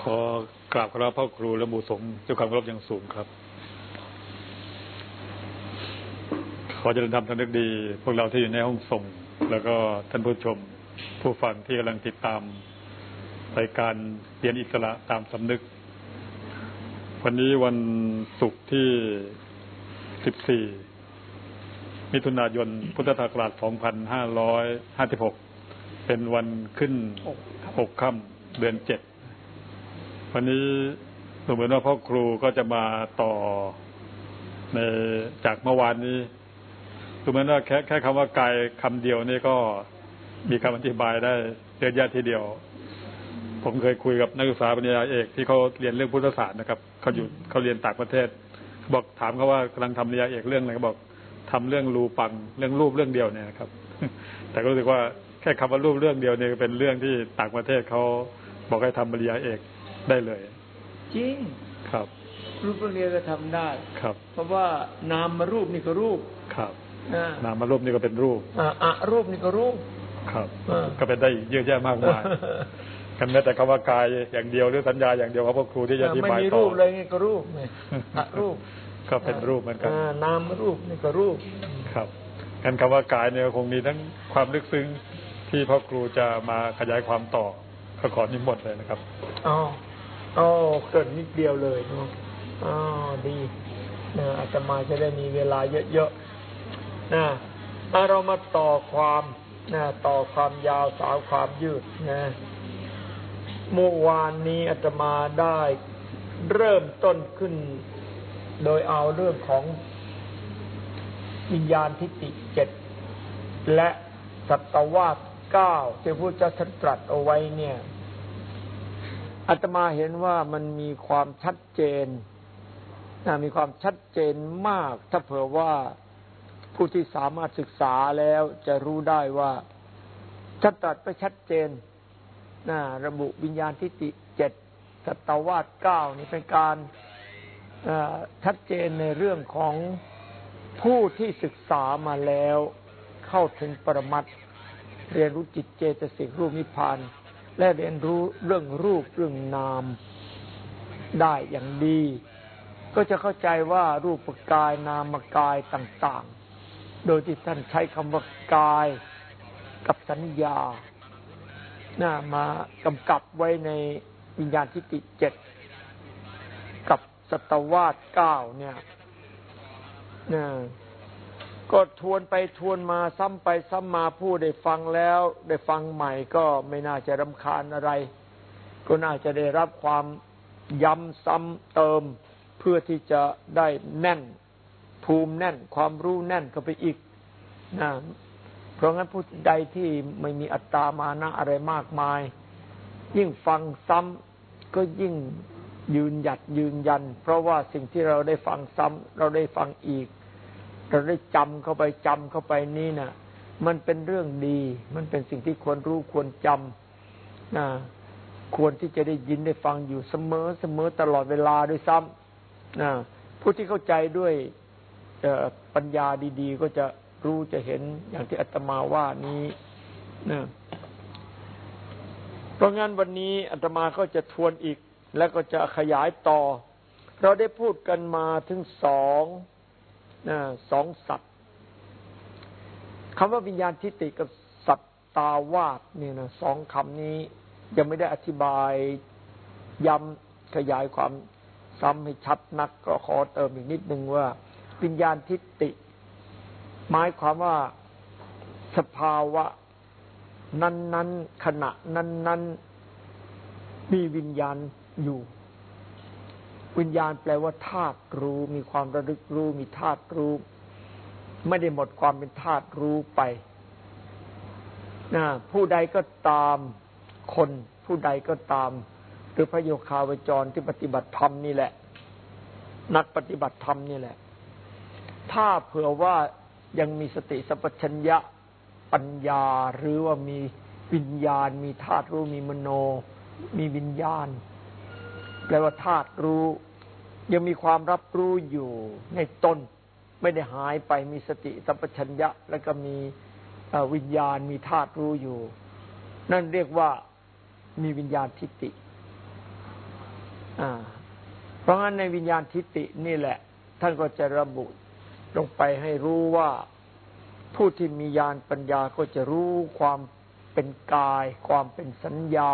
ขอกราบคารวะพ่อครูและหมู่สงฆ์ด้วยความเคารพอย่างสูงครับ ขอเจริญธรรมท่านนึกดี พวกเราที่อยู่ในห้องส่ง แล้วก็ท่านผู้ชม ผู้ฟังที่กำลังติดตามรายการเรียนอิสระตามสำนึก วันนี้วันศุกร์ที่ 14 มิถุนายน พุทธศักราช 2556 เป็นวันขึ้น6ค่ำเดือน 7 วันนี้ดูเหมือนว่าพ่อครูก็จะมาต่อในจากเมื่อวานนี้ดูเหมือนว่าแค่แค่คำว่ากายคำเดียวนี่ก็มีคำอธิบายได้เยอะแยะทีเดียว ผมเคยคุยกับนักศึกษาปริญญาเอกที่เขาเรียนเรื่องพุทธศาสตร์นะครับเขาอยู่เขาเรียนต่างประเทศเขาบอกถามเขาว่ากำลังทำปริญญาเอกเรื่องอะไรเขาบอกทำเรื่องรูปังเรื่องรูปเรื่องเดียวเนี่ยครับ แต่ก็รู้สึกว่าแค่คำว่ารูปเรื่องเดียวเนี่ยเป็นเรื่องที่ต่างประเทศเขาบอกให้ทำปริญญาเอก ได้เลย จริงครับ รูปเรียนก็ทำได้ครับ เพราะว่านามมารูปนี่ก็รูปครับนะนามารูปนี่ก็เป็นรูปอ่าอะรูปนี่ก็รูปครับอ่าก็เป็นได้เยอะแยะมากมายกันแม้แต่คำว่ากายอย่างเดียวหรือสัญญาอย่างเดียวครับพวกครูที่จะอธิไม่บายมีต่รูอปเลยนี่ก็รูปไงอะรูปก็เป็นรูปเหมือนกันอ่านามรูปนี่ก็รูปครับกันคำว่ากายเนี่ยคงมีทั้งความลึกซึ้งที่พ่อครูจะมาขยายความต่อก็ขอนิมนต์เลยนะครับอ๋อ อ๋อเกิดนิดเดียวเลยเนาะอ๋อดีนะอาตมาจะได้มีเวลาเยอะๆนะอะเรามาต่อความนะต่อความยาวสาวความยืดนะเมื่อวานนี้อาตมาได้เริ่มต้นขึ้น โดยเอาเรื่องของวิญญาณทิฏฐิเจ็ดและสัตวาสเก้าที่พระเจ้าท่านตรัสเอาไว้เนี่ย อาตมาเห็นว่ามันมีความชัดเจนนะมีความชัดเจนมาก ถ้าเผื่อว่าผู้ที่สามารถศึกษาแล้วจะรู้ได้ว่าท่านตรัสไปชัดเจนนะระบุวิญญาณทิฏฐิเจ็ดสัตวาสเก้านี่เป็นการชัดเจนในเรื่องของผู้ที่ศึกษามาแล้ว เข้าถึงปรมัตถ์เรียนรู้จิตเจตสิกรูปนิพพาน และเรียนรู้เรื่องรูปเรื่องนามได้อย่างดี ก็จะเข้าใจว่ารูปกายนามกายต่าง ๆ โดยที่ท่านใช้คำว่ากายกับสัญญาน่ามากำกับไว้ในวิญญาณทิฏฐิเจ็ดกับสตวาสเก้าเนี่ยนะ ก็ทวนไปทวนมาซ้ำไปซ้ำมาผู้ได้ฟังแล้ว ได้ฟังใหม่ก็ไม่น่าจะรำคาญอะไร ก็น่าจะได้รับความย้ำซ้ำเติม เพื่อที่จะได้แน่น ภูมิแน่น ความรู้แน่นเข้าไปอีกนะเพราะงั้นผู้ใดที่ไม่มีอัตตามานะอะไรมากมาย ยิ่งฟังซ้ำก็ยิ่งยืนหยัดยืนยัน เพราะว่าสิ่งที่เราได้ฟังซ้ำเราได้ฟังอีก เราได้จำเข้าไปจำเข้าไปนี่นะมันเป็นเรื่องดี มันเป็นสิ่งที่ควรรู้ควรจำนะควรที่จะได้ยินได้ฟังอยู่เสมอเสมอตลอดเวลาด้วยซ้ำนะผู้ที่เข้าใจด้วยปัญญาดีๆ ก็จะรู้จะเห็นอย่างที่อาตมาว่านี้นะเพราะงั้นวันนี้อาตมาก็จะทวนอีก แล้วก็จะขยายต่อ เราได้พูดกันมาถึงสอง สองสัตว์คำว่าวิญญาณทิฏฐิกับสัตตาวาสเนี่ยนะสองคำนี้ยังไม่ได้อธิบายย้ำขยายความซ้ำให้ชัดนักก็ขอเติมอีกนิดนึงว่า วิญญาณทิฏฐิหมายความว่าสภาวะ นั้น ๆ ขณะนั้น ๆ มีวิญญาณอยู่ วิญญาณแปลว่าธาตุรู้ มีความระลึกรู้ มีธาตุรู้ ไม่ได้หมดความเป็นธาตุรู้ไปนะผู้ใดก็ตามคนผู้ใดก็ตาม หรือพระโยคาวจรที่ปฏิบัติธรรมนี่แหละ นักปฏิบัติธรรมนี่แหละ ถ้าเผื่อว่ายังมีสติสัพพัญญะปัญญาหรือว่ามีวิญญาณ มีธาตุรู้มีมโน มีวิญญาณ แปลว่าธาตุรู้ ยังมีความรับรู้อยู่ในตนไม่ได้หายไปมีสติสัพพัญญะ แล้วก็มีวิญญาณมีธาตุรู้อยู่ นั่นเรียกว่ามีวิญญาณทิฏฐิเพราะงั้นในวิญญาณทิฏฐินี่แหละ ท่านก็จะระบุลงไปให้รู้ว่าผู้ที่มีญาณปัญญาก็จะรู้ความเป็นกาย ความเป็นสัญญา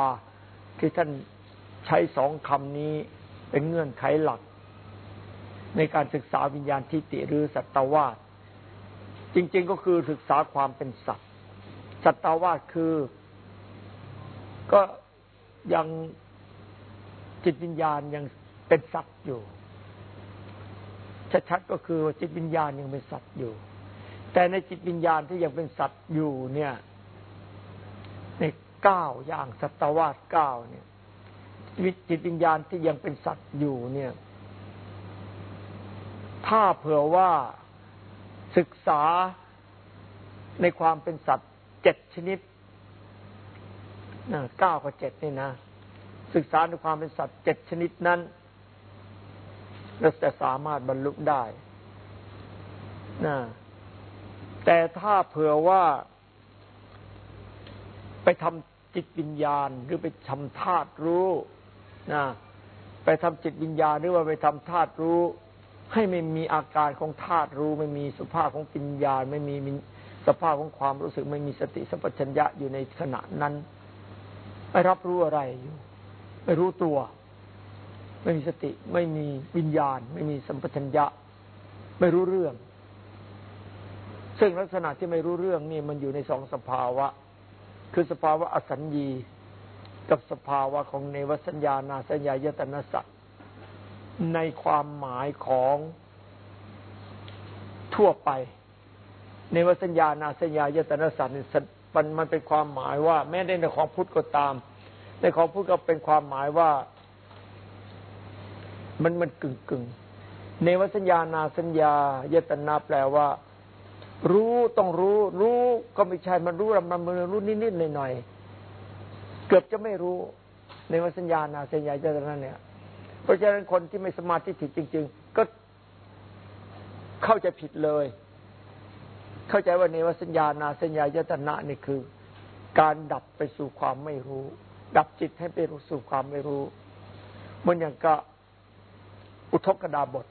ที่ท่าน ใช้สองคำนี้เป็นเงื่อนไขหลัก ในการศึกษาวิญญาณทิฏฐิหรือสัตวาสจริง ๆ ก็คือศึกษาความเป็นสัตว์ สัตวาสคือ ก็ยังจิตวิญญาณยังเป็นสัตว์อยู่ ชัดๆก็คือจิตวิญญาณยังเป็นสัตว์อยู่ แต่ในจิตวิญญาณที่ยังเป็นสัตว์อยู่เนี่ย ในเก้าอย่างสัตวาสเก้าเนี่ย วิจิตวิญญาณที่ยังเป็นสัตว์อยู่เนี่ย ถ้าเผื่อว่าศึกษาในความเป็นสัตว์เจ็ดชนิดเก้ากับเจ็ดนี่นะ ศึกษาในความเป็นสัตว์เจ็ดชนิดนั้นเราจะสามารถบรรลุได้นะแต่ถ้าเผื่อว่าไปทำจิตวิญญาณหรือไปทำธาตุรู้ นะไปทำจิตวิญญาณหรือว่าไปทำธาตุรู้ ให้ไม่มีอาการของธาตุรู้ ไม่มีสภาพของปัญญาไม่มีสภาพของความรู้สึก ไม่มีสติสัมปชัญญะอยู่ในขณะนั้นไม่รับรู้อะไรอยู่ไม่รู้ตัว ไม่มีสติ ไม่มีวิญญาณ ไม่มีสัมปชัญญะ ไม่รู้เรื่อง ซึ่งลักษณะที่ไม่รู้เรื่องนี่มันอยู่ในสองสภาวะ คือสภาวะอสัญญี กับสภาวะของเนวสัญญานาสัญญายตนะสัตในความหมายของทั่วไปในวสัญญานาสัญญายตนะสัตว์มันมันเป็นความหมายว่า แม้ในของพุทธก็ตาม ในของพุทธก็เป็นความหมายว่า มันมันกึ่งกึ่งในวสัญญานาสัญญายตนาแปลว่า รู้ต้องรู้ รู้ก็ไม่ใช่มันรู้มันมันรู้นิดๆหน่อยๆ เกือบจะไม่รู้ในวสัญญานาสัญญายตนะเนี่ย เพราะฉะนั้นคนที่ไม่สมาธิผิจริง ๆ ก็เข้าใจผิดเลย เข้าใจว่าเนวสัญญานาสัญญายตนะนี่คือ การดับไปสู่ความไม่รู้ ดับจิตให้ไปสู่ความไม่รู้มันอย่างก็อุทกดาบท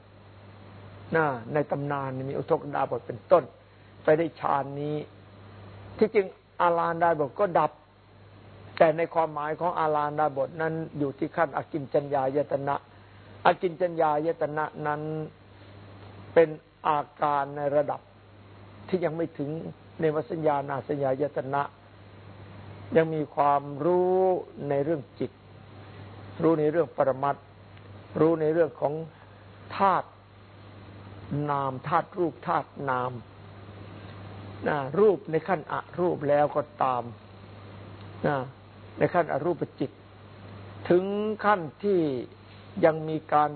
นะในตำนานมีอุทกดาบทเป็นต้น ไปได้ฌานนี้ ที่จริงอาลานดาบทก็ดับ แต่ในความหมายของอาลานาบทนั้นอยู่ที่ขั้นอกินจัญญายตนะอกินจัญญายตนะนั้นเป็นอาการในระดับที่ยังไม่ถึงในวสัญญานาสัญญายตนะ ยังมีความรู้ในเรื่องจิต รู้ในเรื่องปรมัตรู้ในเรื่องของธาตุนามธาตุรูปธาตุนามนะรูปในขั้นอรูปแล้วก็ตามนะ ในขั้นอรูปจิต ถึงขั้นที่ยังมีการ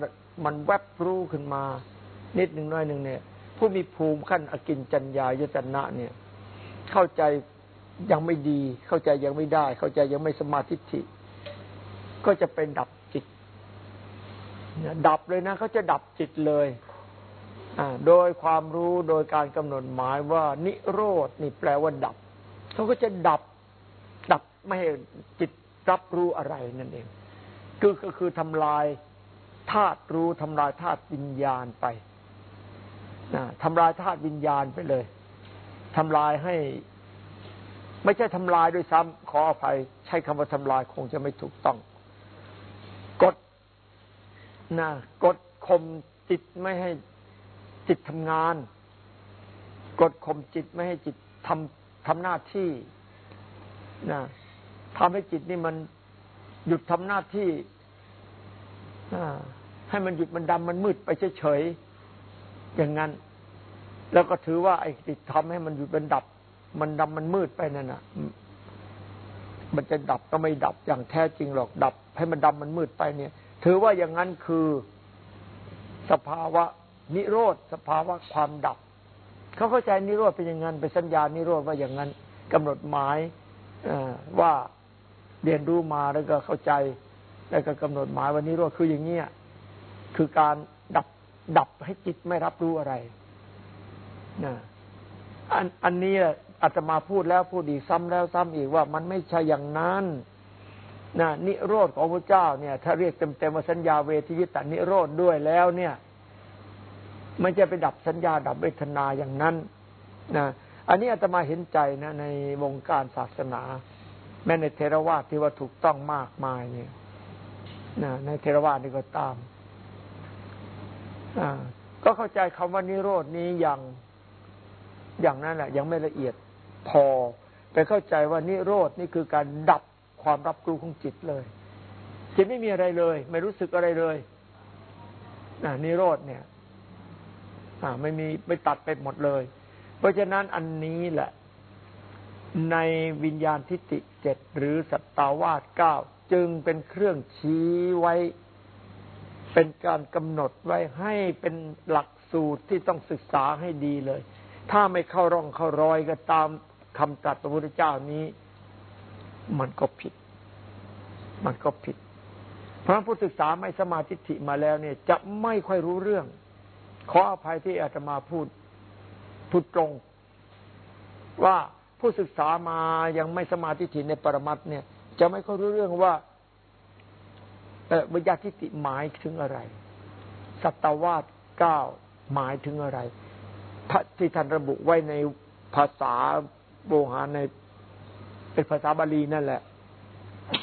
มันแวบรู้ขึ้นมา นิดหนึ่งน้อยหนึ่งเนี่ย ผู้มีภูมิขั้นอกินจัญญายตนะเนี่ย เข้าใจยังไม่ดี เข้าใจยังไม่ได้ เข้าใจยังไม่สมาธิิก็จะเป็นดับจิตดับเลยนะเขาจะดับจิตเลยโดยความรู้โดยการกำหนดหมายว่า นิโรธนี่แปลว่าดับเขาก็จะดับ ไม่ให้จิตรับรู้อะไรนั่นเอง คือก็คือทำลายธาตุรู้ทำลายธาตุวิญญาณไปนะทำลายธาตุวิญญาณไปเลยทำลายให้ ไม่ใช่ทำลายด้วยซ้ำขออภัย ใช้คำว่าทำลายคงจะไม่ถูกต้อง กดนะกดข่มจิตไม่ให้จิตทำงาน กดข่มจิตไม่ให้จิตทำทำหน้าที่นะ ทำให้จิตนี่มันหยุดทำหน้าที่ให้มันหยุดมันดำมันมืดไปเฉยๆอย่างนั้น แล้วก็ถือว่าไอ้ติดทำให้มันหยุดมันดับ มันดำมันมืดไปนั่นน่ะ มันจะดับก็ไม่ดับอย่างแท้จริงหรอกดับ ให้มันดำมันมืดไปเนี่ย ถือว่าอย่างนั้นคือสภาวะนิโรธสภาวะความดับ เขาเข้าใจนิโรธเป็นอย่างนั้นเป็นสัญญานิโรธว่าอย่างนั้นกำหนดหมายว่า เรียนรู้มาแล้วก็เข้าใจ แล้วก็กำหนดหมายวันนี้ว่าคืออย่างเงี้ยคือการดับดับให้จิตไม่รับรู้อะไรนะอันอันนี้อาตมาพูดแล้วพูดอีกซ้ำแล้วซ้ำอีกว่ามันไม่ใช่อย่างนั้นนะนิโรธของพระเจ้าเนี่ย ถ้าเรียกเต็มๆว่าสัญญาเวทียตานิโรธด้วยแล้วเนี่ยม่ใช่ไปดับสัญญาดับเวทนาอย่างนั้นนะอันนี้อาตมาเห็นใจนะในวงการศาสนา แม้ในเทรวาสที่ว่าถูกต้องมากมายเนี่ยนะในเทรวาสนี่ก็ตามอ่าก็เข้าใจคำว่านิโรดนี้อย่างอย่างนั้นแหละยังไม่ละเอียดพอ ไปเข้าใจว่านิโรดนี่คือการดับความรับรู้ของจิตเลย จิตไม่มีอะไรเลย ไม่รู้สึกอะไรเลยนะนิโรธเนี่ยไม่มีไม่ตัดไปหมดเลย เพราะฉะนั้นอันนี้แหละ ในวิญญาณทิฏฐิเจ็ดหรือสัตตาวาสเก้าจึงเป็นเครื่องชี้ไว้ เป็นการกำหนดไว้ให้เป็นหลักสูตรที่ต้องศึกษาให้ดีเลย ถ้าไม่เข้าร่องเข้ารอยก็ตามคำตรัสพระพุทธเจ้านี้ มันก็ผิด มันก็ผิด เพราะผู้ศึกษาไม่สมาธิิมาแล้วเนี่ย จะไม่ค่อยรู้เรื่อง ขออภัยที่อาตมาพูดพูดตรงว่า ผู้ศึกษามายังไม่สมาธิถิในปรมัตเนี่ย จะไม่ค่อยรู้เรื่องว่าวิญญาทิฏฐิหมายถึงอะไร สัตวาสเก้าหมายถึงอะไรพระที่ท่านระบุไว้ในภาษาโบหารในเป็นภาษาบาลีนั่นแหละ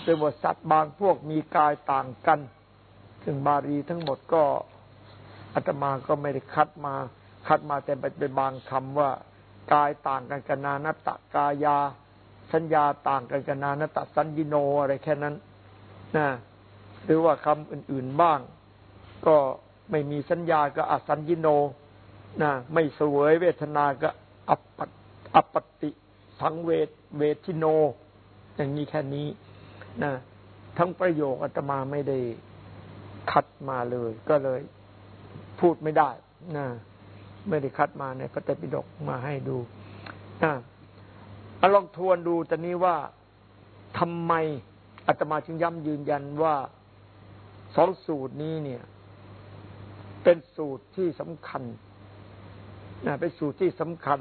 เป็นบทสัตว์บางพวกมีกายต่างกัน ซึ่งบาลีทั้งหมดก็อาตมาก็ไม่ได้คัดมา คัดมาแต่เป็นบางคำว่า กายต่างกันกันนานัตตกายา สัญญาต่างกันกันนานัตตสัญญิโนอะไรแค่นั้นนะหรือว่าคำอื่น ๆบ้าง ก็ไม่มีสัญญาก็อสัญญิโนนะไม่สวยเวทนาก็อัปปอัปติทั้งเวทเวทิโน อย่างนี้แค่นี้นะทั้งประโยคอาตมาไม่ได้คัดมาเลย ก็เลยพูดไม่ได้นะ ไม่ได้คัดมาในพระเตปิฎกมาให้ดูนะลองทวนดูตอนนี้ว่าทำไมอาตมาจึงย้ำยืนยันว่าสองสูตรนี้เนี่ย เป็นสูตรที่สำคัญนะเป็นสูตรที่สำคัญ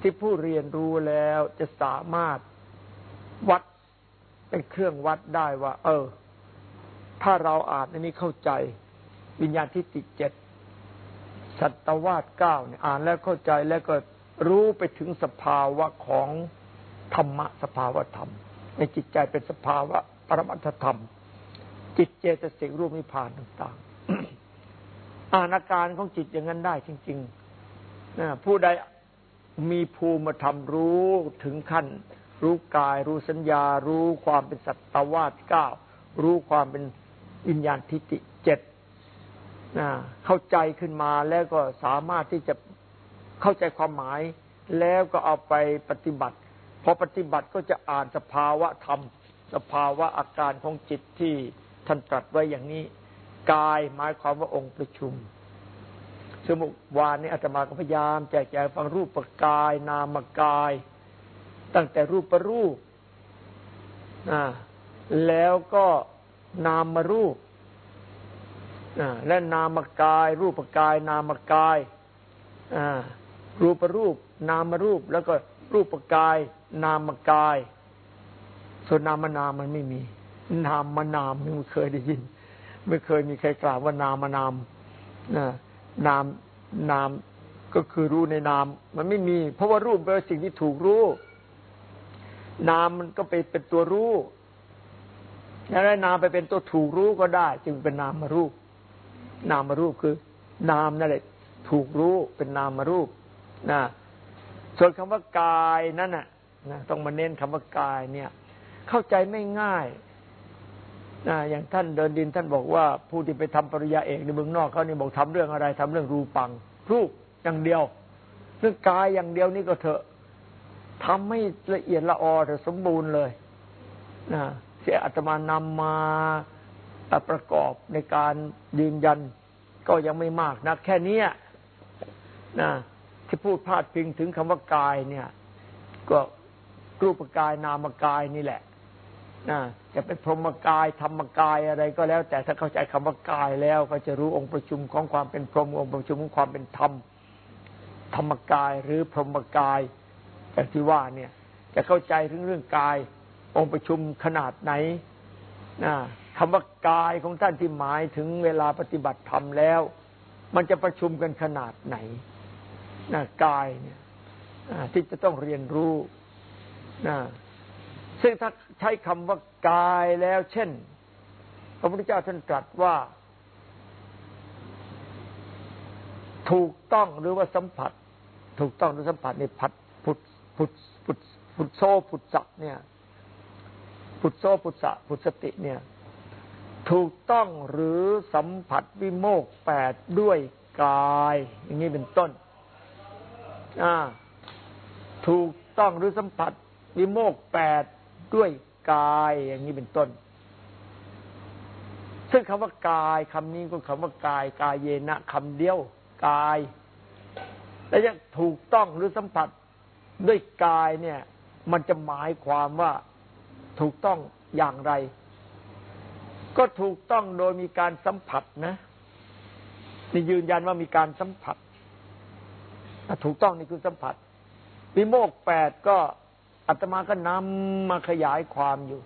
ที่ผู้เรียนรู้แล้วจะสามารถวัดเป็นเครื่องวัดได้ว่า เออ ถ้าเราอ่านอันนี้เข้าใจ วิญญาณทิฏฐิเจ็ด สัตวาสเก้าเนี่ยอ่านแล้วเข้าใจแล้วก็รู้ไปถึงสภาวะของธรรมะสภาวะธรรม ในจิตใจเป็นสภาวะปรมัตถธรรม จิตเจตสิกรูปนิพพานต่างๆ อ่านอาการของจิตอย่างนั้นได้จริงๆนะผู้ใดมีภูมิธรรมรู้ถึงขั้น รู้กาย รู้สัญญา รู้ความเป็นสัตวาสเก้ารู้ความเป็นวิญญาณทิฏฐิเจ็ด เข้าใจขึ้นมาแล้วก็สามารถที่จะเข้าใจความหมาย แล้วก็เอาไปปฏิบัติพอปฏิบัติก็จะอ่านสภาวะธรรม สภาวะอาการของจิตที่ท่านตรัสไว้อย่างนี้กายหมายความว่าองค์ประชุมสมุวานนี้อาตมาก็พยายามแจกแจงฟังรูปกาย นามกาย ตั้งแต่รูปประรูปแล้วก็นามมารูป และนามกาย รูปกาย นามกายรูปรูป นามรูป แล้วก็รูปกาย นามกาย ส่วนนามนามมันไม่มี นามมนามไม่เคยได้ยิน ไม่เคยมีใครกล่าวว่านามนามนามนามก็คือรู้ในนาม มันไม่มี เพราะว่ารูปเป็นสิ่งที่ถูกรู้ นามมันก็ไปเป็นตัวรู้แล้วนามไปเป็นตัวถูกรู้ก็ได้ จึงเป็นนามมารูป นามารูปคือ นามนั่นแหละถูกรู้เป็นนามารูปนะส่วนคำว่ากายนั่นน่ะนะต้องมาเน้นคำว่ากายเนี่ย เข้าใจไม่ง่ายนะอย่างท่านเดินดินท่านบอกว่า ผู้ที่ไปทำปริญญาเอกในเมืองนอกเขานี่บอกทำเรื่องอะไรทำเรื่องรูปัง รูปอย่างเดียว เรื่องกายอย่างเดียวนี่ก็เถอะทำให้ละเอียดละออแต่สมบูรณ์เลยนะที่อาตมานำมา ประกอบในการยืนยัน ก็ยังไม่มากนะแค่นี้นะที่พูดพาดพิงถึงคำว่ากายเนี่ย ก็รูปกายนามกายนี่แหละนะจะเป็นพรหมกายธรรมกายอะไรก็แล้ว แต่ถ้าเข้าใจคำว่ากายแล้ว ก็จะรู้องค์ประชุมของความเป็นพรหมองค์ประชุมของความเป็นธรรมธรรมกายหรือพรหมกายอย่างที่ว่าเนี่ย จะเข้าใจถึงเรื่องกาย องค์ประชุมขนาดไหนนะ คำว่ากายของท่านที่หมายถึงเวลาปฏิบัติธรรมแล้ว มันจะประชุมกันขนาดไหนนะกายเนี่ยที่จะต้องเรียนรู้นะซึ่งถ้าใช้คำว่ากายแล้ว เช่น พระพุทธเจ้าท่านตรัสว่า ถูกต้องหรือว่าสัมผัส ถูกต้องหรือสัมผัสในผัดผุดผุดผุดผุดโซผุดสักเนี่ย ผุดโซผุดสะผุดสติเนี่ย ถูกต้องหรือสัมผัสวิโมกแปดด้วยกาย อย่างนี้เป็นต้นอ่าถูกต้องหรือสัมผัสวิโมกแปดด้วยกาย อย่างนี้เป็นต้น ซึ่งคำว่ากายคำนี้ก็คำว่ากาย กายเยนะคำเดียว กายและยังถูกต้องหรือสัมผัสด้วยกายเนี่ย มันจะหมายความว่าถูกต้องอย่างไร ก็ถูกต้องโดยมีการสัมผัสนะ นี่ยืนยันว่ามีการสัมผัสถูกต้องนี่คือสัมผัสวิโมกแปดก็อาตมาก็นำมาขยายความอยู่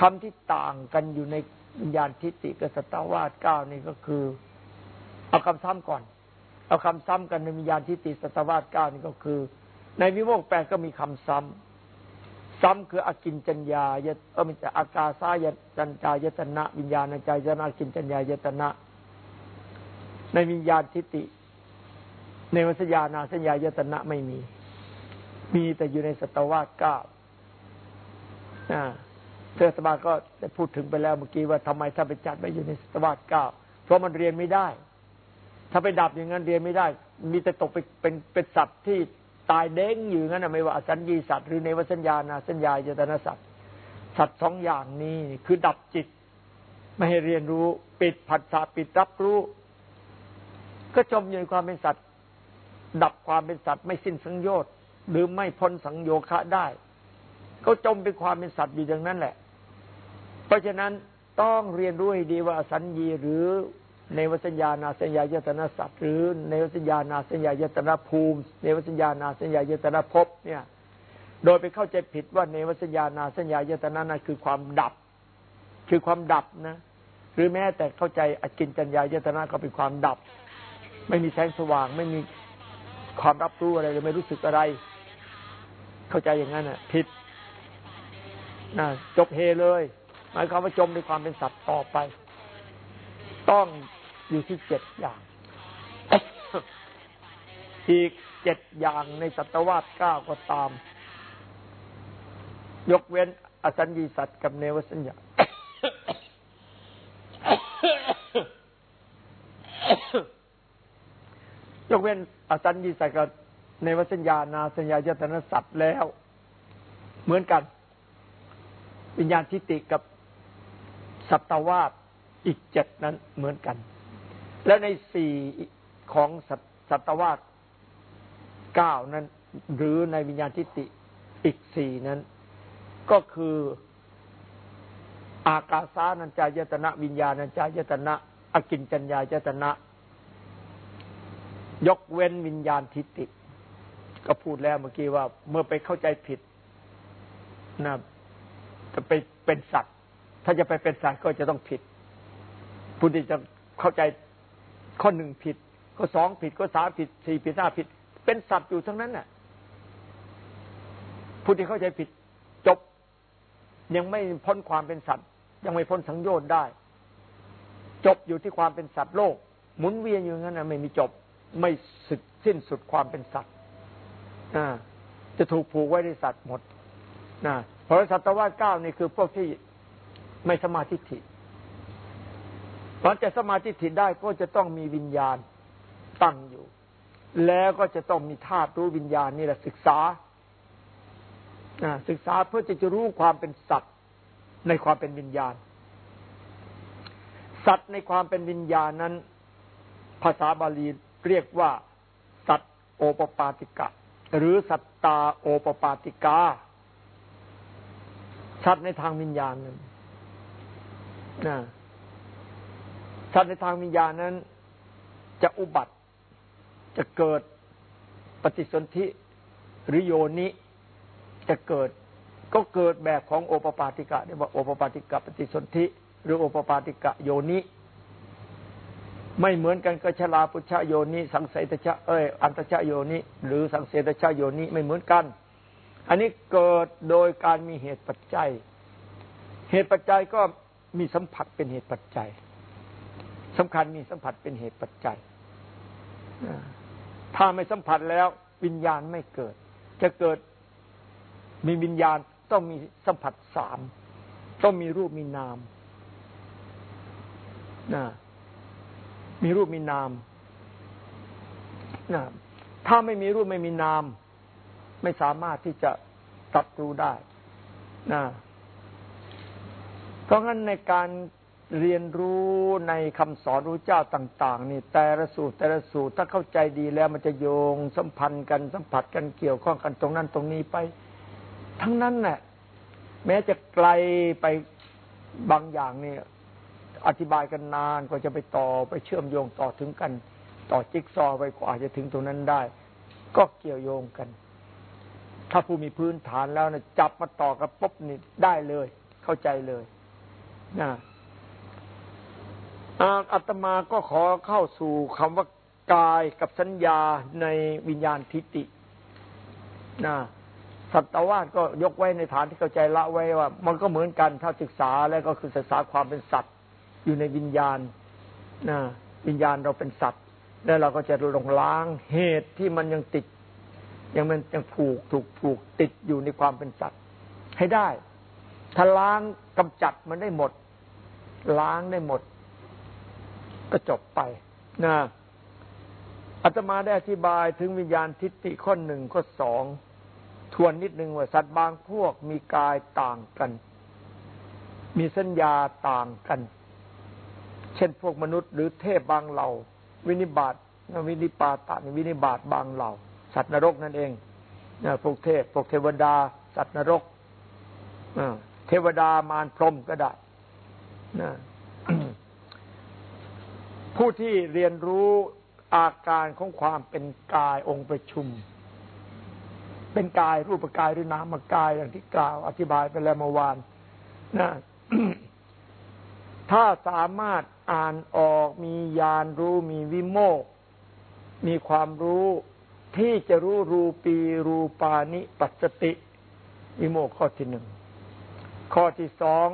คำที่ต่างกันอยู่ในวิญญาณทิฏฐิกับสตาวาสเก้านี่ก็คือ เอาคำซ้ำก่อน เอาคำซ้ำกันในวิญญาณทิฏฐิสตาวาสเก้านี่ก็คือ ในวิโมกแปดก็มีคำซ้ำ ซ้ำคืออากินจัญญาเออมันจะอากาซายจัญญายตนะ วิญญาณจยตนะกินจัญญายตนะ ในวิญญาณทิฏฐิในวัสยานาสัญญายตนะไม่มี มีแต่อยู่ในสตวาสเก้าเทศบาลก็ได้พูดถึงไปแล้วเมื่อกี้ว่าทำไมถ้าไปจัดไปอยู่ในสตวาสเก้าเพราะมันเรียนไม่ได้ ถ้าไปดับอย่างนั้นเรียนไม่ได้ มีแต่ตกไปเป็นเป็นสัตว์ที่ ตายเด้งอยู่งั้นนะไม่ว่าสัญญีสัตว์หรือในวสัญญาณสัญญาเจตนาสัตว์สัตว์สองอย่างนี้คือดับจิต ไม่ให้เรียนรู้ปิดผัสสะปิดรับรู้ ก็จมอยู่ในความเป็นสัตว์ ดับความเป็นสัตว์ไม่สิ้นสังโยชน์หรือไม่พ้นสังโยคะได้ ก็จมเป็นความเป็นสัตว์อยู่อย่างนั้นแหละ เพราะฉะนั้นต้องเรียนรู้ให้ดีว่าสัญญีหรือ ในวสัญญานาสัญญายตนาสัตว์หรือในวสัญญานาสัญญายตนาภูมิ ในวสัญญานาสัญญายตนาภพเนี่ย โดยไปเข้าใจผิดว่าในวสัญญานาสัญญายตนานั้นคือความดับ คือความดับนะ หรือแม้แต่เข้าใจอกินจัญญายตนาก็เป็นความดับ ไม่มีแสงสว่าง ไม่มีความรับรู้อะไรเลยไม่รู้สึกอะไร เข้าใจอย่างนั้นน่ะ ผิดนะจบเฮเลย หมายความว่าจมในความเป็นสัตว์ต่อไป ต้อง อยู่ที่เจ็ดอย่าง อีกเจ็ดอย่างในสัตวาสเก้าก็ตาม ยกเว้นอสัญญีสัตว์กับเนวสัญญายกเว้นอสัญญีสัตว์กับในวสัญญานาสัญญายตนะสัตว์แล้ว เหมือนกัน วิญญาณทิฏฐิกับสัตวาสอีกเจ็ดนั้นเหมือนกัน แล้วในสี่ของสัตวาสเก้านั้น หรือในวิญญาณทิฏฐิอีกสี่นั้น ก็คืออากาสานัญจายตนะ วิญญาณัญจายตนะ อกินจัญญายตนะ ยกเว้นวิญญาณทิฏฐิก็พูดแล้วเมื่อกี้ว่า เมื่อไปเข้าใจผิดนะจะไปเป็นสัตว์ ถ้าจะไปเป็นสัตว์ก็จะต้องผิดผู้ที่จะเข้าใจ ข้อหนึ่งผิด ข้อสองผิดข้อสามผิดสี่ผิดห้าผิด เป็นสัตว์อยู่ทั้งนั้นน่ะผู้ที่เข้าใจผิดจบ ยังไม่พ้นความเป็นสัตว์ ยังไม่พ้นสังโยชน์ได้ จบอยู่ที่ความเป็นสัตว์โลก หมุนเวียนอยู่งั้นนะไม่มีจบ ไม่สุดสิ้นสุดความเป็นสัตว์จะถูกผูกไว้ในสัตว์หมดนะเพราะสัตวาเก้านี่คือพวกที่ไม่สมาธิถิ เพราะจะสมาธิถิได้ก็จะต้องมีวิญญาณตั้งอยู่ แล้วก็จะต้องมีธาตุรู้วิญญาณนี่แหละศึกษาศึกษาเพื่อจะจะรู้ความเป็นสัตว์ในความเป็นวิญญาณ สัตว์ในความเป็นวิญญาณนั้น ภาษาบาลีเรียกว่า สัตโอปปาติกะ หรือสัตตาโอปปาติกาสัตว์ในทางวิญญาณนั้นนะ สัตว์ในทางวิญญาณนั้น จะอุบัติ จะเกิดปฏิสนธิหรือโยนิจะเกิด ก็เกิดแบบของโอปปาติกะเรียกว่าโอปปาติกะปฏิสนธิหรือโอปปาติกะโยนิไม่เหมือนกันกับชลาปุชะโยนิสังเสตชะเอ้ยอันตชะโยนิหรือสังเสตชะโยนิไม่เหมือนกัน อันนี้เกิดโดยการมีเหตุปัจจัย เหตุปัจจัยก็มีสัมผัสเป็นเหตุปัจจัย สำคัญมีสัมผัสเป็นเหตุปัจจัยถ้าไม่สัมผัสแล้ววิญญาณไม่เกิด จะเกิดมีวิญญาณต้องมีสัมผัสสามต้องมีรูปมีนามนะมีรูปมีนามนะถ้าไม่มีรูปไม่มีนาม ไม่สามารถที่จะตัดรู้ได้นะเพราะงั้นในการ เรียนรู้ในคำสอนรู้เจ้าต่าง ๆ นี่ แต่ละสูตรแต่ละสูตรถ้าเข้าใจดีแล้วมันจะโยงสัมพันธ์กันสัมผัสกันเกี่ยวข้องกันตรงนั้นตรงนี้ไป ทั้งนั้นแหละแม้จะไกลไปบางอย่างนี่อธิบายกันนานก็จะไปต่อไปเชื่อมโยงต่อถึงกัน ต่อจิ๊กซอไปกว่าจะถึงตรงนั้นได้ ก็เกี่ยวโยงกัน ถ้าผู้มีพื้นฐานแล้วนะจับมาต่อกับปุ๊บนี่ได้เลย เข้าใจเลยนะ อาตมาก็ขอเข้าสู่คำว่ากายกับสัญญาในวิญญาณทิฏฐินะสัตวาสก็ยกไว้ในฐานที่เข้าใจละไว้ว่า มันก็เหมือนกันถ้าศึกษาแล้วก็คือศึกษาความเป็นสัตว์ อยู่ในวิญญาณนะวิญญาณเราเป็นสัตว์ แล้วเราก็จะลงล้างเหตุที่มันยังติด ยังมันยังผูกถูกผูกติดอยู่ในความเป็นสัตว์ ให้ได้ ถ้าล้างกำจัดมันได้หมด ล้างได้หมด ก็จบไปนะอาตมาได้อธิบายถึงวิญญาณทิฏฐิข้อหนึ่งข้อสองทวนนิดหนึ่งว่าสัตว์บางพวกมีกายต่างกัน มีสัญญาต่างกัน เช่นพวกมนุษย์ หรือเทพบางเหล่า วินิบาตวินิปาตาวินิบาตบางเหล่า สัตว์นรกนั่นเองนะพวกเทพพวกเทวดา สัตว์นรกเทวดามารพรมก็ได้นะ ผู้ที่เรียนรู้อาการของความเป็นกายองค์ประชุม เป็นกายรูปกายหรือนามกายอย่างที่กล่าว อธิบายไปแล้วเมื่อวานนะถ้าสามารถอ่านออกมีญาณรู้มีวิโมก มีความรู้ที่จะรู้รูปีรูปานิปัสสติ วิโมกข้อที่หนึ่งข้อที่สอง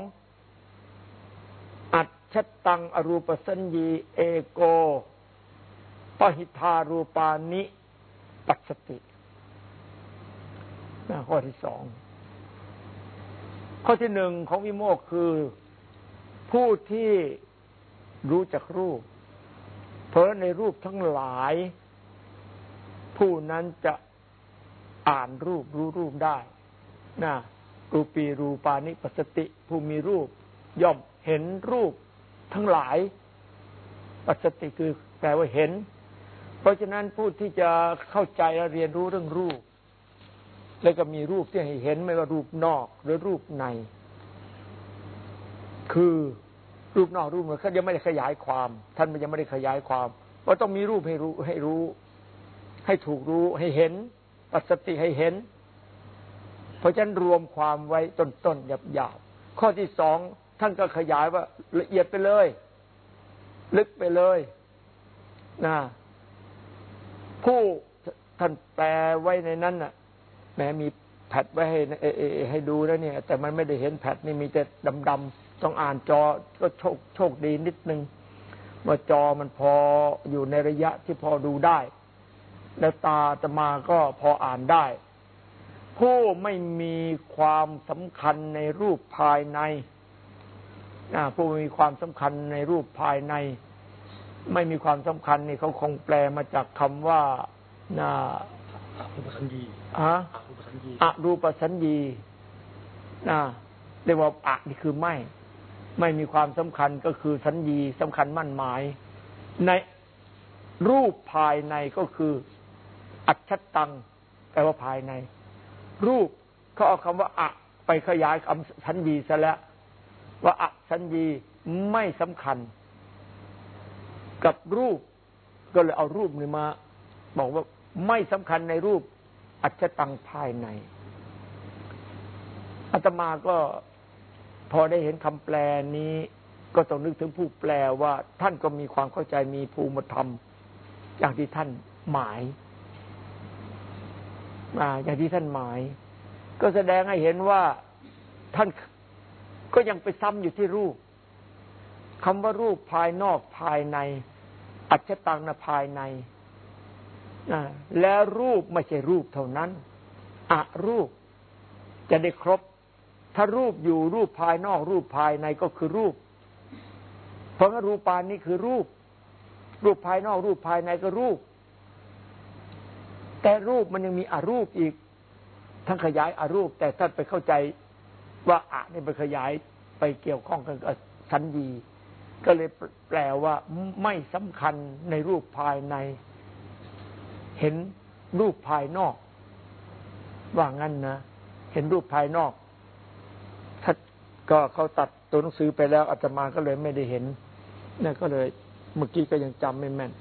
ชัตตังอรูปสัญญีเอโกปหิทารูปานิปัสสติข้อที่สอง ข้อที่หนึ่งของวิโมกคือ ผู้ที่รู้จักรูป เพราะในรูปทั้งหลาย ผู้นั้นจะอ่านรูปรู้รูปได้นะรูปีรูปานิปัสสติ ผู้มีรูป ย่อมเห็นรูป ทั้งหลายปัจสติคือแปลว่าเห็น เพราะฉะนั้นผู้ที่จะเข้าใจและเรียนรู้เรื่องรูป แล้วก็มีรูปที่ให้เห็นไม่ว่ารูปนอกหรือรูปใน คือรูปนอกรูปในเขายังไม่ได้ขยายความ ท่านยังไม่ได้ขยายความว่าต้องมีรูปให้รู้ให้รู้ ให้ถูกรู้ให้เห็น ปัจสติให้เห็น เพราะฉะนั้นรวมความไว้ต้นๆหยาบๆข้อที่สอง ท่านก็ขยายว่าละเอียดไปเลย ลึกไปเลยนะผู้ท่านแปลไว้ในนั้นน่ะ แม้มีแผดไว้ให้ให้ดูแล้วเนี่ย แต่มันไม่ได้เห็นแผดนี่มีแต่ดำๆต้องอ่านจอก็โชคโชคดีนิดนึงว่าจอมันพออยู่ในระยะที่พอดูได้ แล้วตาจะมาก็พออ่านได้ ผู้ไม่มีความสำคัญในรูปภายใน ผู้มีความสำคัญในรูปภายใน ไม่มีความสำคัญนี่เขาคงแปลมาจากคำว่านาอะรูปสัญญีอะรูปสัญญีนะเรียกว่าอะนี่คือไม่ ไม่มีความสำคัญก็คือสัญญีสำคัญมั่นหมาย ในรูปภายในก็คืออัจฉตังแปลว่าภายใน รูปเขาเอาคำว่าอะไปขยายคำสัญญีซะแล้ว ว่าอสัญญีไม่สำคัญ กับรูป ก็เลยเอารูปนี้มา บอกว่าไม่สำคัญในรูปอัจฉตังภายในอาตมาก็พอได้เห็นคำแปลนี้ ก็ต้องนึกถึงผู้แปลว่า ท่านก็มีความเข้าใจมีภูมิธรรม อย่างที่ท่านหมายอ่าอย่างที่ท่านหมาย ก็แสดงให้เห็นว่าท่าน ก็ยังไปซ้ำอยู่ที่รูปคำว่ารูปภายนอกภายใน อัจฉตังนะภายในแล้วรูปไม่ใช่รูปเท่านั้นอะรูปจะได้ครบ ถ้ารูปอยู่รูปภายนอก รูปภายในก็คือรูป เพราะงั้นรูปานนี้คือรูป รูปภายนอก รูปภายในก็รูป แต่รูปมันยังมีอรูปอีกทั้งขยายอารูป แต่ท่านไปเข้าใจ ว่าอะนี่ไปขยายไปเกี่ยวข้องกันกับสัญญีก็เลยแปลว่าไม่สำคัญในรูปภายใน เห็นรูปภายนอก ว่างั้นนะเห็นรูปภายนอกถ้าก็เขาตัดตัวหนังสือไปแล้วอาตมาก็เลยไม่ได้เห็นนั่นก็เลยเมื่อกี้ก็ยังจำไม่แม่น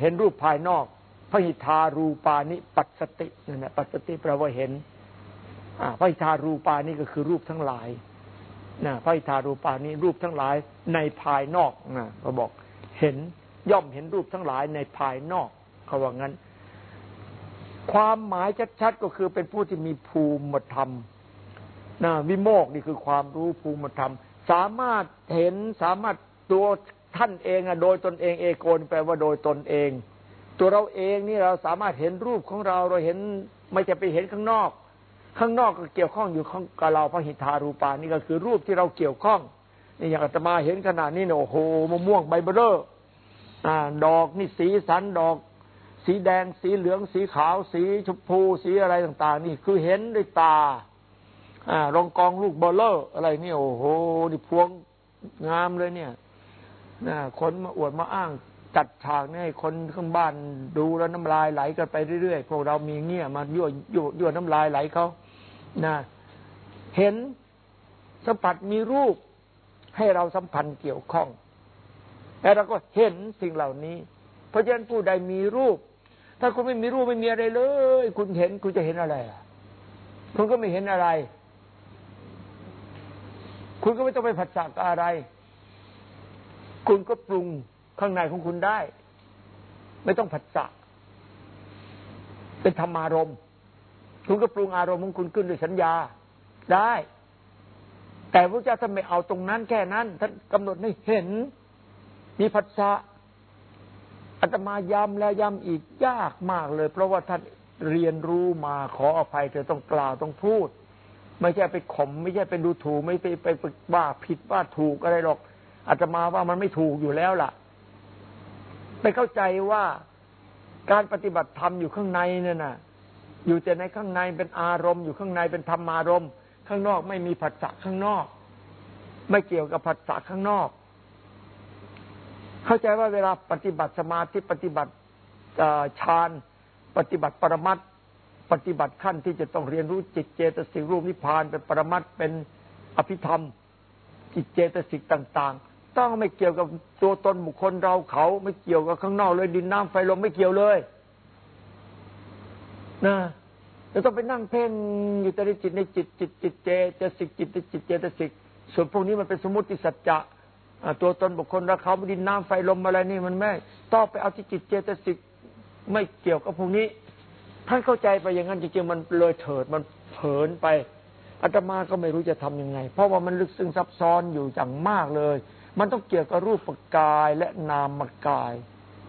เห็นรูปภายนอกพระหิทารูปานิปัสสตินั่นแหละปัสสติแปลว่าเห็น พระอิทารูปานี่ก็คือรูปทั้งหลายนะพระอิทารูปานี่รูปทั้งหลายในภายนอกนะเขาบอกเห็นย่อมเห็นรูปทั้งหลายในภายนอกเขาว่างั้น ความหมายชัดๆก็คือเป็นผู้ที่มีภูมิธรรมนะวิโมกนี่คือความรู้ภูมิธรรม สามารถเห็นสามารถตัวท่านเองอะโดยตนเองเอโกนแปลว่าโดยตนเอง ตัวเราเองนี่เราสามารถเห็นรูปของเราเราเห็นไม่จะไปเห็นข้างนอก ข้างนอกก็เกี่ยวข้องอยู่กับเราพระหิทธารูปานี่ก็คือรูปที่เราเกี่ยวข้องนี่อย่างอาตมาเห็นขนาดนี้เนี่ยโอ้โหมะม่วงใบเบอร์อ่า ดอกนี่สีสันดอก สีแดงสีเหลืองสีขาว สีชมพูสีอะไรต่าง ๆ นี่คือเห็นด้วยตา อ่ารองกองลูกเบลเลอร์อะไรนี่โอ้โหนี่พวงงามเลยเนี่ยนะคนมาอวดมาอ้าง จัดฉากนี่ให้คนข้างบ้านดูแล้วน้ำลายไหลกันไปเรื่อยๆพวกเรามีเงี้ยมายั่วยั่วยั่วน้ำลายไหลเขานะเห็นสัมผัสมีรูปให้เราสัมพันธ์เกี่ยวข้องแล้วเราก็เห็นสิ่งเหล่านี้ เพราะฉะนั้นผู้ใดมีรูป ถ้าคุณไม่มีรูปไม่มีอะไรเลย คุณเห็นคุณจะเห็นอะไรอะคุณก็ไม่เห็นอะไร คุณก็ไม่ต้องไปผัดสะกับอะไร คุณก็ปรุง ข้างในของคุณได้ ไม่ต้องผัสสะเป็นธรรมารมณ์ คุณก็ปรุงอารมณ์ของคุณขึ้นด้วยสัญญาได้ แต่พระเจ้าท่านไม่เอาตรงนั้นแค่นั้นท่านกำหนดให้เห็น มีผัสสะอาตมาย้ำแล้วย้ำอีกยากมากเลย เพราะว่าท่านเรียนรู้มาขออภัยเธอต้องกล่าวต้องพูด ไม่ใช่ไปข่มไม่ใช่ไปดูถูกไม่ไปไปว่าผิดว่าถูกอะไรหรอกอาตมาว่ามันไม่ถูกอยู่แล้วล่ะ ไปเข้าใจว่าการปฏิบัติธรรมอยู่ข้างในเนี่ยนะอยู่แต่ในข้างในเป็นอารมณ์อยู่ข้างในเป็นธรรมารมณ์ ข้างนอกไม่มีผัสสะข้างนอก ไม่เกี่ยวกับผัสสะข้างนอก เข้าใจว่าเวลาปฏิบัติสมาธิปฏิบัติฌานปฏิบัติปรมัตปฏิบัติขั้นที่จะต้องเรียนรู้จิตเจตสิกรูปนิพพานเป็นปรมัตเป็นอภิธรรม จิตเจตสิกต่าง ต้องไม่เกี่ยวกับตัวตนบุคคลเราเขาไม่เกี่ยวกับข้างนอกเลย ดินน้ำไฟลมไม่เกี่ยวเลยนะจะต้องไปนั่งเพ่งอยู่แต่ในจิตในจิตจิตจิตเจเจสิกจิตจิตเจตสิกส่วนพวกนี้มันเป็นสมมติสัจจะตัวตนบุคคลเราเขาดินน้ำไฟลมอะไรนี่มันไม่ต้องไปเอาที่จิตเจตสิกไม่เกี่ยวกับพวกนี้ ท่านเข้าใจไปอย่างนั้นจริงๆมันเลยเถิดมันเผินไปอาตมาก็ไม่รู้จะทํำยังไง เพราะว่ามันลึกซึ้งซับซ้อนอยู่อย่างมากเลย มันต้องเกี่ยวกับรูปกายและนามกาย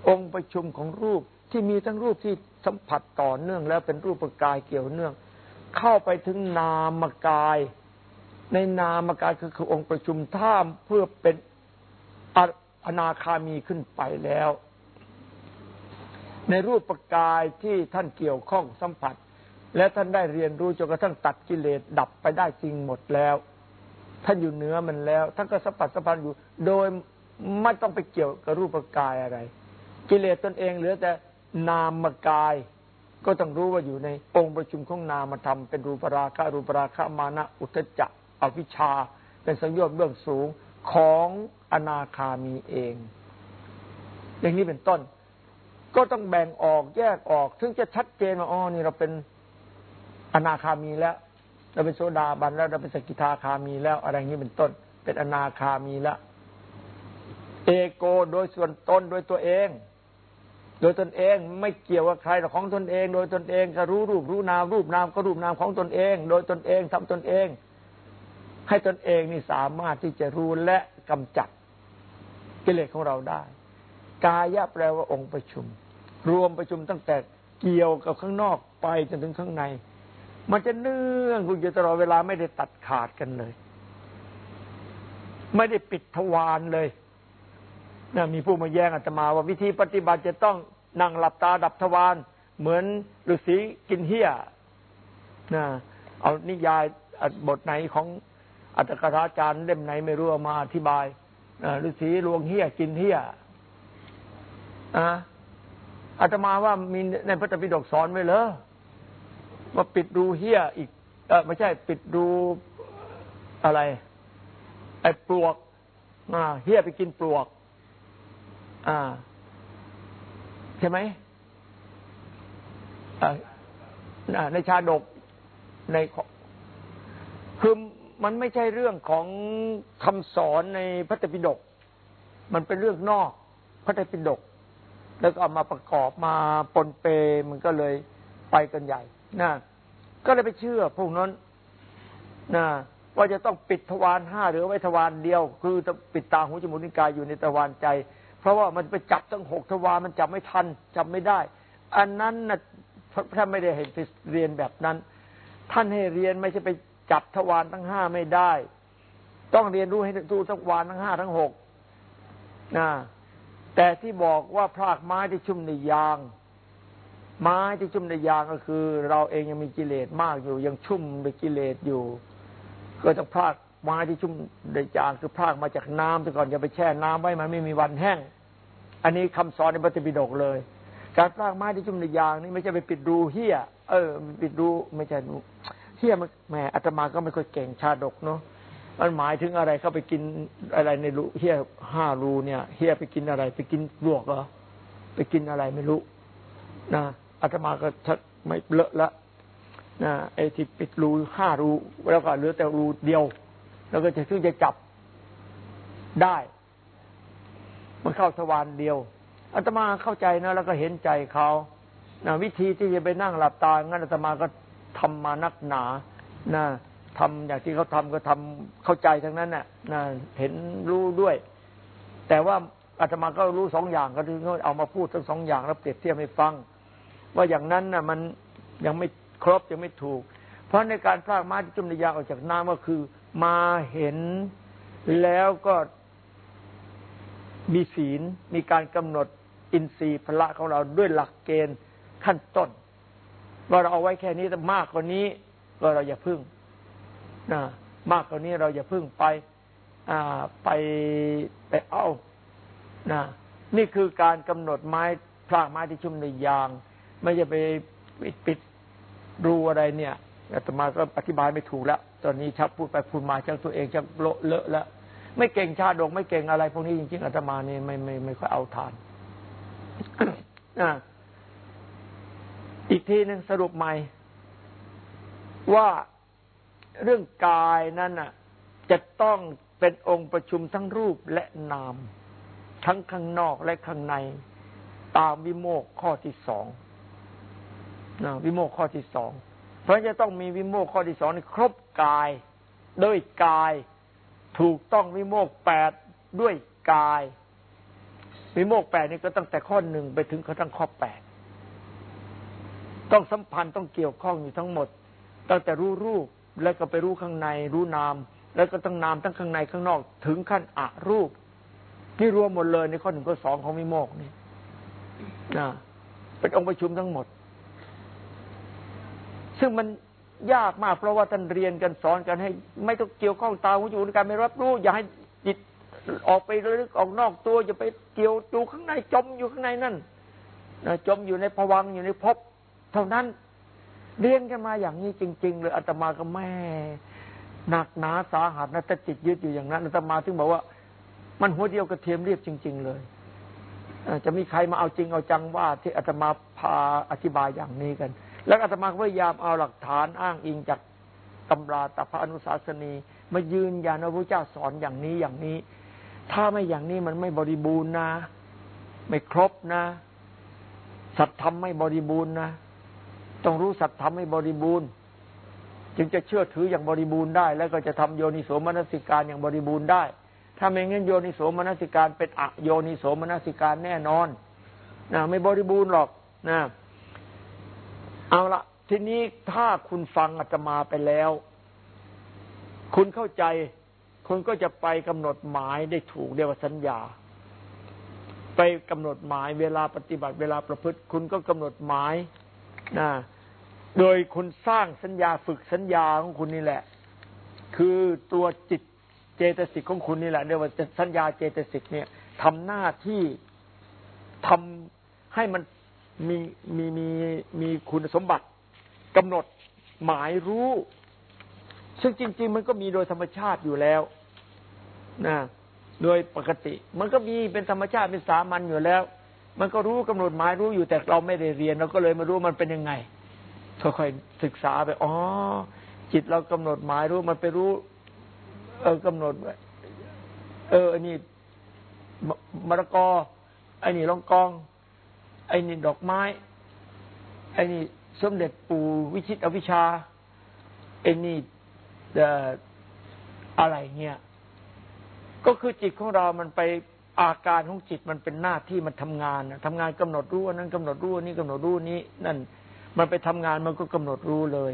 องค์ประชุมของรูปที่มีทั้งรูปที่สัมผัสต่อเนื่องแล้วเป็นรูปกายเกี่ยวเนื่อง เข้าไปถึงนามกาย ในนามกายคือคือองค์ประชุมท่ามเพื่อเป็นอนาคามีขึ้นไปแล้ว ในรูปปกายที่ท่านเกี่ยวข้องสัมผัส และท่านได้เรียนรู้จนกระทั่งตัดกิเลสดับไปได้จริงหมดแล้ว ท่านอยู่เหนือมันแล้วท่านก็สัมผัสสัมพันธ์อยู่ โดยไม่ต้องไปเกี่ยวกับรูปกายอะไร กิเลสตนเองเหลือแต่นามกาย ก็ต้องรู้ว่าอยู่ในองค์ประชุมของนามธรรมเป็นรูปราคะรูปราคะมานะอุทจจะอวิชชา เป็นสังโยชน์เบื้องสูงของอนาคามีเอง อย่างนี้เป็นต้น ก็ต้องแบ่งออกแยกออก ถึงจะชัดเจนว่าอ๋อนี่เราเป็นอนาคามีแล้ว เราเป็นโสดาบันแล้วเราเป็นสกิทาคามีแล้ว อะไรอย่างนี้เป็นต้น เป็นอนาคามีแล้ว เอโกโดยส่วนตนโดยตัวเอง โดยตนเองไม่เกี่ยวกับใครหรอกของตนเอง โดยตนเองก็รู้รูปรู้นามรูปนามก็รูปนามของตนเอง โดยตนเองทำตนเอง ให้ตนเองนี่สามารถที่จะรู้และกำจัดกิเลสของเราได้ กายะแปลว่าองค์ประชุม รวมประชุมตั้งแต่เกี่ยวกับข้างนอกไปจนถึงข้างใน มันจะเนื่องคุณอยู่ตลอดเวลาไม่ได้ตัดขาดกันเลย ไม่ได้ปิดทวารเลยนะมีผู้มาแย้งอาตมาว่าวิธีปฏิบัติจะต้องนั่งหลับตาดับทวารเหมือนฤาษีกินเหี้ยนะเอานิยายบทไหนของอัตถกถาจารย์เล่มไหนไม่รู้ามาอธิบายฤาษีลวงเหี้ยกินเหี้ยอะอาตมาว่ามีในพระตปิฎกสอนไว้เลย ว่าปิดรูเหี้ยอีกเออไม่ใช่ปิดรูอะไร ไอ้ปลวกอ่าเหี้ยไปกินปลวก อ่า ใช่ไหมอ่าในชาดกในคือมันไม่ใช่เรื่องของคำสอนในพระตปิฎกมันเป็นเรื่องนอกพระตปิฎกแล้วก็เอามาประกอบมาปนเปมันก็เลยไปกันใหญ่ นะก็เลยไปเชื่อพวกนั้นนะว่าจะต้องปิดทวารห้าหรือไว้ทวารเดียว คือปิดตาหูจมูกนิ้วกายอยู่ในทวารใจ เพราะว่ามันไปจับตั้งหกทวารมันจับไม่ทันจับไม่ได้ อันนั้นนะท่านไม่ได้เห็นเรียนแบบนั้น ท่านให้เรียนไม่ใช่ไปจับทวารทั้งห้าไม่ได้ ต้องเรียนรู้ให้ดูทวารทั้งห้าทั้งหกนะแต่ที่บอกว่าพรากไม้ที่ชุ่มในยาง ไม้ที่ชุ่มในยางก็คือ เราเองยังมีกิเลสมากอยู่ ยังชุ่มด้วยกิเลสอยู่ ก็ต้องพากไม้ที่ชุ่มในยางคือพากมาจากน้ำแต่ก่อนอย่าไปแช่น้ำไว้มันไม่มีวันแห้ง อันนี้คำสอนในพระธรรมปิฎกเลย การพากไม้ที่ชุ่มในยางนี่ไม่ใช่ไปปิดรูเฮียเออ ปิดรูไม่ใช่เฮียมันแหมอาตมาก็ไม่ค่อยเก่งชาดกเนาะมันหมายถึงอะไรเข้าไปกินอะไรในรูเฮียห้ารูเนี่ยเฮียไปกินอะไร ไปกินลวกเหรอไปกินอะไรไม่รู้นะ อาตมาก็ชักไม่เลอะละนะไอ้ที่ปิดรูห้ารูแล้วก็เหลือแต่รูเดียว แล้วก็จะถึงจะจับได้ มันเข้าสวรรค์เดียวอาตมาเข้าใจนะ แล้วก็เห็นใจเขานะวิธีที่จะไปนั่งหลับตางั้นอาตมาก็ทำมานักหนานะทำอย่างที่เขาทำก็ทำเข้าใจทั้งนั้นน่ะนะเห็นรู้ด้วย แต่ว่าอาตมาก็รู้สองอย่างก็ถึงเอามาพูดทั้งสองอย่างแล้วเปรียบเทียบให้ฟัง อย่างนั้นน่ะ มันยังไม่ครบยังไม่ถูก เพราะในการพรากม้าที่จุ่มในยางออกจากน้ำก็คือ มาเห็นแล้วก็มีศีลมีการกำหนดอินทรีย์พละของเราด้วยหลักเกณฑ์ขั้นต้น ว่าเราเอาไว้แค่นี้แต่มากกว่านี้ก็เราอย่าพึ่งนะมากกว่านี้เราอย่าพึ่งไป อ่าไปไปเอานะนี่คือการกำหนดไม้พรากไม้ที่ชุ่มในยาง ไม่จะไปปิดปิดรูอะไรเนี่ยอาตมาก็อธิบายไม่ถูกแล้ว ตอนนี้ชักพูดไปพูดมาชักตัวเองชักเลอะเลอะแล้วไม่เก่งชาดกไม่เก่งอะไร พวกนี้จริงๆอาตมานี่ไม่ไม่ไม่ค่อยเอาทานอีกทีหนึ่งสรุปใหม่ ว่าเรื่องกายนั้นน่ะ จะต้องเป็นองค์ประชุมทั้งรูปและนาม ทั้งข้างนอกและข้างใน ตามวิโมกข้อที่สอง นะวิโมกข้อที่สอง เพราะจะต้องมีวิโมกข้อที่สองครบกายด้วยกายถูกต้องวิโมกแปดด้วยกาย วิโมกแปดนี่ก็ตั้งแต่ข้อหนึ่งไปถึงกระทั่งข้อแปดต้องสัมพันธ์ต้องเกี่ยวข้องอยู่ทั้งหมด ตั้งแต่รู้รูปแล้วก็ไปรู้ข้างใน รู้นาม แล้วก็ตั้งนามทั้งข้างในข้างนอก ถึงขั้นอะรูปนี่รวมหมดเลยในข้อหนึ่งข้อสองของมิโมกนี่นะเป็นองค์ประชุมทั้งหมด ซึ่งมันยากมากเพราะว่าท่านเรียนกันสอนกันให้ ไม่ต้องเกี่ยวข้องตาหูจมูกการไม่รับรู้ อย่าให้จิตออกไปลึกออกนอกตัวอย่าไปเกี่ยวอยู่ข้างในจมอยู่ข้างในนั่นจมอยู่ในภวังอยู่ในภพเท่านั้น เรียนกันมาอย่างนี้จริง ๆ เลยอาตมาก็แม่หนักหนาสาหัสนะแต่จิตยึดอยู่อย่างนั้นอาตมาถึงบอกว่า มันหัวเดียวกระเทียมเรียบจริง ๆ เลยจะมีใครมาเอาจริงเอาจังว่าที่อาตมาพาอธิบายอย่างนี้กัน แล้วอาตมาพยายามเอาหลักฐานอ้างอิงจากตำราตพระอนุสาสนี มายืนยันว่าพระเจ้าสอนอย่างนี้อย่างนี้ ถ้าไม่อย่างนี้มันไม่บริบูรณ์นะ ไม่ครบนะ สัตธรรมไม่บริบูรณ์นะ ต้องรู้สัตธรรมให้บริบูรณ์ จึงจะเชื่อถืออย่างบริบูรณ์ได้ แล้วก็จะทำโยนิโสมนสิการอย่างบริบูรณ์ได้ ถ้าไม่งั้นโยนิโสมนสิการเป็นอโยนิโสมนสิการแน่นอนนะไม่บริบูรณ์หรอกนะ เอาละทีนี้ถ้าคุณฟังอาตมาไปแล้ว คุณเข้าใจ คุณก็จะไปกำหนดหมายได้ถูกเรียกว่าสัญญา ไปกำหนดหมายเวลาปฏิบัติเวลาประพฤติ คุณก็กำหนดหมายนะโดยคุณสร้างสัญญาฝึกสัญญาของคุณนี่แหละ คือตัวจิตเจตสิกของคุณนี่แหละเรียกว่าสัญญาเจตสิกเนี่ยทำหน้าที่ทำให้มัน มีมีมีมีคุณสมบัติกำหนดหมายรู้ ซึ่งจริง ๆ มันก็มีโดยธรรมชาติอยู่แล้วนะโดยปกติ มันก็มีเป็นธรรมชาติเป็นสามัญอยู่แล้ว มันก็รู้กำหนดหมายรู้อยู่แต่เราไม่ได้เรียนเราก็เลยมารู้มันเป็นยังไงค่อยๆศึกษาไปอ๋อจิตเรากำหนดหมายรู้มันไปรู้ เออกำหนด เอออันนี้มะละกอไอ้นี่ลองกอง ไอ้นี่ดอกไม้ ไอ้นี่สมเด็จปู่วิชิตอวิชา ไอ้นี่อะไรเงี้ย ก็คือจิตของเรามันไปอาการของจิตมันเป็นหน้าที่มันทำงานทำงานกำหนดรู้นั้นกำหนดรู้นี้กำหนดรู้นี้ นั่น มันไปทำงานมันก็กำหนดรู้เลย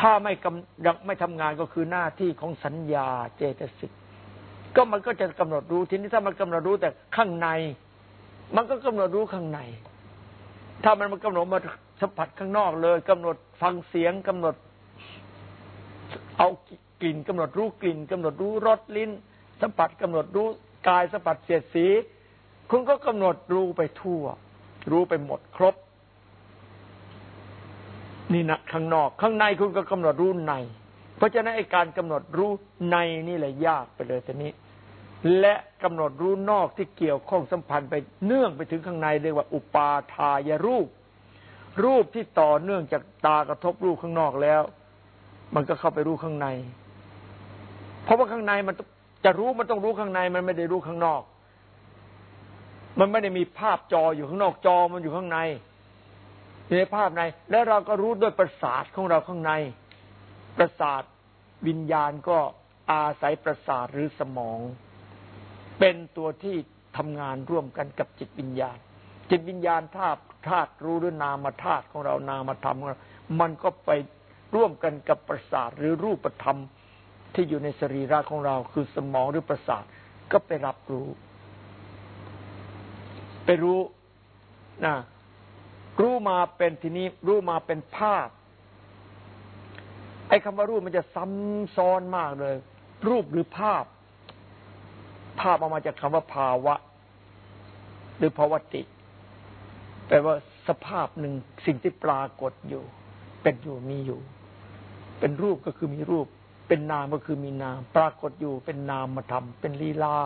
ถ้าไม่กำยังไม่ทำงานก็คือหน้าที่ของสัญญาเจตสิกก็มันก็จะกำหนดรู้ทีนี้ถ้ามันกำหนดรู้แต่ข้างใน มันก็กำหนดรู้ข้างใน ถ้ามันมันกำหนดมาสัมผัสข้างนอกเลยกำหนดฟังเสียงกำหนด เอากลิ่นกำหนดรู้กลิ่นกำหนดรู้รสลิ้น สัมผัสกำหนดรู้กายสัมผัสเสียดสี คุณก็กำหนดรู้ไปทั่ว รู้ไปหมดครบ นี่นะข้างนอก ข้างในคุณก็กำหนดรู้ใน เพราะฉะนั้นไอ้การกำหนดรู้ในนี่แหละยากไปเลยทีนี้ และกำหนดรู้นอกที่เกี่ยวข้องสัมพันธ์ไปเนื่องไปถึงข้างในเรียกว่า อุปาทายรูป รูปที่ต่อเนื่องจากตากระทบรูปข้างนอกแล้ว มันก็เข้าไปรู้ข้างใน เพราะว่าข้างในมันจะรู้มันต้องรู้ข้างใน มันไม่ได้รู้ข้างนอก มันไม่ได้มีภาพจออยู่ข้างนอกจอมันอยู่ข้างในในภาพใน แล้วเราก็รู้ด้วยประสาทของเราข้างใน ประสาทวิญญาณก็อาศัยประสาทหรือสมอง เป็นตัวที่ทำงานร่วมกันกับจิตวิญญาณ จิตวิญญาณธาตุธาตุรู้หรือนามธาตุของเรานามธรรมของเรามันก็ไปร่วมกันกับประสาทหรือรูปธรรมที่อยู่ในสรีระของเรา คือสมองหรือประสาทก็ไปรับรู้ ไปรู้นะรู้มาเป็นทีนี้รู้มาเป็นภาพ ไอ้คำว่ารูปมันจะซ้ำซ้อนมากเลย รูปหรือภาพ ภาพออกมาจากคำว่าภาวะ หรือภาวติ แปลว่าสภาพหนึ่งสิ่งที่ปรากฏอยู่ เป็นอยู่มีอยู่ เป็นรูปก็คือมีรูป เป็นนามก็คือมีนาม ปรากฏอยู่เป็นนามธรรมเป็นลีลา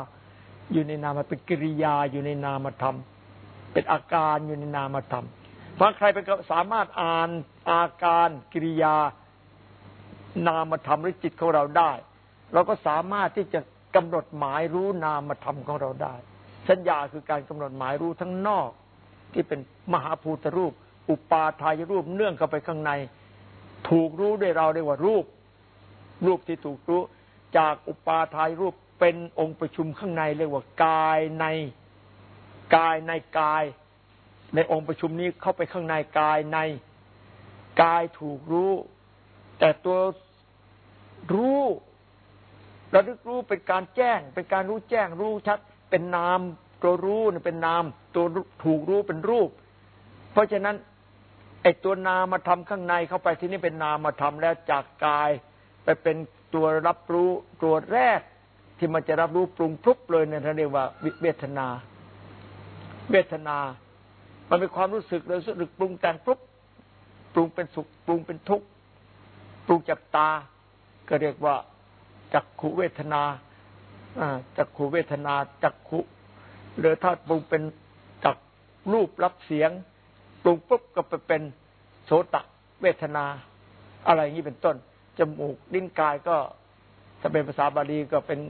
อยู่ในนามเป็นกิริยาอยู่ในนามธรรม เป็นอาการอยู่ในนามธรรมเพราะใครเป็นสามารถอ่านอาการกิริยานามธรรมหรือจิตของเราได้ เราก็สามารถที่จะ กำหนดหมายรู้นามธรรมของเราได้ สัญญาคือการกำหนดหมายรู้ทั้งนอก ที่เป็นมหาภูตรูป อุปาทายรูปเนื่องเข้าไปข้างใน ถูกรู้ด้วยเราเรียกว่ารูป รูปที่ถูกรู้จากอุปาทายรูปเป็นองค์ประชุมข้างในเรียกว่ากายในกายในกาย ในองค์ประชุมนี้เข้าไปข้างในกายในกายถูกรู้ แต่ตัวรู้ ระลึกรู้เป็นการแจ้ง เป็นการรู้แจ้งรู้ชัด เป็นนามตัวรู้เป็นนาม ตัวถูกรู้เป็นรูป เพราะฉะนั้นไอ้ตัวนามมาทำข้างในเข้าไปที่นี่เป็นนามมาทำแล้วจากกาย ไปเป็นตัวรับรู้ตัวแรก ที่มันจะรับรู้ปรุงพรุบเลยเนี่ยเรียกว่าเวทนา เวทนา มันเป็นความรู้สึกเลยรู้สึกปรุงแต่งปุ๊บปรุงเป็นสุขปรุงเป็นทุกข์ปรุงจากตา ก็เรียกว่า จักขุเวทนาจักขุเวทนาจักขุหรือถ้าปรุงเป็นจากรูปรับเสียง ปรุงปุ๊บก็ไปเป็นโสตะเวทนา อะไรอย่างนี้เป็นต้น จมูกลิ้นกายก็ถ้าเป็นภาษาบาลีก็เป็น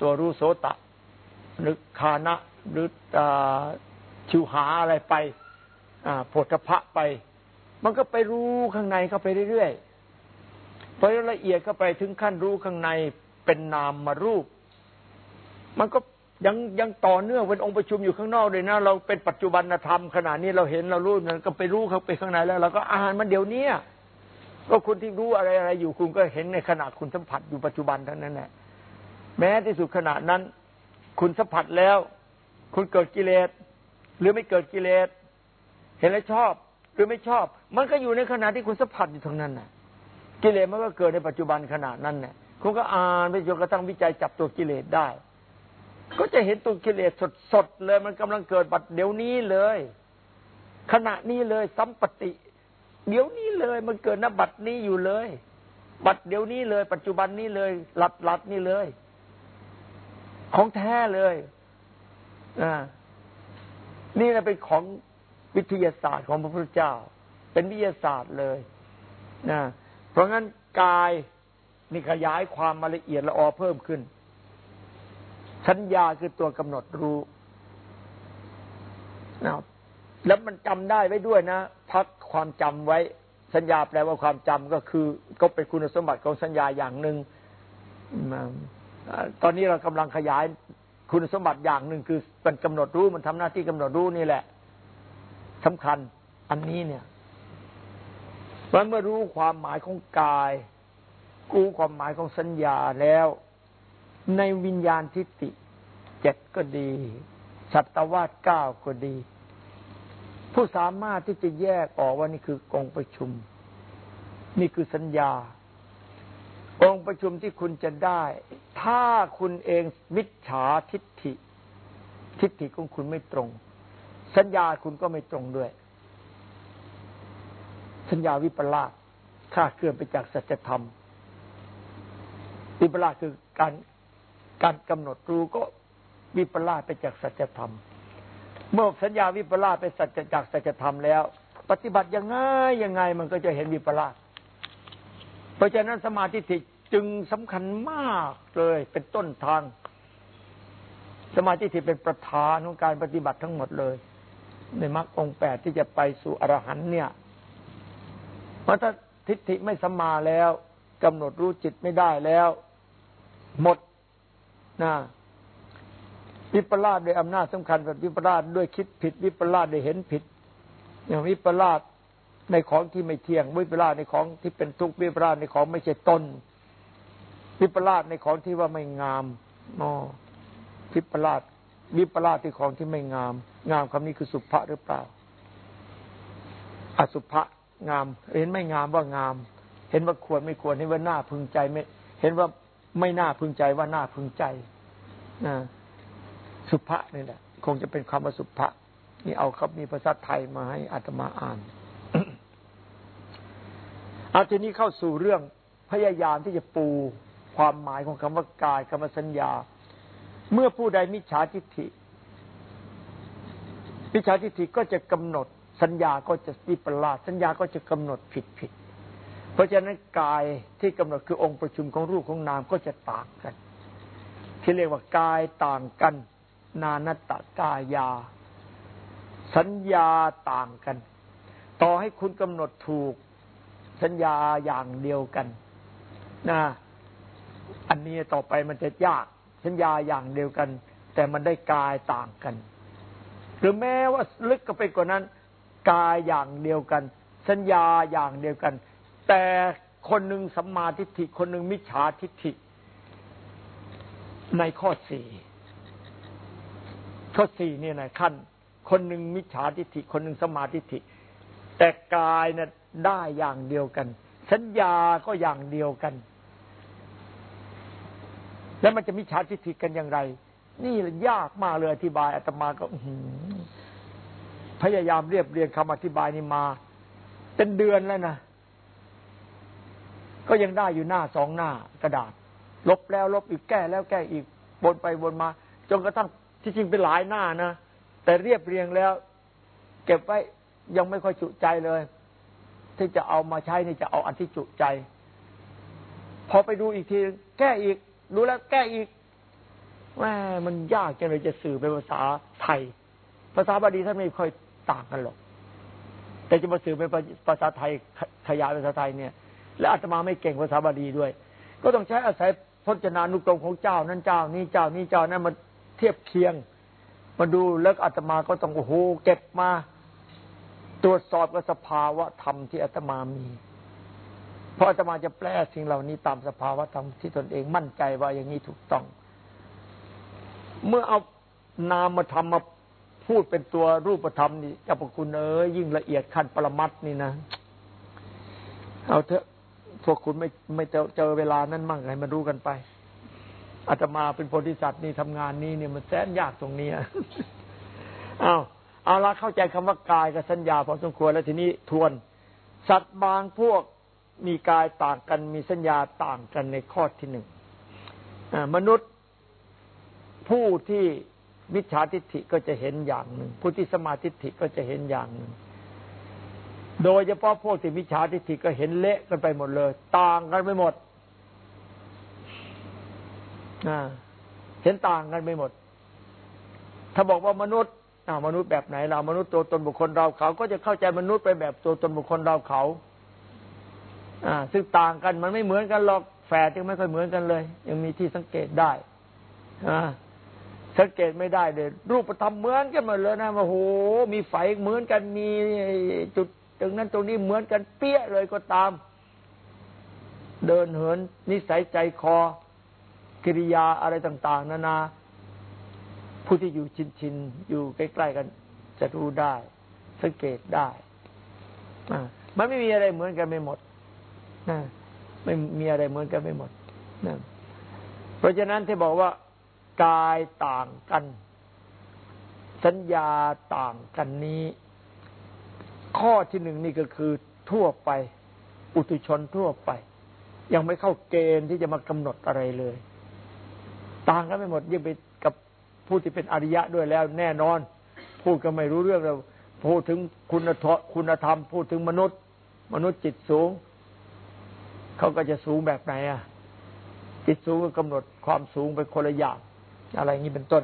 ตัวรู้โสตะหรือคานะหรือชิวหาอะไรไปโพธพะไป มันก็ไปรู้ข้างในเข้าไปเรื่อยๆ พอละเอียดเข้าไปถึงขั้นรู้ข้างในเป็นนามมารูป มันก็ยังยังต่อเนื่องเป็นองค์ประชุมอยู่ข้างนอกเลยนะเราเป็นปัจจุบันธรรมขณะนี้เราเห็นเรารู้นั้นก็ไปรู้เข้าไปข้างในแล้วเราก็อ่านมันเดี๋ยวนี้ก็คุณที่รู้อะไรอะไรอยู่คุณก็เห็นในขณะคุณสัมผัสอยู่ปัจจุบันเท่านั้นแหละแม้ที่สุดขณะนั้น คุณสัมผัสแล้ว คุณเกิดกิเลสหรือไม่เกิดกิเลสเห็นแล้วชอบ หรือไม่ชอบ มันก็อยู่ในขณะที่คุณสัมผัสอยู่ทั้งนั้นน่ะ กิเลสมันก็เกิดในปัจจุบันขณะนั้นเนี่ยคุณก็อ่านไปจนกระทั่งวิจัยจับตัวกิเลสได้ ก็จะเห็นตัวกิเลสสดๆเลยมันกำลังเกิดบัดเดี๋ยวนี้เลย ขณะนี้เลยสัมปติ เดี๋ยวนี้เลยมันเกิดนบัดนี้อยู่เลย บัดเดี๋ยวนี้เลย ปัจจุบันนี้เลย หลัดหลัดนี่เลย ของแท้เลยอ่านี่แหละเป็นของวิทยาศาสตร์ของพระพุทธเจ้า เป็นวิทยาศาสตร์เลยนะ เพราะงั้นกายนี่ขยายความมาละเอียดละออเพิ่มขึ้น สัญญาคือตัวกำหนดรู้นะแล้วมันจำได้ไว้ด้วยนะ พักความจำไว้ สัญญาแปลว่าความจำก็คือ ก็เป็นคุณสมบัติของสัญญาอย่างหนึ่งตอนนี้เรากำลังขยายคุณสมบัติอย่างหนึ่งคือมันกำหนดรู้มันทำหน้าที่กำหนดรู้นี่แหละสำคัญอันนี้เนี่ย มันเมื่อรู้ความหมายของกายกู้ความหมายของสัญญาแล้ว ในวิญญาณทิฏฐิเจ็ดก็ดีสัตวาสเก้าก็ดี ผู้สามารถที่จะแยกออกว่านี่คือกองประชุม นี่คือสัญญา องค์ประชุมที่คุณจะได้ ถ้าคุณเองมิจฉาทิฏฐิ ทิฏฐิของคุณไม่ตรง สัญญาคุณก็ไม่ตรงด้วย สัญญาวิปลาสค่าเคลื่อนไปจากสัจธรรม วิปลาสคือการการกำหนดรู้ก็วิปลาสไปจากสัจธรรม เมื่อสัญญาวิปลาสไปสัจจากสัจธรรมแล้ว ปฏิบัติยังไงยังไงมันก็จะเห็นวิปลาสเพราะฉะนั้นสมาธิิจึงสำคัญมากเลยเป็นต้นทาง สมาธิิเป็นประธานของการปฏิบัติทั้งหมดเลย ในมรรคองแปดที่จะไปสู่อรหันต์เนี่ย เพราะถ้าทิฏฐิไม่สมาแล้วกำหนดรู้จิตไม่ได้แล้ว หมดนะวิปลาสโดยอำนาจสำคัญแบบวิปลาสด้วยคิดผิด วิปลาสด้เห็นผิดอย่างวิปลาสในของที่ไม่เที่ยง วิปลาสในของที่เป็นทุกข์วิปลาสในของไม่ใช่ตนวิปลาสในของที่ว่าไม่งามอ๋อวิปลาสวิปลาสที่ของที่ไม่งาม งามคำนี้คือสุภะหรือเปล่า อสุภะ งาม เห็นไม่งามว่างาม เห็นว่าควรไม่ควรเห็นว่าน่าพึงใจไม่ เห็นว่าไม่น่าพึงใจว่าน่าพึงใจนะสุภะนี่แหละคงจะเป็นคำว่าสุภะนี่เอาครับมีภาษาไทยมาให้อาตมาอ่านอาทีนี้เข้าสู่เรื่องพยายามที่จะปูความหมายของคำว่ากายคำว่าสัญญา เมื่อผู้ใดมิจฉาทิฏฐิมิจฉาทิฏฐิก็จะกำหนด สัญญาก็จะวิปลาสสัญญาก็จะกำหนดผิดผิด เพราะฉะนั้นกายที่กำหนดคือองค์ประชุมของรูปของนามก็จะต่างกัน ที่เรียกว่ากายต่างกัน นานัตตกายา สัญญาต่างกัน ต่อให้คุณกำหนดถูกสัญญาอย่างเดียวกันนะอันนี้ต่อไปมันจะยากสัญญาอย่างเดียวกัน แต่มันได้กายต่างกันหรือแม้ว่าลึกก็ไปกว่านั้น กายอย่างเดียวกัน สัญญาอย่างเดียวกัน แต่คนหนึ่งสัมมาทิฏฐิคนหนึ่งมิจฉาทิฏฐิ ในข้อสี่ข้อสี่นี่นะขั้น คนหนึ่งมิจฉาทิฏฐิ คนหนึ่งสมาทิฏฐิ แต่กายนะ่ะได้อย่างเดียวกัน สัญญาก็อย่างเดียวกัน แล้วมันจะมิจฉาทิฏฐิกันอย่างไร นี่ยากมากเลยอธิบายอาตมาก็ พยายามเรียบเรียงคำอธิบายนี้มา เป็นเดือนแล้วนะก็ยังได้อยู่หน้าสองหน้ากระดาษ ลบแล้วลบอีกแก้แล้วแก้อีกวนไปวนมา จนกระทั่งที่จริงเป็นหลายหน้านะแต่เรียบเรียงแล้ว เก็บไว้ยังไม่ค่อยจุใจเลย ที่จะเอามาใช้นี่จะเอาอันที่จุใจ พอไปดูอีกที แก้อีก ดูแล้วแก้อีกแม่มันยากจังเลยจะสื่อเป็นภาษาไทย ภาษาบาลีท่านไม่ค่อย ต่างกันหรอก แต่จะมาสื่อเป็นภาษาไทยขยายภาษาไทยเนี่ย และอาตมาไม่เก่งภาษาบาลีด้วย ก็ต้องใช้อาศัยพจนานุกรมของเจ้านั้นเจ้า นี้เจ้านี้เจ้านั้นมาเทียบเคียง มาดูแล้วอาตมาก็ต้องโอ้โหเก็บมาตรวจสอบกับสภาวะธรรมที่อาตมามี เพราะอาตมาจะแปลสิ่งเหล่านี้ตามสภาวะธรรมที่ตนเองมั่นใจว่าอย่างนี้ถูกต้อง เมื่อเอานามมาทำมา พูดเป็นตัวรูปธรรมนี่เจ้าพระคุณเอ้ยยิ่งละเอียดขั้นปรมัตนี่นะ เอาเถอะพวกคุณไม่ไม่เจอเจอเวลานั้นมั่งให้มารู้กันไปอาตมาเป็นโพธิสัตว์นี่ทำงานนี้เนี่ยมันแสนยากตรงนี้อ้าวเอาละเข้าใจคำว่ากายกับสัญญาพอสมควรแล้วทีนี้ทวน สัตว์บางพวกมีกายต่างกันมีสัญญาต่างกันในข้อที่หนึ่งมนุษย์ผู้ที่ มิจฉาทิฏฐิก็จะเห็นอย่างหนึ่งผู้ที่สมาธิฏฐิก็จะเห็นอย่างหนึ่ง โดยเฉพาะพวกที่มิจฉาทิฏฐิก็เห็นเละกันไปหมดเลย ต่างกันไปหมดเห็นต่างกันไปหมด ถ้าบอกว่ามนุษย์มนุษย์แบบไหนเรามนุษย์ตัวตนบุคคลเราเขา ก็จะเข้าใจมนุษย์ไปแบบตัวตนบุคคลเราเขาอ่าซึ่งต่างกันมันไม่เหมือนกันหรอกแฝดยังไม่ค่อยเหมือนกันเลย ยังมีที่สังเกตได้อ่า สังเกตไม่ได้เลย รูปธรรมเหมือนกันหมดเลยนะโอ้โห มีไฟเหมือนกันมีจุดตรงนั้นตรงนี้เหมือนกันเปี้ยเลยก็ตาม เดินเหิน นิสัยใจคอ กิริยาอะไรต่าง ๆ นานาผู้ที่อยู่ชินชินอยู่ใกล้ๆกัน จะรู้ได้ สังเกตได้มันไม่มีอะไรเหมือนกันไม่หมดไม่มีอะไรเหมือนกันไม่หมดเพราะฉะนั้นที่บอกว่า กายต่างกัน สัญญาต่างกันนี้ ข้อที่หนึ่งนี่ก็คือทั่วไป อุตุชนทั่วไป ยังไม่เข้าเกณฑ์ที่จะมากำหนดอะไรเลย ต่างกันไม่หมดยิ่งไปกับผู้ที่เป็นอริยะด้วยแล้ว แน่นอน พูดก็ไม่รู้เรื่องเราพูดถึงคุณธรรมคุณธรรม พูดถึงมนุษย์ มนุษย์จิตสูง เขาก็จะสูงแบบไหนอะจิตสูงก็กำหนดความสูงเป็นคนละอย่าง อะไรอย่างนี้เป็นต้น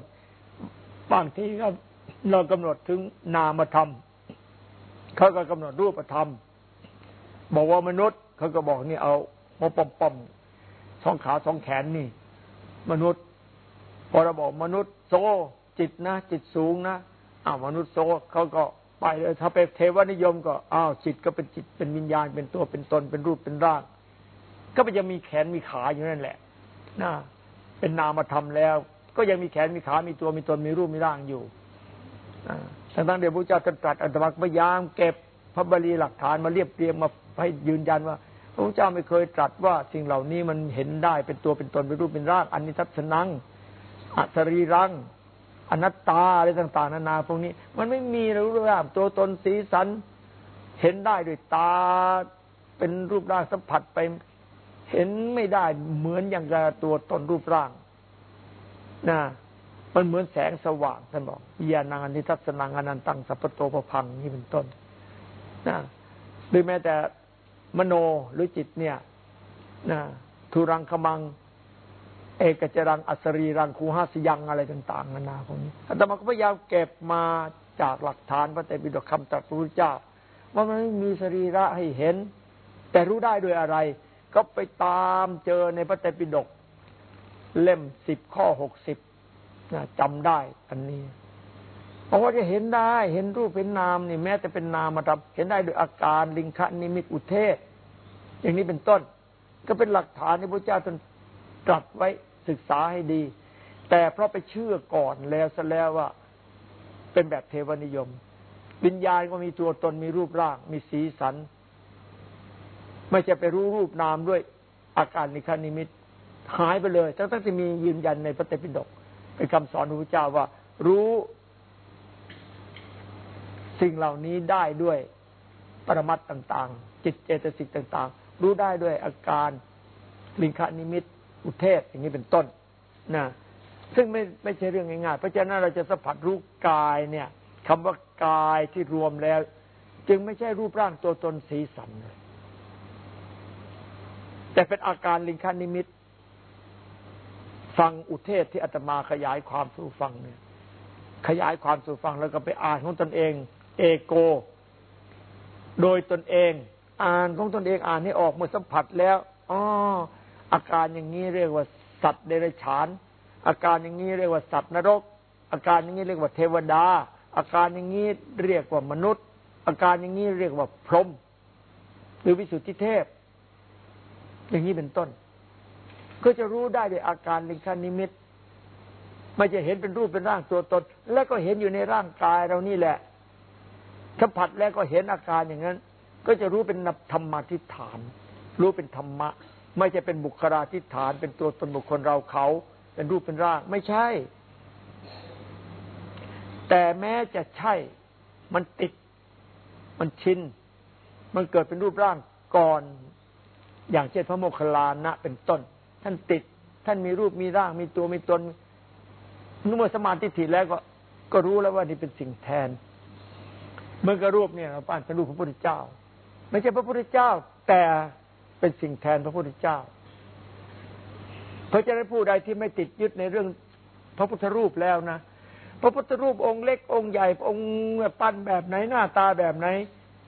บางทีก็เรากำหนดถึงนามธรรมเขาก็กำหนดรูปธรรม บอกว่ามนุษย์เขาก็บอกนี่เอามาปอมปอมสองขาสองแขนนี่ มนุษย์พอเราบอกมนุษย์โซจิตนะจิตสูงนะอ้าวมนุษย์โซเขาก็ไปเลยถ้าเป็นเทวนิยมก็อ้าวจิตก็เป็นจิตเป็นวิญญาณเป็นตัวเป็นตนเป็นรูปเป็นร่าง ก็มันจะมีแขนมีขาอยู่นั่นแหละนะเป็นนามธรรมแล้ว ก็ยังมีแขนมีขา มีตัวมีตนมีรูปมีร่างอยู่ทั้งทั้งเดี๋ยวพระเจ้าตรัสอัตมาพยายามเก็บพระบาลีหลักฐานมาเรียบเรียงมาให้ยืนยันว่า พระพุทธเจ้าไม่เคยตรัสว่าสิ่งเหล่านี้มันเห็นได้เป็นตัวเป็นตนเป็นรูปเป็นร่างอันนี้ทัศนังอัศรีรังอนัตตาอะไรต่าง ๆ นานาพวกนี้ มันไม่มีรูปร่างตัวตนสีสันเห็นได้ด้วยตาเป็นรูปร่างสัมผัสไป เห็นไม่ได้เหมือนอย่างกับตัวตนรูปร่าง นะมันเหมือนแสงสว่างท่านบอกยานังอนิทัศนังอนันตังสัพโตปพังนี่เป็นต้นนะหรือแม้แต่มโนหรือจิตเนี่ยนะทุรังคมัง เอกจรังอัสรีรังคูหาสยังอะไรต่างๆนานาพวกนี้อาตมาก็พยายามเก็บมาจากหลักฐานพระเตปิฎกคำตรัสพระพุทธเจ้า ว่ามันไม่มีสรีระให้เห็น แต่รู้ได้ด้วยอะไร ก็ไปตามเจอในพระเตปิฎก เล่มสิบข้อหกสิบจำได้อันนี้เพราะว่าจะเห็นได้ เห็นรูปเป็นนามนี่แม้แต่เป็นนามมาทำเห็นได้โดยอาการลิงคะนิมิตอุเทศ อย่างนี้เป็นต้น ก็เป็นหลักฐานที่พระเจ้าท่านตรัสไว้ศึกษาให้ดี แต่เพราะไปเชื่อก่อนแล้วซะแล้วว่าเป็นแบบเทวนิยม วิญญาณก็มีตัวตนมีรูปร่าง มีสีสัน ไม่จะไปรู้รูปนามด้วยอาการนิคานิมิต หายไปเลย ทั้งๆที่มียืนยันในพระเตปิฎกเป็นคำสอนของพระเจ้าว่า รู้สิ่งเหล่านี้ได้ด้วยปรมัตต่าง ๆ จิตเจตสิกต่าง ๆ รู้ได้ด้วยอาการลิงคานิมิต อุเทศอย่างนี้เป็นต้นนะซึ่งไม่ไม่ใช่เรื่องง่ายๆ เพราะฉะนั้นเราจะสัมผัสรู้กายเนี่ยคำว่ากายที่รวมแล้ว จึงไม่ใช่รูปร่างตัวตนสีสันเลยแต่เป็นอาการลิงคานิมิต ฟังอุเทศที่อาตมาขยายความสู่ฟังเนี่ย ขยายความสู่ฟังแล้วก็ไปอ่านของตนเอง เอโก โดยตนเอง อ่านของตนเองอ่านให้ออกเมื่อสัมผัสแล้วอ๋ออาการอย่างนี้เรียกว่าสัตว์เดรัจฉาน อาการอย่างนี้เรียกว่าสัตว์นรก อาการอย่างนี้เรียกว่าเทวดา อาการอย่างนี้เรียกว่ามนุษย์ อาการอย่างนี้เรียกว่าพรหมหรือวิสุทธิเทพ อย่างนี้เป็นต้น ก็จะรู้ได้ด้วยอาการลิงคานิมิตไม่จะเห็นเป็นรูปเป็นร่างตัวตน แล้วก็เห็นอยู่ในร่างกายเรานี่แหละถ้าผัดแล้วก็เห็นอาการอย่างนั้น ก็จะรู้เป็นธรรมาทิฏฐาน รู้เป็นธรรมะ ไม่ใช่เป็นบุคลาทิฏฐาน เป็นตัวตนบุคคลเราเขา เป็นรูปเป็นร่าง ไม่ใช่ แต่แม้จะใช่ มันติด มันชิน มันเกิดเป็นรูปร่างก่อน อย่างเช่นพระโมคคัลลานะเป็นต้น ท่านติด ท่านมีรูปมีร่าง มีตัวมีตนเมื่อสมาธิถิแล้วก็ ก็รู้แล้วว่านี่เป็นสิ่งแทน เมื่อกรูปเนี่ยเราปั้นเป็นรูปพระพุทธเจ้า ไม่ใช่พระพุทธเจ้า แต่เป็นสิ่งแทนพระพุทธเจ้า เพราะจะได้ผู้ใดที่ไม่ติดยึดในเรื่องพระพุทธรูปแล้วนะพระพุทธรูปองค์เล็กองค์ใหญ่ องค์ปั้นแบบไหนหน้าตาแบบไหน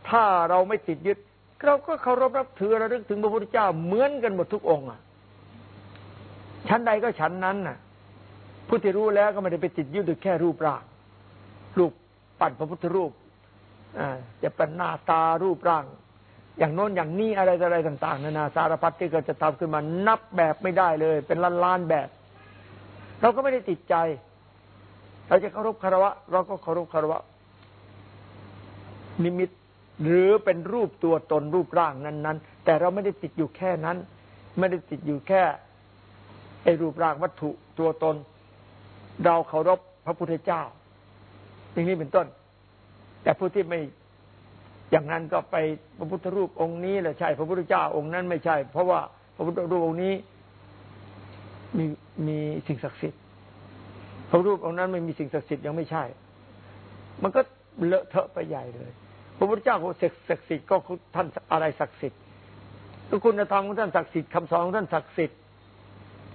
ถ้าเราไม่ติดยึด เราก็เคารพนับถือระลึกถึงพระพุทธเจ้าเหมือนกันหมดทุกองค์อะ ชั้นใดก็ชั้นนั้นน่ะผู้ที่รู้แล้วก็ไม่ได้ไปติดยึดแค่รูปร่างรูปปั้นพระพุทธรูปอ่าจะเป็นหน้าตารูปร่าง อย่างโน้นอย่างนี้อะไรอะไรต่างๆนานาสารพัดที่เก็จะทำขึ้นมานับแบบไม่ได้เลย เป็นล้านล้านๆแบบ เราก็ไม่ได้ติดใจ เราจะเคารพคารวะ เราก็เคารพคารวะ นิมิตหรือเป็นรูปตัวตนรูปร่างนั้น ๆ แต่เราไม่ได้ติดอยู่แค่นั้น ไม่ได้ติดอยู่แค่ ไอ้รูปร่างวัตถุตัวตน เราเคารพพระพุทธเจ้าอย่างนี้เป็นต้น แต่ผู้ที่ไม่อย่างนั้นก็ไปพระพุทธรูปองค์นี้แหละใช่ พระพุทธเจ้าองค์นั้นไม่ใช่ เพราะว่าพระพุทธรูปองค์นี้มีมีสิ่งศักดิ์สิทธิ์พระรูปองค์นั้นไม่มีสิ่งศักดิ์สิทธิ์ยังไม่ใช่ มันก็เลอะเทอะไปใหญ่เลย พระพุทธเจ้าของศักดิ์สิทธิ์ก็ท่านอะไรศักดิ์สิทธิ์ก็คุณธรรมของท่านศักดิ์สิทธิ์คำสอนของท่านศักดิ์สิทธิ์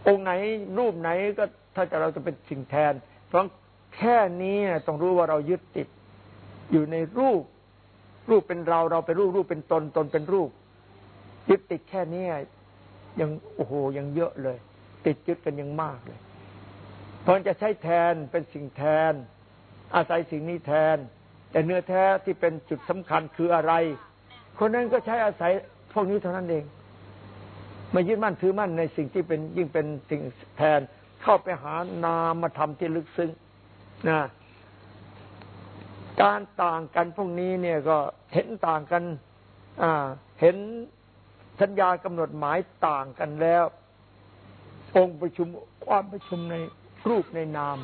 องค์ไหนรูปไหนก็ถ้าจะเราจะเป็นสิ่งแทน เพราะแค่นี้ต้องรู้ว่าเรายึดติด อยู่ในรูป รูปเป็นเราเราเป็นรูปรูปเป็นตนตนเป็นรูป ยึดติดแค่นี้ยังโอ้โหยังเยอะเลย ติดยึดกันยังมากเลยเพราะจะใช้แทนเป็นสิ่งแทน อาศัยสิ่งนี้แทน แต่เนื้อแท้ที่เป็นจุดสำคัญคืออะไร คนนั้นก็ใช้อาศัยพวกนี้เท่านั้นเอง ไม่ยึดมั่นถือมั่นในสิ่งที่เป็นยิ่งเป็นสิ่งแทนเข้าไปหานามธรรมที่ลึกซึ้งนะการต่างกันพวกนี้เนี่ยก็เห็นต่างกันอ่าเห็นสัญญากำหนดหมายต่างกันแล้ว องค์ประชุมความประชุมในรูปในนาม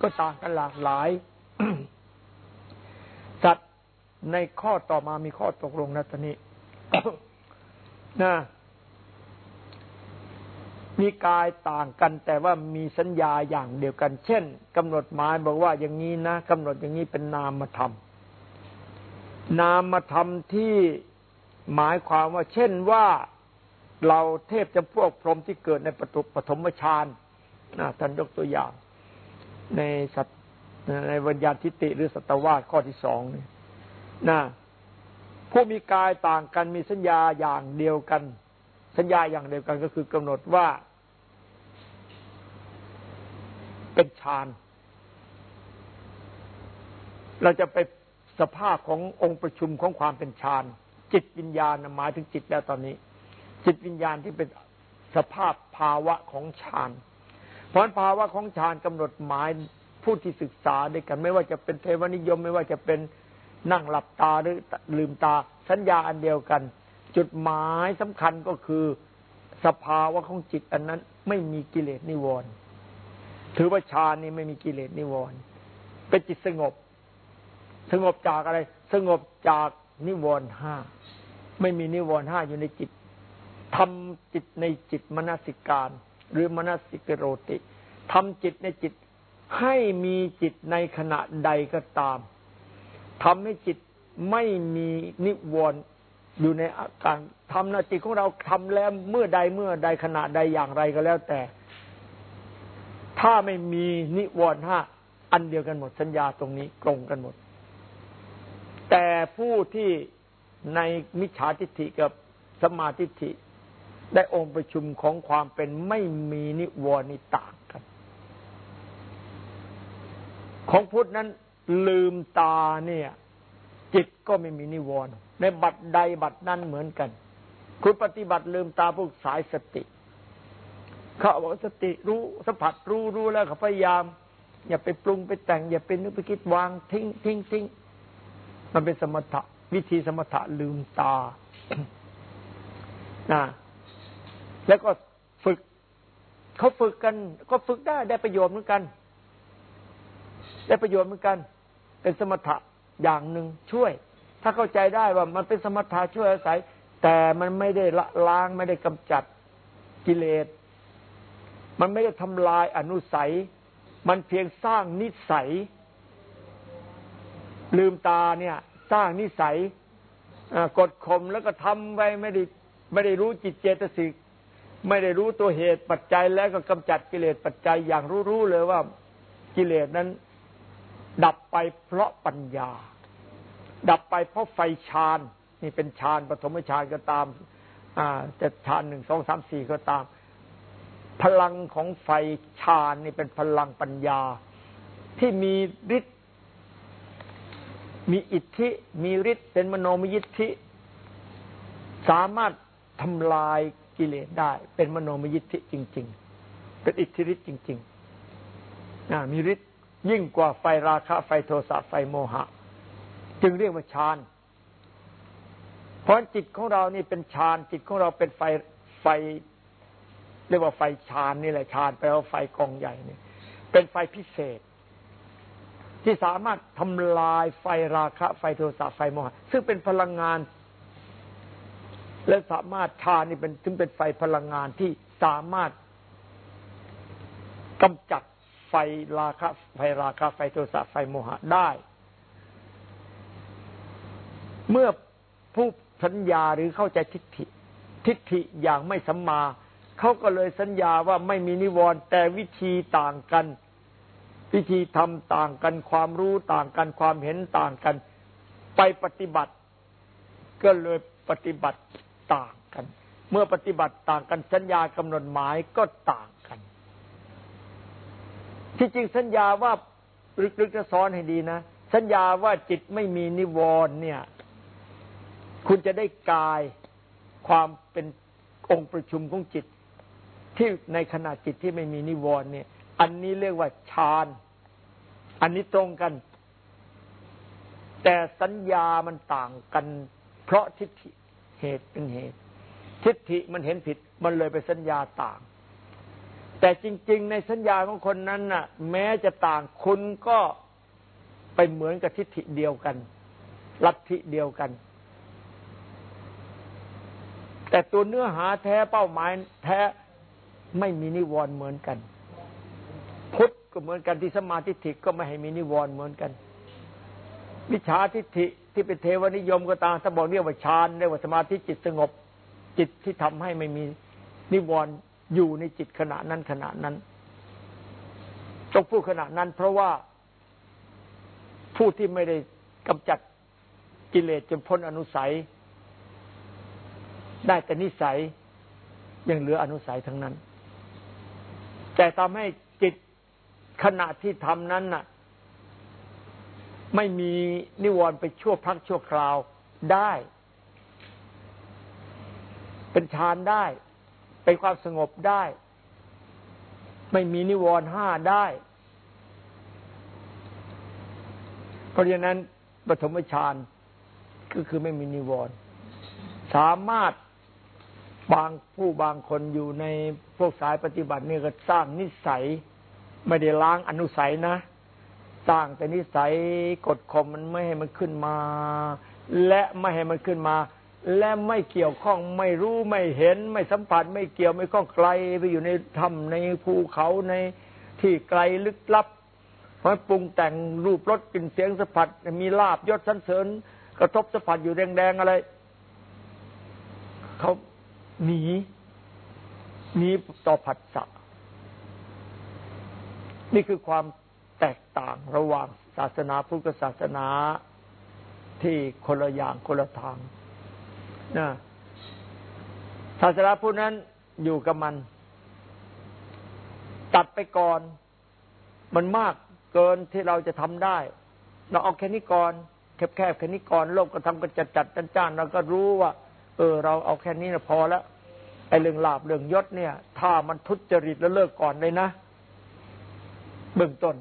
ก็ต่างกันหลากหลายสัตว์ในข้อต่อมามีข้อตกลงนะตอนนี้นะ มีกายต่างกัน แต่ว่ามีสัญญาอย่างเดียวกัน เช่นกำหนดหมายบอกว่าอย่างนี้นะกำหนดอย่างนี้เป็นนามธรรม นามธรรมที่หมายความว่า เช่นว่าเราเทพจะพวกพรหมที่เกิดในปฐปฐมฌานนะท่านยกตัวอย่าง ในสัตในวิญญาณทิฏฐิหรือสัตวาสข้อที่สองนี่นะผู้มีกายต่างกันมีสัญญาอย่างเดียวกัน สัญญาอย่างเดียวกันก็คือกำหนดว่า เป็นฌาน เราจะไปสภาพขององค์ประชุมของความเป็นฌาน จิตวิญญาณหมายถึงจิตแล้วตอนนี้ จิตวิญญาณที่เป็นสภาพภาวะของฌานเพราะภาวะของฌานกำหนดหมายผู้ที่ศึกษาด้วยกัน ไม่ว่าจะเป็นเทวนิยม ไม่ว่าจะเป็นนั่งหลับตาหรือลืมตา สัญญาอันเดียวกัน จุดหมายสำคัญก็คือสภาวะของจิตอันนั้นไม่มีกิเลสนิวรณ์ ถือว่าฌานนี่ไม่มีกิเลสนิวรณ์เป็นจิตสงบ สงบจากอะไร สงบจากนิวรณ์ห้าไม่มีนิวรณ์ห้าอยู่ในจิตทำจิตในจิตมนสิการ หรือมนสิกโรติทำจิตในจิตให้มีจิตในขณะใดก็ตามทำให้จิตไม่มีนิวรณ์อยู่ในอาการทำนาจิตของเราทำแล้วเมื่อใดเมื่อใดขณะใดอย่างไรก็แล้วแต่ ถ้าไม่มีนิวรณ์ห้าอันเดียวกันหมดสัญญาตรงนี้ตรงกันหมด แต่ผู้ที่ในมิจฉาทิฏฐิกับสมาทิฏฐิได้องค์ประชุมของความเป็นไม่มีนิวรณ์ต่างกัน ของพุทธนั้นลืมตาเนี่ย จิตก็ไม่มีนิวรณ์ในบัตรใดบัตรนั้นเหมือนกัน คุณปฏิบัติลืมตาพวกสายสติ เขาบอกสติรู้สัมผัสรู้รู้แล้วเขาพยายาม อย่าไปปรุงไปแต่ง อย่าไปนึกไปคิดวางทิ้งทิ้งทิ้งมันเป็นสมถะวิธีสมถะลืมตานะแล้วก็ฝึก เขาฝึกกัน ก็ฝึกได้ได้ประโยชน์เหมือนกัน ได้ประโยชน์เหมือนกัน เป็นสมถะอย่างหนึ่งช่วย ถ้าเข้าใจได้ว่ามันเป็นสมถะช่วยอาศัย แต่มันไม่ได้ละล้างไม่ได้กำจัดกิเลส มันไม่ได้ทำลายอนุสัย มันเพียงสร้างนิสัย ลืมตาเนี่ย สร้างนิสัยกดข่มแล้วก็ทำไว้ไม่ได้ไม่ได้รู้จิตเจตสิกไม่ได้รู้ตัวเหตุปัจจัยแล้วก็กำจัดกิเลสปัจจัยอย่างรู้ๆเลยว่ากิเลสนั้น ดับไปเพราะปัญญา ดับไปเพราะไฟฌานนี่เป็นฌานปฐมฌานก็ตาม อ่าจะฌานหนึ่งสองสามสี่ก็ตาม พลังของไฟฌานนี่เป็นพลังปัญญา ที่มีฤทธิ์มีอิทธิ มีฤทธิ์เป็นมโนมยิทธิ สามารถทำลายกิเลสได้ เป็นมโนมยิทธิจริง ๆ เป็นอิทธิฤทธิ์จริงๆมีฤทธิ์ยิ่งกว่าไฟราคะไฟโทสะไฟโมหะ จึงเรียกว่าฌานเพราะจิตของเรานี่เป็นฌานจิตของเราเป็นไฟไฟ เรียกว่าไฟฌานนี่แหละฌานแปลว่าไฟกองใหญ่เนี่ยเป็นไฟพิเศษ ที่สามารถทำลายไฟราคะ ไฟโทสะไฟโมหะซึ่งเป็นพลังงาน และสามารถทานนี่เป็นถึงเป็นไฟพลังงานที่สามารถกำจัดไฟราคะ ไฟราคะ ไฟโทสะไฟโมหะได้ เมื่อผู้สัญญาหรือเข้าใจทิฏฐิ ทิฏฐิอย่างไม่สัมมา เขาก็เลยสัญญาว่าไม่มีนิวรณ์แต่วิธีต่างกัน วิธีทำต่างกันความรู้ต่างกันความเห็นต่างกัน ไปปฏิบัติ ก็เลยปฏิบัติต่างกัน เมื่อปฏิบัติต่างกันสัญญากำหนดหมายก็ต่างกัน ที่จริงสัญญาว่าลึกๆจะสอนให้ดีนะสัญญาว่าจิตไม่มีนิวรณ์เนี่ย คุณจะได้กายความเป็นองค์ประชุมของจิต ที่ในขณะจิตที่ไม่มีนิวรณ์เนี่ย อันนี้เรียกว่าฌาน อันนี้ตรงกัน แต่สัญญามันต่างกัน เพราะทิฏฐิเหตุเป็นเหตุ ทิฏฐิมันเห็นผิดมันเลยไปสัญญาต่าง แต่จริง ๆ ในสัญญาของคนนั้นน่ะ แม้จะต่างคุณก็ไปเหมือนกับทิฏฐิเดียวกัน ลัทธิเดียวกัน แต่ตัวเนื้อหาแท้เป้าหมายแท้ ไม่มีนิวรณ์เหมือนกัน พุทธก็เหมือนกันที่สมาธิิก็ไม่ให้มีนิวรณ์เหมือนกันวิชาทิฏฐิที่เป็นเทวนิยมก็ตามถ้าบอกเรียกว่าฌานเรียกว่าสมาธิจิตสงบ จิตที่ทำให้ไม่มีนิวรณ์อยู่ในจิตขณะนั้นขณะนั้นต้องพูดขณะนั้น เพราะว่าผู้ที่ไม่ได้กำจัดกิเลสจนพ้นอนุสัย ได้แต่นิสัยยังเหลืออนุสัยทั้งนั้น แต่ทำให้จิตขณะที่ทำนั้นน่ะ ไม่มีนิวรณ์ไปชั่วพักชั่วคราวได้ เป็นฌานได้ เป็นความสงบได้ ไม่มีนิวรณ์ห้าได้ เพราะฉะนั้นปฐมฌานก็คือไม่มีนิวรณ์สามารถ บางผู้บางคนอยู่ในพวกสายปฏิบัติเนี่ยก็สร้างนิสัย ไม่ได้ล้างอนุสัยนะ สร้างแต่นิสัยกดข่มมันไม่ให้มันขึ้นมา และไม่ให้มันขึ้นมา และไม่เกี่ยวข้องไม่รู้ไม่เห็น ไม่สัมผัสไม่เกี่ยวไม่ข้องไกลไปอยู่ในถ้ำในภูเขาในที่ไกลลึกลับเพราะปรุงแต่งรูปรสกลิ่นเสียงสัมผัสมีลาบยศสันเสริญ กระทบสัมผัสอยู่แดงๆอะไรเขา หนีหนีต่อผัสสะนี่คือความแตกต่างระหว่างศาสนาพุทธศาสนาที่คนละอย่างคนละทางนะศาสนาพุทธนั้นอยู่กับมัน ตัดไปก่อน มันมากเกินที่เราจะทำได้ เราเอาแค่นี้ก่อนแคบๆแค่นี้ก่อนโลกก็ทำกันจัดจัดจ้านจ้านเราก็รู้ว่า เออ เราเอาแค่นี้นะพอแล้วไอ้เรื่องลาบเรื่องยศเนี่ย ถ้ามันทุจริตแล้วเลิกก่อนเลยนะเบื้องต้น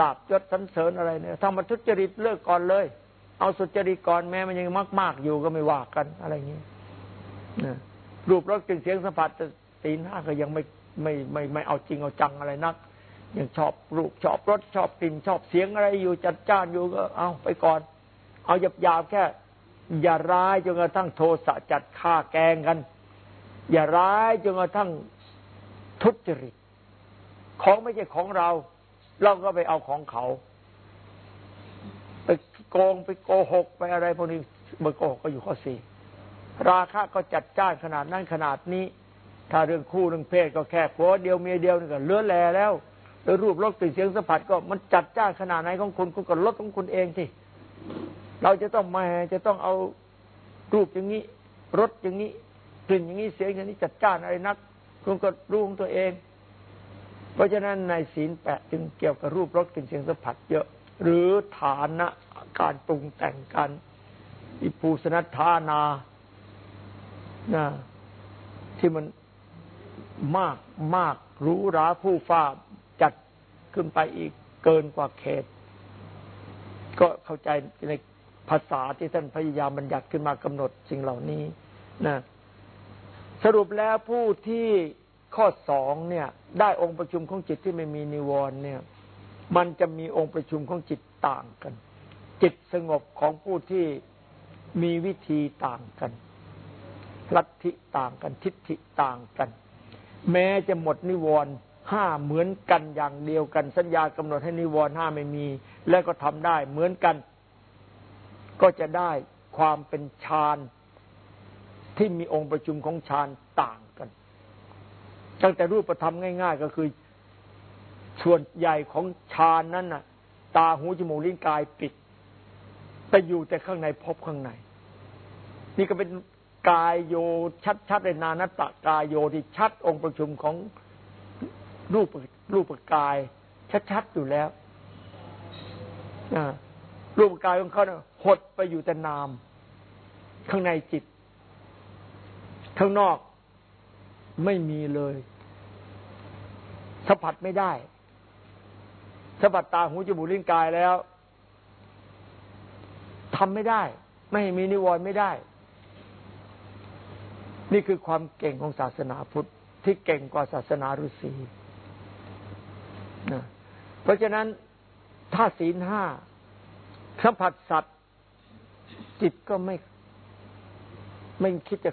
ลาบยศสันเสริญอะไรเนี่ยถ้ามันทุจริตเลิกก่อนเลย เอาสุจริตก่อนแม้มันยังมากมากอยู่ก็ไม่ว่ากันอะไรอย่างนี้นะรูปรสกลิ่นเสียงสัมผัสตีนห้าก็ยังไม่ไม่ไม่ไม่เอาจริงเอาจังอะไรนักยังชอบรูปชอบรสชอบกลิ่นชอบเสียงอะไรอยู่จัดจ้านอยู่ก็เอาไปก่อน เอาหยาบหยาบแค่ อย่าร้ายจนกระทั่งโทสะจัดฆ่าแกงกัน อย่าร้ายจนกระทั่งทุจริต ของไม่ใช่ของเรา เราก็ไปเอาของเขา ไปโกงไปโกหกไปอะไรพวกนี้เมื่อโกหกก็อยู่ข้อสี่ราคะก็จัดจ้านขนาดนั้นขนาดนี้ ถ้าเรื่องคู่เรื่องเพศก็แค่ผัวเดียวเมียเดียวนี่ก็เลื่อแลแล้วแล้วรูปรสกลิ่นเสียงสัมผัสก็มันจัดจ้านขนาดไหนของคุณคุณก็ลดของคุณเองที่ เราจะต้องมาจะต้องเอารูปอย่างนี้รสอย่างนี้กลิ่นอย่างนี้เสียงอย่างนี้จัดจ้านอะไรนักคุณก็รู้ของตัวเอง เพราะฉะนั้นในศีลแปดจึงเกี่ยวกับรูปรสกลิ่นเสียงสัมผัสเยอะ หรือฐานะการปรุงแต่งกันอิภูสนัทานานะที่มันมากมากรู้ราผู้ฟ้าจัดขึ้นไปอีกเกินกว่าเขต ก็เข้าใจใน ภาษาที่ท่านพยายามบัญญัติขึ้นมากำหนดสิ่งเหล่านี้นะสรุปแล้วผู้ที่ข้อสองเนี่ย ได้องค์ประชุมของจิตที่ไม่มีนิวรณ์เนี่ย มันจะมีองค์ประชุมของจิตต่างกัน จิตสงบของผู้ที่มีวิธีต่างกันลัทธิต่างกัน ทิฏฐิต่างกัน แม้จะหมดนิวรณ์ห้าเหมือนกันอย่างเดียวกัน สัญญากำหนดให้นิวรณ์ห้าไม่มี แล้วก็ทำได้เหมือนกัน ก็จะได้ความเป็นฌานที่มีองค์ประชุมของฌานต่างกัน ตั้งแต่รูปธรรมง่าย ๆ ก็คือส่วนใหญ่ของฌานนั้นน่ะ ตาหูจมูกลิ้นกายปิด แต่อยู่แต่ข้างในพบข้างใน นี่ก็เป็นกายโยชัดๆในนานัตตกายโยที่ชัดองค์ประชุมของรูปรูปกาย ชัดๆอยู่แล้วอ่า รูปกายของเขาเนี่ยหดไปอยู่แต่นาม ข้างในจิต ข้างนอกไม่มีเลยสัมผัสไม่ได้สัมผัสตาหูจมูกลิ้นกายแล้วทำไม่ได้ ไม่มีนิวรณ์ไม่ได้ นี่คือความเก่งของศาสนาพุทธที่เก่งกว่าศาสนาฤาษีนะเพราะฉะนั้นถ้าศีลห้า สัมผัสสัตว์ จิตก็ไม่ ไม่คิดจะ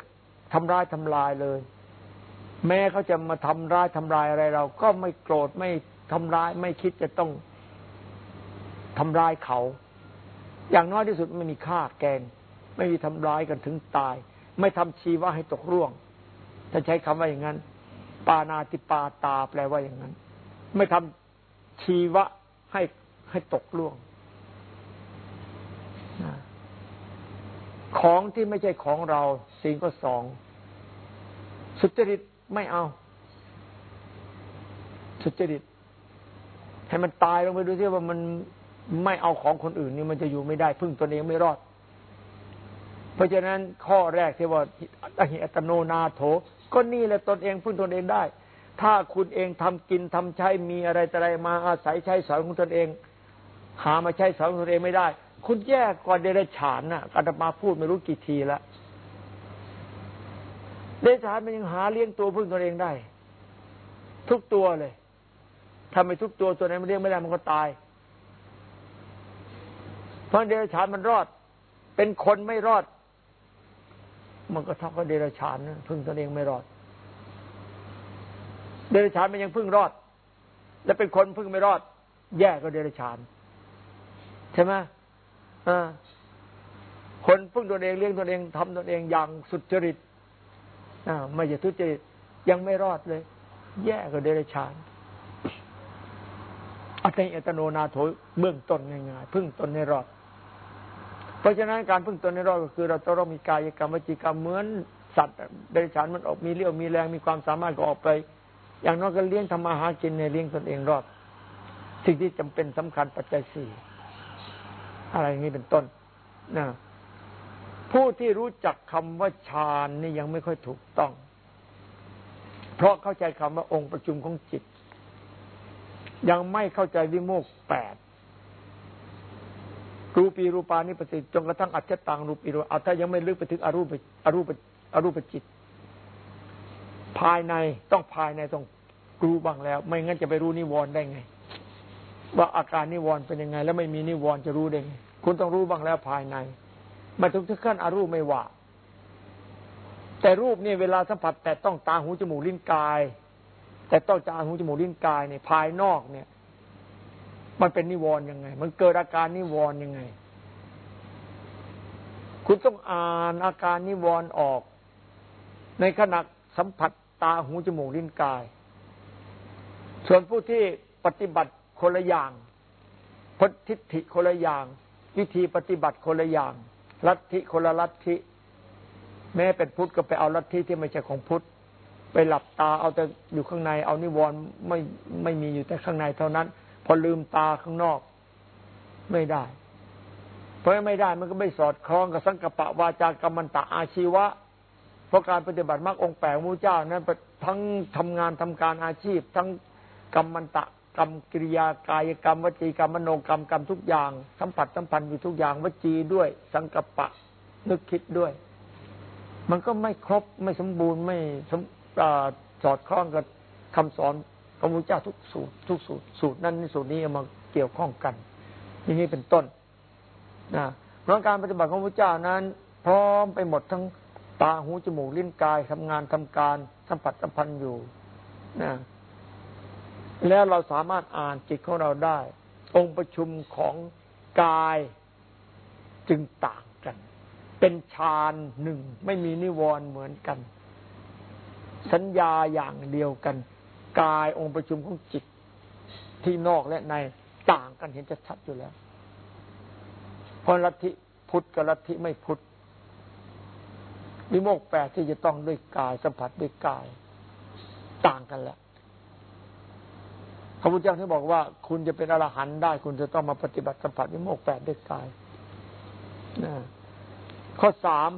ทำร้ายทำลายเลย แม้เขาจะมาทำร้ายทำลายอะไรเรา ก็ไม่โกรธไม่ทำร้าย ไม่คิดจะต้องทำร้ายเขา อย่างน้อยที่สุดไม่มีฆ่าแกง ไม่มีทำร้ายกันถึงตาย ไม่ทำชีวะให้ตกร่วงถ้าใช้คำว่าอย่างนั้น ปานาติปาตาแปลว่าอย่างนั้น ไม่ทำชีวะให้ให้ตกร่วง ของที่ไม่ใช่ของเราสิ่งก็สอง สุจริตไม่เอา สุจริต ให้มันตายลงไปดูซิว่ามันไม่เอาของคนอื่นนี่มันจะอยู่ไม่ได้ พึ่งตัวเองไม่รอด เพราะฉะนั้นข้อแรกที่ว่าอหิอัตโนนาโถ ก็นี่แหละตนเองพึ่งตนเองได้ ถ้าคุณเองทำกินทำใช้มีอะไรแต่อะไรมาอาศัยใช้สอยของตนเอง หามาใช้สอยของตนเองไม่ได้ คุณแยกก่อนเดรัจฉานน่ะอาตมาพูดไม่รู้กี่ทีแล้วเดรัจฉานมันยังหาเลี้ยงตัวพึ่งตนเองได้ ทุกตัวเลยทำไมทุกตัวตัวไหนมันเลี้ยงไม่ได้มันก็ตาย เพราะเดรัจฉานมันรอด เป็นคนไม่รอด มันก็เท่ากับเดรัจฉานนะพึ่งตนเองไม่รอด เดรัจฉานมันยังพึ่งรอด และเป็นคนพึ่งไม่รอด แย่ก็เดรัจฉานใช่ไหม อคนพึ่งตนเองเลี้ยงตนเองทำตนเองอย่างสุดจริตอไม่จะทุจริตยังไม่รอดเลย แย่กว่าเดรัจฉานอัตติอัตโนนาโถเบื้องต้นง่ายๆพึ่งตนในรอด เพราะฉะนั้นการพึ่งตนในรอดก็คือ เราต้องมีกายกรรมวจีกรรมเหมือนสัตว์เดรัจฉานมันออกมีเลี้ยวมีแรงมีความสามารถก็ออกไป อย่างน้อยก็เลี้ยงทำมาหากินในเลี้ยงตนเองรอด สิ่งที่จำเป็นสำคัญปัจจัยสี่ อะไรอย่างนี้เป็นต้นนะผู้ที่รู้จักคำว่าฌานนี่ยังไม่ค่อยถูกต้อง เพราะเข้าใจคำว่าองค์ประชุมของจิต ยังไม่เข้าใจวิโมกแปดรูปีรูปานิปติจนกระทั่งอัจฉตังรูปีรูเอาถ้ายังไม่ลึกไปถึงอรูปอรูปอรูปจิต ภายในต้องภายในต้องรู้บ้างแล้ว ไม่งั้นจะไปรู้นิวรณ์ได้ไง ว่าอาการนิวรณ์เป็นยังไง แล้วไม่มีนิวรณ์จะรู้ได้ไงคุณต้องรู้บ้างแล้วภายในมาถึงถึงขั้นอารูปไม่ว่า แต่รูปเนี่ยเวลาสัมผัส แต่ต้องตาหูจมูกลิ้นกาย แต่ต้องตาหูจมูกลิ้นกายเนี่ยภายนอกเนี่ย มันเป็นนิวรณ์ยังไง มันเกิดอาการนิวรณ์ยังไง คุณต้องอ่านอาการนิวรณ์ออก ในขณะสัมผัสตาหูจมูกลิ้นกาย ส่วนผู้ที่ปฏิบัติ คนละอย่างพทิฏฐิคนละอย่าง วิธีปฏิบัติคนละอย่างลัทธิคนละลัทธิแม้เป็นพุทธก็ไปเอาลัทธิที่ไม่ใช่ของพุทธไปหลับตาเอาแต่อยู่ข้างใน เอานิวรณ์ไม่ไม่มีอยู่แต่ข้างในเท่านั้น พอลืมตาข้างนอกไม่ได้ เพราะไม่ได้มันก็ไม่สอดคล้องกับสังกปะวาจากรรมันตะอาชีวะ เพราะการปฏิบัติมรรคองแปดมูเจ้านั้นทั้งทำงานทำการอาชีพ ทั้งกรรมันตะ กรรมกิริยากายกรรมวจีกรรมมโนกรรมกรรมทุกอย่าง สัมผัสสัมพันธ์อยู่ทุกอย่างวจีด้วย สังกปะนึกคิดด้วย มันก็ไม่ครบไม่สมบูรณ์ไม่สอดคล้องกับคำสอนของพระเจ้าทุกสูตรทุกสูตรสูตรนั้นสูตรนี้มาเกี่ยวข้องกันอย่างนี้เป็นต้นนะเพราะการปฏิบัติของพระเจ้านั้น พร้อมไปหมดทั้งตาหูจมูกลิ้นกายทำงานทำการสัมผัสสัมพันธ์อยู่นะ แล้วเราสามารถอ่านจิตของเราได้ องค์ประชุมของกายจึงต่างกัน เป็นฌานหนึ่งไม่มีนิวรณ์เหมือนกัน สัญญาอย่างเดียวกัน กายองค์ประชุมของจิตที่นอกและในต่างกันเห็นชัดๆอยู่แล้วเพราะลัทธิพุทธกับลัทธิไม่พุทธวิโมกแปดที่จะต้องด้วยกายสัมผัสด้วยกาย ต่างกันแหล้ว พระพุทธเจ้าที่บอกว่า คุณจะเป็นอรหันต์ได้ คุณจะต้องมาปฏิบัติสัมผัสวิโมกแปดด้วยกายนะข้อสาม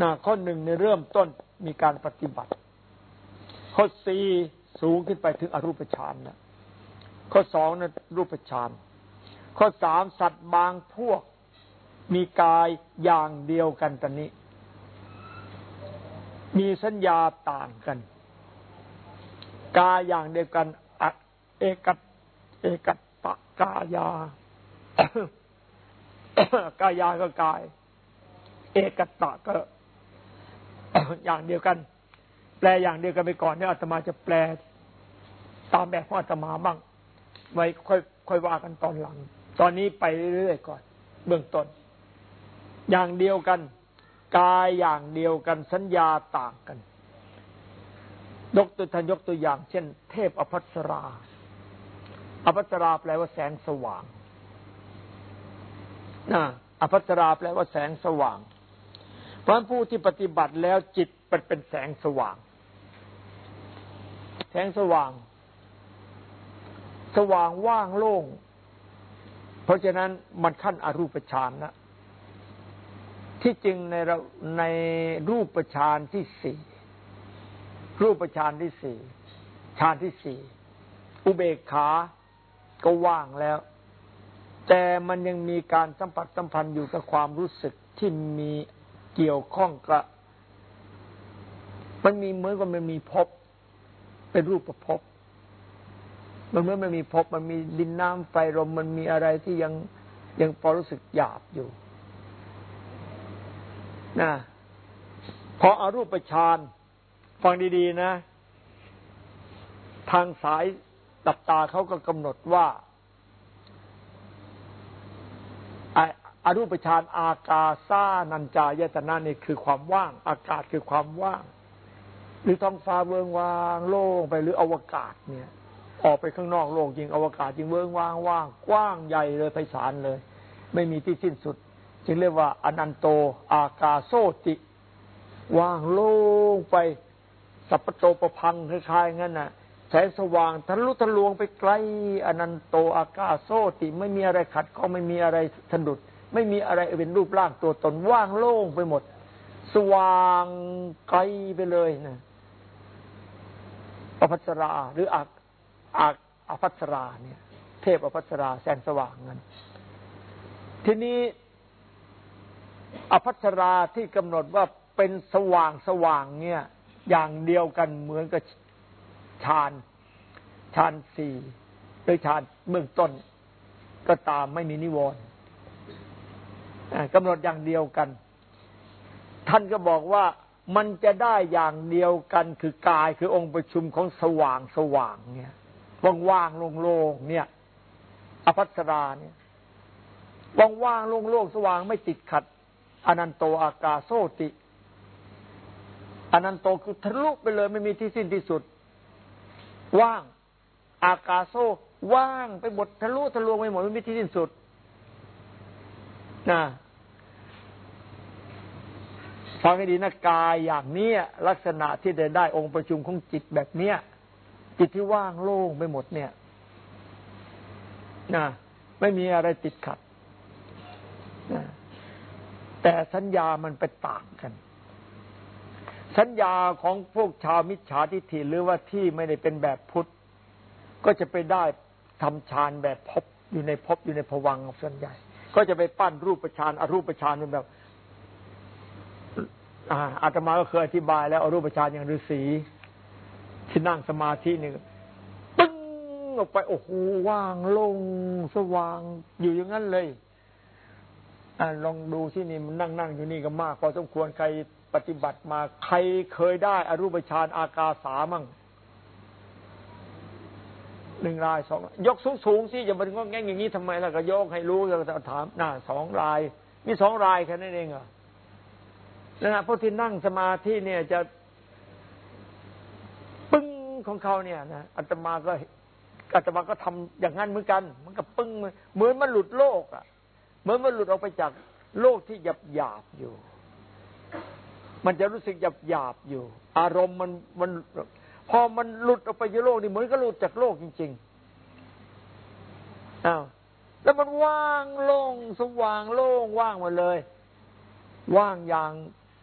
นะข้อหนึ่งในเริ่มต้นมีการปฏิบัติ ข้อสี่สูงขึ้นไปถึงอรูปฌานนะข้อสองนะรูปฌานข้อสามสัตว์บางพวก มีกายอย่างเดียวกันตอนนี้ มีสัญญาต่างกัน กายอย่างเดียวกันเอกัตเอกัตตะกายากายาก็กาย เอกัตตะก็อย่างเดียวกัน แปลอย่างเดียวกันไปก่อนเนี่ยอาตมาจะแปล ตามแบบของอาตมาบ้างไว้ค่อยค่อยว่ากันตอนหลัง ตอนนี้ไปเรื่อยๆก่อน เบื้องต้น อย่างเดียวกัน กายอย่างเดียวกันสัญญาต่างกัน ยกตัวท่านยกตัวอย่าง เช่น เทพอภัสรา อภัสราแปลว่าแสงสว่างนะอภัสราแปลว่าแสงสว่าง เพราะผู้ที่ปฏิบัติแล้วจิตเป็นเป็นแสงสว่าง แสงสว่าง สว่างว่างโล่ง เพราะฉะนั้นมันขั้นอรูปฌานนะที่จริงในในรูปฌานที่สี่ รูปฌานที่สี่ฌานที่สี่อุเบกขาก็ว่างแล้ว แต่มันยังมีการสัมผัสสัมพันธ์อยู่กับความรู้สึกที่มีเกี่ยวข้องกับ มันมีเหมือนกับมันมีภพเป็นรูปประพบ มันเมื่อมันมีภพมันมีดินน้ำไฟลมมันมีอะไรที่ยังยังพอรู้สึกหยาบอยู่นะพออารูปฌาน ฟังดีๆนะ ทางสายตับตาเขาก็กำหนดว่าอรูปฌานอากาซานัญจายตนะนี่คือความว่าง อากาศคือความว่าง หรือท้องฟ้าเวิงว่างโล่งไปหรืออวกาศเนี่ย ออกไปข้างนอกโลกจริงอวกาศจริงเวิงวางว่าง กว้างใหญ่เลยไพศาลเลย ไม่มีที่สิ้นสุด จึงเรียกว่าอนันโต อากาโซติ ว่างโล่งไป สัพโตประพังคล้ายๆงั้นน่ะแสงสว่างทะลุทะลวงไปไกลอนันโตอากาโซติไม่มีอะไรขัดก็ไม่มีอะไรสะดุด ไม่มีอะไรเป็นรูปร่างตัวตนว่างโล่งไปหมด สว่างไกลไปเลยนะอภัสราหรืออักอักอภัสราเนี่ย เทพอภัสราแสงสว่างนั้น ทีนี้อภัสราที่กำหนดว่าเป็นสว่างสว่างเนี่ย อย่างเดียวกันเหมือนกับฌานฌานสี่หรือฌานเบื้องต้น ก็ตามไม่มีนิวรณ์กำหนดอย่างเดียวกัน ท่านก็บอกว่ามันจะได้อย่างเดียวกันคือกายคือองค์ประชุมของสว่างสว่างเนี่ยว่างๆโล่งๆเนี่ย อภัสราเนี่ยว่างๆโล่งๆสว่างไม่ติดขัดอนันโตอากาโซติ อนันโตคือทะลุไปเลยไม่มีที่สิ้นที่สุด ว่าง อากาโซว่างไปหมดทะลุทะลวงไปหมดไม่มีที่สิ้นสุดนะฟังให้ดีนะกายอย่างนี้ลักษณะที่ได้ได้องค์ประชุมของจิตแบบเนี้ยจิตที่ว่างโล่งไปหมดเนี่ยนะไม่มีอะไรติดขัดนะแต่สัญญามันไปต่างกัน สัญญาของพวกชาวมิจฉาทิฏฐิหรือว่าที่ไม่ได้เป็นแบบพุทธ ก็จะไปได้ทำฌานแบบพบอยู่ในพบอยู่ในผวังส่วนใหญ่ ก็จะไปปั้นรูปฌานอรูปฌานเป็นแบบอาตมาก็เคยอธิบายแล้วอรูปฌานอย่างฤาษีที่นั่งสมาธิหนี่งปึ้งออกไปโอ้โหว่างลงสว่างอยู่อย่างนั้นเลยอลองดูที่นี่มันนั่งนั่งอยู่นี่ก็มากพอสมควรใคร ปฏิบัติมาใครเคยได้อรูปฌานอากาสามั่งหนึ่งรายสองยกสูงสูงสิอย่ามาถึงก็แง่งอย่างนี้ทำไมล่ะก็ยกให้รู้ก็ถามน่าสองราย มีสองรายแค่นั้นเองเหรอนะฮะพวกที่นั่งสมาธิเนี่ยจะปึ้งของเขาเนี่ยนะอาตมาก็อาตมาก็ทำอย่างนั้นเหมือนกัน มันก็ปึ้งเหมือนมันหลุดโลกอะ เหมือนมันหลุดออกไปจากโลกที่หยาบหยาบอยู่ มันจะรู้สึกหยาบหยาบอยู่ อารมณ์มันมันพอมันหลุดออกไปจากโลกนี่เหมือนก็หลุดจากโลกจริงๆอ้าวแล้วมันว่างโล่งสว่างโล่งว่างหมดเลย ว่างอย่าง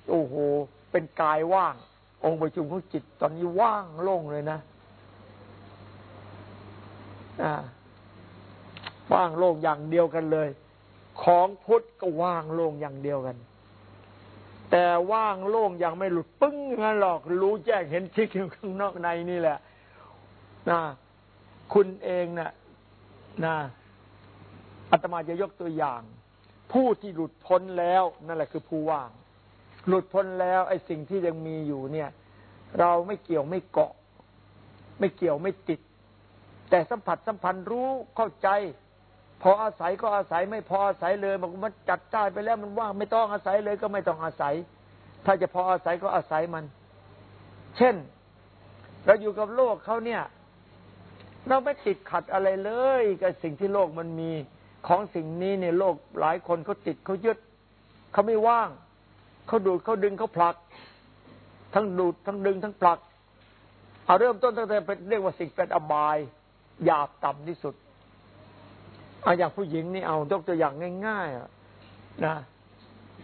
โอ้โหเป็นกายว่าง องค์ประชุมของจิตตอนนี้ว่างโล่งเลยนะอ่าว่างโล่งอย่างเดียวกันเลย ของพุทธก็ว่างโล่งอย่างเดียวกัน แต่ว่างโล่งยังไม่หลุดปึ้งงั้นหรอกรู้แจ้งเห็นชิกอยู่ข้างนอกในนี่แหละนะคุณเองนะ่ะนะอาตมาจะยกตัวอย่าง ผู้ที่หลุดพ้นแล้วนั่นแหละคือผู้ว่าง หลุดพ้นแล้วไอ้สิ่งที่ยังมีอยู่เนี่ย เราไม่เกี่ยวไม่เกาะ ไม่เกี่ยวไม่ติด แต่สัมผัสสัมพันธ์รู้เข้าใจ พออาศัยก็อาศัยไม่พออาศัยเลยบอกมันจัดได้ไปแล้วมันว่างไม่ต้องอาศัยเลยก็ไม่ต้องอาศัย ถ้าจะพออาศัยก็อาศัยมัน เช่น เราอยู่กับโลกเขาเนี่ย เราไม่ติดขัดอะไรเลยกับสิ่งที่โลกมันมีของสิ่งนี้ในโลกหลายคนเขาติดเขายึดเขาไม่ว่างเขาดูดเขาดึงเขาผลัก ทั้งดูดทั้งดึงทั้งผลักเอาเริ่มต้นตั้งแต่เป็นเรียกว่าสิ่งเป็นอบายหยาบต่ำที่สุด เอาอย่างผู้หญิงนี่เอายกตัวอย่างง่ายๆนะ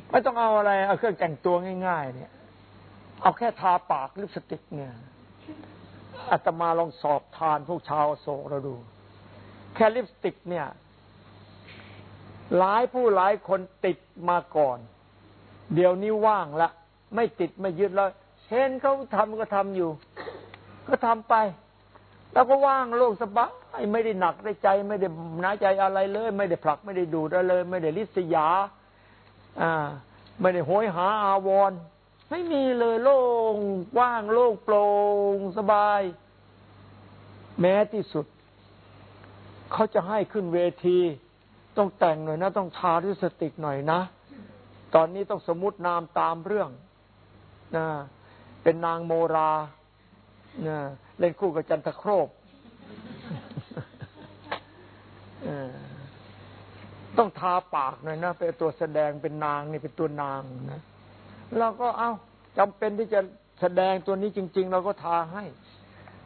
ไม่ต้องเอาอะไรเอาเครื่องแต่งตัวง่าย ๆ เนี่ย เอาแค่ทาปากลิปสติกเนี่ยอาตมาลองสอบทานพวกชาวโศกเราดู แค่ลิปสติกเนี่ย หลายผู้หลายคนติดมาก่อน เดี๋ยวนี้ว่างละ ไม่ติดไม่ยึดแล้วเห็นเขาทำก็ทำอยู่ ก็ทำไป แล้วก็ว่างโลกสบาย ไม่ได้หนักได้ใจ ไม่ได้หนาใจอะไรเลย ไม่ได้ผลักไม่ได้ดูดอะไรเลย ไม่ได้ลิษยา อ่า ไม่ได้โหยหาอาวรไม่มีเลยโล่งว่างโล่งโปร่งสบาย แม้ที่สุด เขาจะให้ขึ้นเวที ต้องแต่งหน่อยนะ ต้องทาด้วยสติกหน่อยนะ ตอนนี้ต้องสมมตินามตามเรื่องนะเป็นนางโมรานะเล่นคู่กับจันทโครบ ต้องทาปากหน่อยนะเป็นตัวแสดงเป็นนางนี่เป็นตัวนางนะเราก็เอาจำเป็นที่จะแสดงตัวนี้จริง ๆ เราก็ทาให้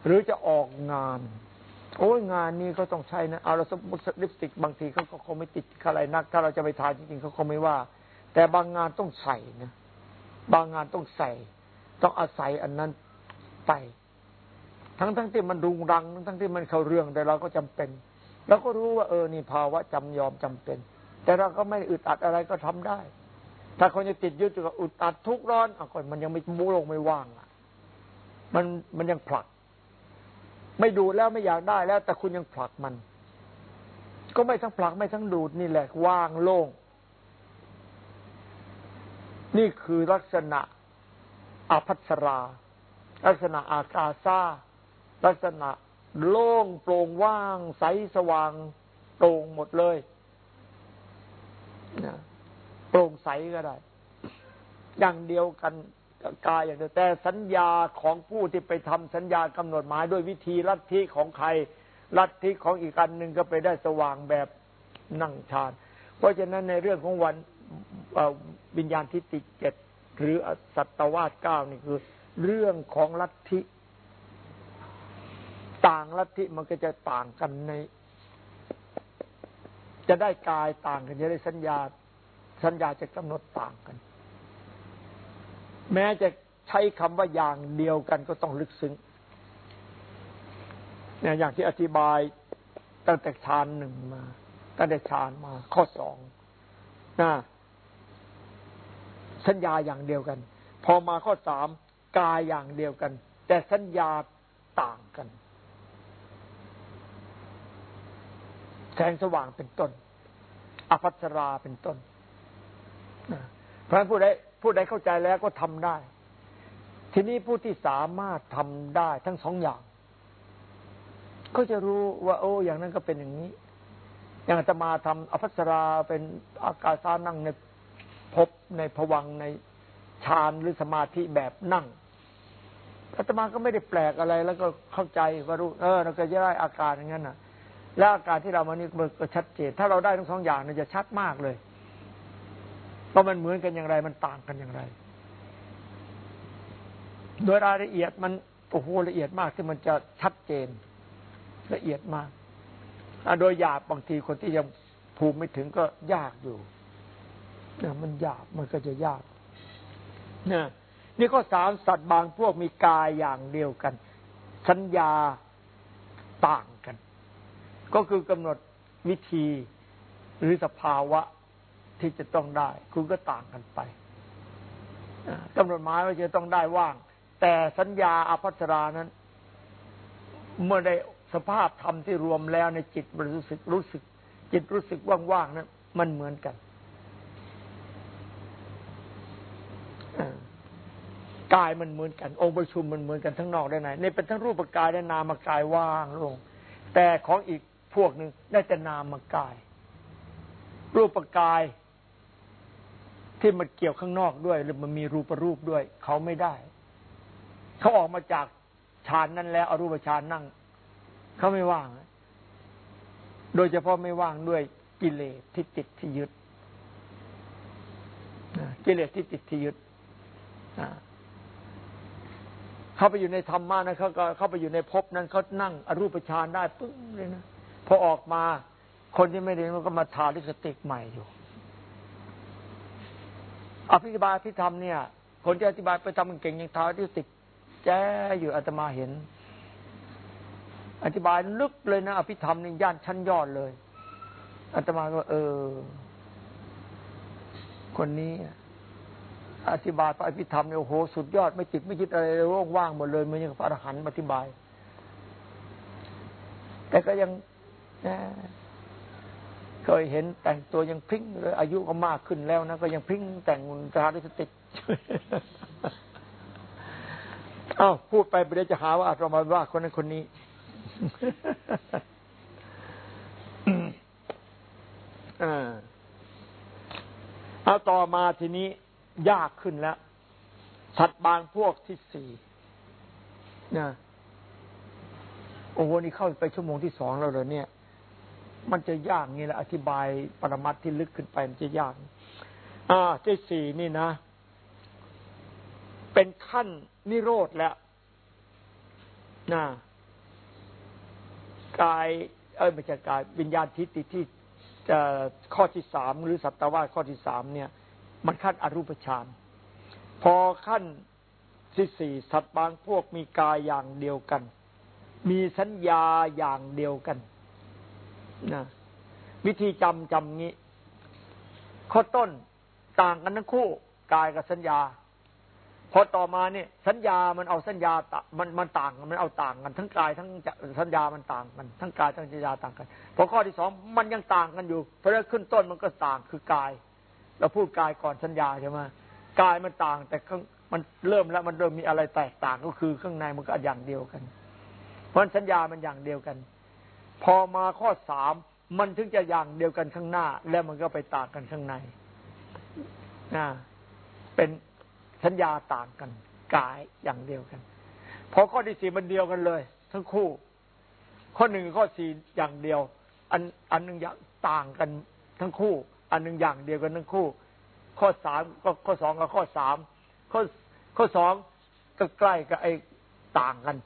หรือจะออกงาน โอ้ยงานนี้ก็ต้องใช้นะเอาเราสมมติลิปสติกบางทีเขาก็คงไม่ติดอะไรนัก ถ้าเราจะไปทาจริงๆเขาคงไม่ว่า แต่บางงานต้องใส่นะบางงานต้องใส่ ต้องอาศัยอันนั้นไป ทั้งทั้งที่มันรุงรัง ทั้งทั้งที่มันเข้าเรื่องแต่เราก็จำเป็น เราก็รู้ว่าเออนี่ภาวะจำยอมจำเป็น แต่เราก็ไม่อึดอัดอะไรก็ทำได้ ถ้าคนจะติดยึดกับอึดอัดทุกร้อนอะคนมันยังไม่มูลงไม่ว่างอะ มันมันยังผลัก ไม่ดูแล้วไม่อยากได้แล้ว แต่คุณยังผลักมัน ก็ไม่ทั้งผลักไม่ทั้งดูดนี่แหละ ว่างโล่งนี่คือลักษณะอาพัสรา ลักษณะอากาซาลักษณะ โล่งโปร่งว่างใสสว่างโปร่งหมดเลยนะโปร่งใสก็ได้ อย่างเดียวกันกายอย่างเดียวแต่สัญญาของผู้ที่ไปทำสัญญากำหนดหมายด้วยวิธีลัทธิของใครลัทธิของอีกอันหนึ่งก็ไปได้สว่างแบบนั่งฌาน เพราะฉะนั้นในเรื่องของวันวิญญาณทิฏฐิเจ็ดหรือสัตวาสเก้านี่คือ เรื่องของลัทธิ ต่างลัทธิมันก็จะต่างกันใน จะได้กายต่างกันจะได้สัญญา สัญญาจะกำหนดต่างกัน แม้จะใช้คำว่าอย่างเดียวกันก็ต้องลึกซึ้งเนี่ยอย่างที่อธิบายตั้งแต่ฌานหนึ่งมาตั้งแต่ฌานมา ข้อสองนะสัญญาอย่างเดียวกัน พอมาข้อสามกายอย่างเดียวกัน แต่สัญญาต่างกัน แสงสว่างเป็นต้น อภัสราเป็นต้นเพราะฉะนั้นผู้ใดผู้ใดเข้าใจแล้วก็ทำได้ ทีนี้ผู้ที่สามารถทำได้ทั้งสองอย่าง ก็จะรู้ว่า โอ้ อย่างนั้นก็เป็นอย่างนี้ อย่างจะมาทำอภัสราเป็นอากาศานั่งในพบในผวังในฌานหรือสมาธิแบบนั่งอาตมาก็ไม่ได้แปลกอะไร แล้วก็เข้าใจว่ารู้เออเราก็จะได้อาการอย่างนั้นน่ะ แล้วอาการที่เรามานี่มันก็ชัดเจน ถ้าเราได้ทั้งสองอย่างเนี่ยจะชัดมากเลยว่าะมันเหมือนกันอย่างไร มันต่างกันอย่างไร โดยรายละเอียดมันโอ้โหละเอียดมากที่มันจะชัดเจน ละเอียดมากโดยหยาบบางทีคนที่ยังภูมิไม่ถึงก็ยากอยู่เนี่ยมันหยาบมันก็จะยากเนี่ยนี่ข้อสามสัตว์บางพวกมีกายอย่างเดียวกัน สัญญาต่าง ก็คือกำหนดวิธีหรือสภาวะที่จะต้องได้ คุณก็ต่างกันไปกำหนดหมายว่าจะต้องได้ว่าง แต่สัญญาอภัสรานั้น เมื่อได้สภาพธรรมที่รวมแล้วในจิตรู้สึกรู้สึก จิตรู้สึกว่างๆนั้นมันเหมือนกันกายมันเหมือนกัน องค์ประชุมมันเหมือนกันทั้งนอกได้ไหนนี่เป็นทั้งรูปกายและนามกายว่างลง แต่ของอีก พวกหนึ่งได้แต่นามกาย รูปกาย ที่มันเกี่ยวข้างนอกด้วยหรือมันมีรูปรูปด้วย เขาไม่ได้ เขาออกมาจากฌานนั้นแล้วอรูปฌานนั่ง เขาไม่ว่าง โดยเฉพาะไม่ว่างด้วยกิเลสที่ติดที่ยึดกิเลสที่ติดที่ยึดเข้าไปอยู่ในธรรมะนะเขาก็เข้าไปอยู่ในภพนั้นเขานั่งอรูปฌานได้ปึ้งเลยนะ พอออกมาคนที่ไม่เรียนมันก็มาทาลิสติกใหม่อยู่ อภิบายพิธรรมเนี่ย คนที่อธิบายไปทำมันเก่งยังทาลิสติกแจ้อยู่อาตมาเห็น อธิบายลึกเลยนะ อภิธรรมนี่ย่านชั้นยอดเลยอาตมาก็เออ คนนี้ อธิบายพระอภิธรรมเนี่ยโอ้โหสุดยอดไม่ติดไม่คิดอะไรโล่งว่างหมดเลยเหมันยังพระอรหันต์อธิบาย แต่ก็ยัง เคยเห็นแต่งตัวยังพิ้งเลยอายุก็มากขึ้นแล้วนะก็ยังพิ้งแต่งทาริสติอ้าวพูดไปไปเดี๋ยวจะหาว่าเรามาว่าคนนั้นคนนี้อเอาต่อมาทีนี้ยากขึ้นแล้วสัตว์บางพวกที่สี่นะโอ้โหนี่เข้าไปชั่วโมงที่สองแล้วเลยเนี่ย มันจะยากนี่แหละอธิบายปรมัตที่ลึกขึ้นไปมันจะยาก อ่าที่สี่นี่นะ เป็นขั้นนิโรธแล้วนะกาย เอ้ยไม่ใช่กายวิญญาณทิฏฐิที่ข้อที่สามหรือสัตวาข้อที่สามเนี่ย มันขั้นอรูปฌานพอขั้นที่สี่สัตว์บางพวกมีกายอย่างเดียวกัน มีสัญญาอย่างเดียวกัน นะวิธีจำจำงี้ ข้อต้นต่างกันทั้งคู่กายกับสัญญา พอต่อมาเนี่ย สัญญามันเอาสัญญาตมันมันต่างกันมันเอาต่างกัน ทั้งกายทั้งสัญญามันต่างกัน ทั้งกายทั้งสัญญาต่างกันพอข้อที่สองมันยังต่างกันอยู่เพราะฉะนั้นขึ้นต้นมันก็ต่างคือกาย เราพูดกายก่อนสัญญาใช่ไหมกายมันต่าง แต่ข้างมันเริ่มแล้วมันเริ่มมีอะไรแตกต่างก็คือข้างในมันก็อย่างเดียวกัน เพราะสัญญามันอย่างเดียวกัน พอมาข้อสามมันถึงจะอย่างเดียวกันข้างหน้า แล้วมันก็ไปต่างกันข้างในนะเป็นสัญญาต่างกันกายอย่างเดียวกันพอข้อที่สี่มันเดียวกันเลย ทั้งคู่ ข้อหนึ่งข้อสี่อย่างเดียว อันอันหนึ่งอย่างต่างกันทั้งคู่ อันหนึ่งอย่างเดียวกันทั้งคู่ ข้อสามก็ข้อสองกับข้อสามข้อข้อสองก็ใกล้กับไอ้ต่างกัน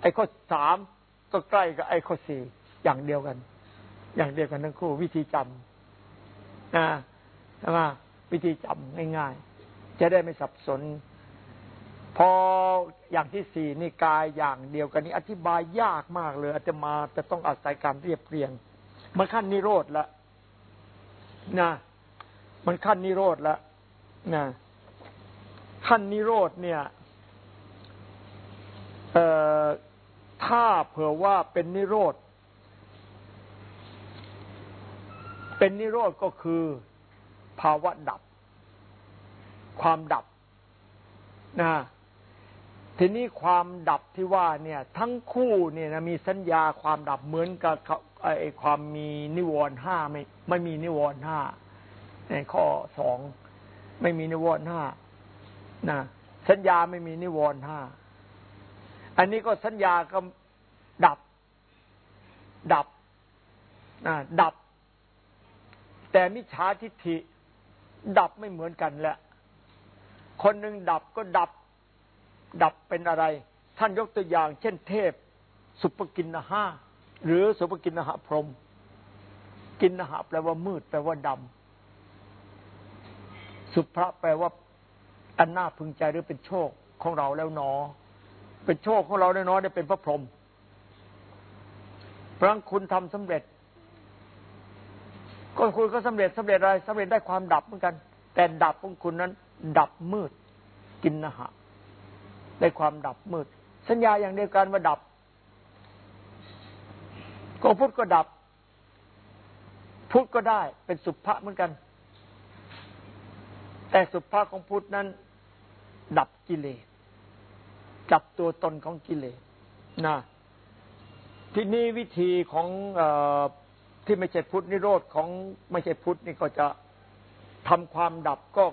ไอ้ข้อสาม ก็ใกล้กับไอ้ข้อสี่อย่างเดียวกัน อย่างเดียวกันทั้งคู่ วิธีจำนะใช่ไหมวิธีจำง่ายๆ จะได้ไม่สับสน พออย่างที่สี่นี่กายอย่างเดียวกันนี้ อธิบายยากมากเลยอาจจะมาจะต้องอาศัยการเรียบเรียง มันขั้นนิโรธแล้วนะมันขั้นนิโรธแล้วนะขั้นนิโรธเนี่ย เอ่อ ถ้าเผื่อว่าเป็นนิโรธ เป็นนิโรธก็คือภาวะดับ ความดับนะทีนี้ความดับที่ว่าเนี่ย ทั้งคู่เนี่ยนะมีสัญญาความดับเหมือนกับไอ้ความมีนิวรณ์ห้าไม่ไม่มีนิวรณ์ห้าในข้อสองไม่มีนิวรณ์ห้านะสัญญาไม่มีนิวรณ์ห้า อันนี้ก็สัญญาก็ดับ ดับนะดับ แต่มิจฉาทิฏฐิ ดับไม่เหมือนกันแหละ คนหนึ่งดับก็ดับ ดับเป็นอะไร ท่านยกตัวอย่าง เช่นเทพ สุปกินนห้าหรือสุปกินนหพรม กินนหแปลว่ามืด แปลว่าดำสุภะแปลว่าอันน่าพึงใจหรือเป็นโชคของเราแล้วหนอ เป็นโชคของเราแล้วหนอได้เป็นพระพรหมพระคุณทำสำเร็จก็คุณก็สำเร็จสำเร็จอะไรสำเร็จได้ความดับเหมือนกัน แต่ดับของคุณนั้น ดับมืด กินนะฮะได้ความดับมืด สัญญาอย่างเดียวกันว่าดับก็พุทธก็ดับ พุทธก็ได้เป็นสุภะเหมือนกัน แต่สุภาของพุทธนั้น ดับกิเลส จับตัวตนของกิเลสนะที่นี่วิธีของอที่ไม่ใช่พุทธนิโรธของไม่ใช่พุทธนี่ก็จะทำความดับก็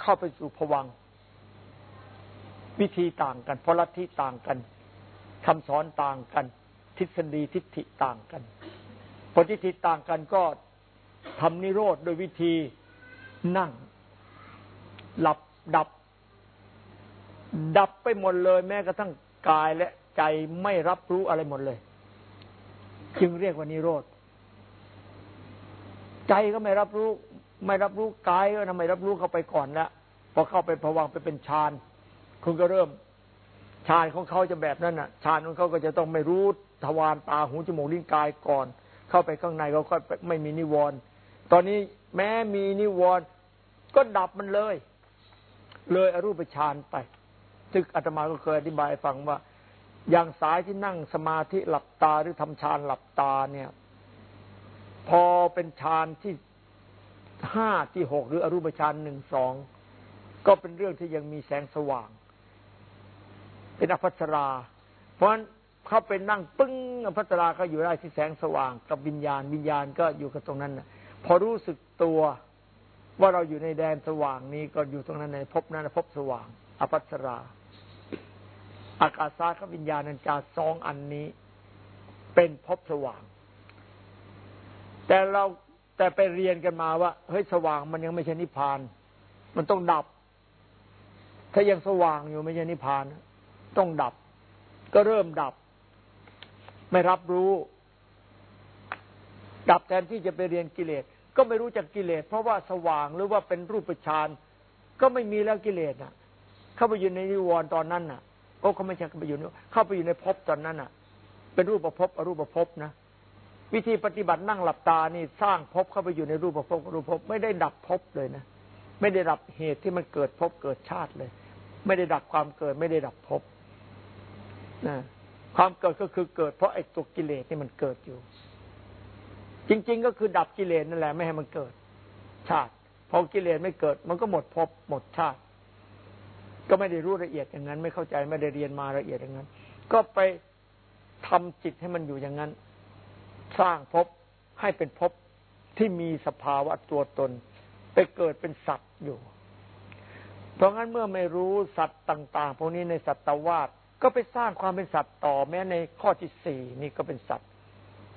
เข้าไปสู่ผวังวิธีต่างกันเพราะลัทธิต่างกันคำสอนต่างกัน ทฤษฎีทิฏฐิต่างกันพอทิฏฐิต่างกันก็ทำนิโรธโดยวิธีนั่ง หลับดับ ดับไปหมดเลย แม้กระทั่งกายและใจไม่รับรู้อะไรหมดเลย จึงเรียกว่านิโรธ ใจก็ไม่รับรู้ ไม่รับรู้กายก็ทำไมรับรู้เข้าไปก่อนแล้วพอเข้าไปผวังไปเป็นฌานคุณก็เริ่มฌานของเขาจะแบบนั้นน่ะฌานของเขาก็จะต้องไม่รู้ทวารตาหูจมูกลิ้นกายก่อน เข้าไปข้างในเขาก็ไม่มีนิวรณ์ตอนนี้แม้มีนิวรณ์ก็ดับมันเลย เลยอรูปฌานไป ซึ่งอาตมาก็เคยอธิบายฟังว่า อย่างสายที่นั่งสมาธิหลับตาหรือทำฌานหลับตาเนี่ย พอเป็นฌานที่ห้าที่หกหรืออรูปฌานหนึ่งสองก็เป็นเรื่องที่ยังมีแสงสว่าง เป็นอภัสรา เพราะฉะนั้นเขาเป็นนั่งปึ้งอภัสราก็อยู่ได้ที่แสงสว่าง กับวิญญาณวิญญาณก็อยู่กับตรงนั้นนะพอรู้สึกตัวว่าเราอยู่ในแดนสว่างนี้ก็อยู่ตรงนั้นในภพนั้นภพสว่าง อภัสรา อากาศากับวิญญาณัญจาสองอันนี้ เป็นภพสว่าง แต่เราแต่ไปเรียนกันมาว่าเฮ้ยสว่างมันยังไม่ใช่นิพพาน มันต้องดับ ถ้ายังสว่างอยู่ไม่ใช่นิพพาน ต้องดับ ก็เริ่มดับ ไม่รับรู้ ดับแทนที่จะไปเรียนกิเลสก็ไม่รู้จักกิเลสเพราะว่าสว่างหรือว่าเป็นรูปฌานก็ไม่มีแล้วกิเลสน่ะ เข้าไปอยู่ในนิวรณ์ตอนนั้นน่ะ โอ้เขาไม่ใช่เข้าไปอยู่เข้าไปอยู่ในภพตอนนั้นน่ะ เป็นรูปภพอรูปภพนะวิธีปฏิบัตินั่งหลับตานี่สร้างภพเข้าไปอยู่ในรูปภพรูปภพไม่ได้ดับภพเลยนะไม่ได้ดับเหตุที่มันเกิดภพเกิดชาติเลย ไม่ได้ดับความเกิด ไม่ได้ดับภพนะความเกิดก็คือเกิดเพราะไอ้ตัวกิเลสนี่มันเกิดอยู่ จริง ๆ ก็คือดับกิเลสนั่นแหละไม่ให้มันเกิด ชาติพอกิเลสไม่เกิด มันก็หมดภพหมดชาติ ก็ไม่ได้รู้ละเอียดอย่างนั้น ไม่เข้าใจไม่ได้เรียนมาละเอียดอย่างนั้น ก็ไปทำจิตให้มันอยู่อย่างนั้น สร้างภพให้เป็นภพที่มีสภาวะตัวตน ไปเกิดเป็นสัตว์อยู่ เพราะงั้นเมื่อไม่รู้สัตว์ต่าง ๆ พวกนี้ในสัตวาสก็ไปสร้างความเป็นสัตว์ต่อแม้ในข้อที่สี่นี่ก็เป็นสัตว์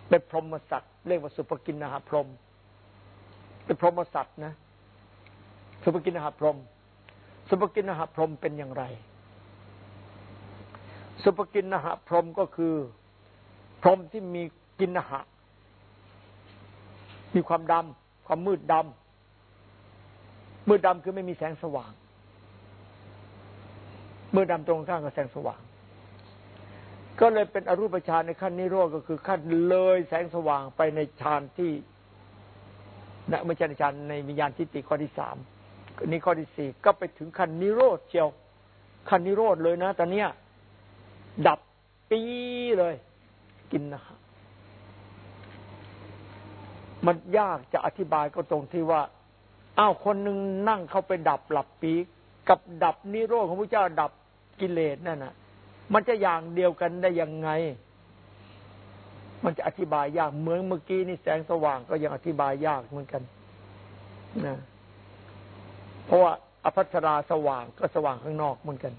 เป็นพรหมสัตว์เรียกว่าสุภกินนาหพรหมเป็นพรหมสัตว์นะ สุภกินนาหพรหม สุภกินนาหพรมเป็นอย่างไร สุภกินนาหพรมก็คือ พรมที่มีกินนหะ มีความดำความมืดดำมืดดำคือไม่มีแสงสว่าง มืดดำตรงข้างกับแสงสว่าง ก็เลยเป็นอรูปฌานในขั้นนิโรธก็คือขั้นเลยแสงสว่างไปในฌานที่นะไม่ใช่ฌานในวิญญาณทิฏฐิข้อที่สาม นี่ข้อที่สี่ก็ไปถึงขั้นนิโรธเชียวขั้นนิโรธเลยนะตอนเนี้ย ดับปีเลย กินนะมันยากจะอธิบายก็ตรงที่ว่าอ้าวคนหนึ่งนั่งเข้าไปดับหลับปีกับดับนิโรธของพระเจ้าดับกิเลสนั่นน่ะมันจะอย่างเดียวกันได้ยังไง มันจะอธิบายยากเหมือนเมื่อกี้นี่แสงสว่างก็ยังอธิบายยากเหมือนกันนะ เพราะว่าอภัสราสว่างก็สว่างข้างนอกเหมือนกัน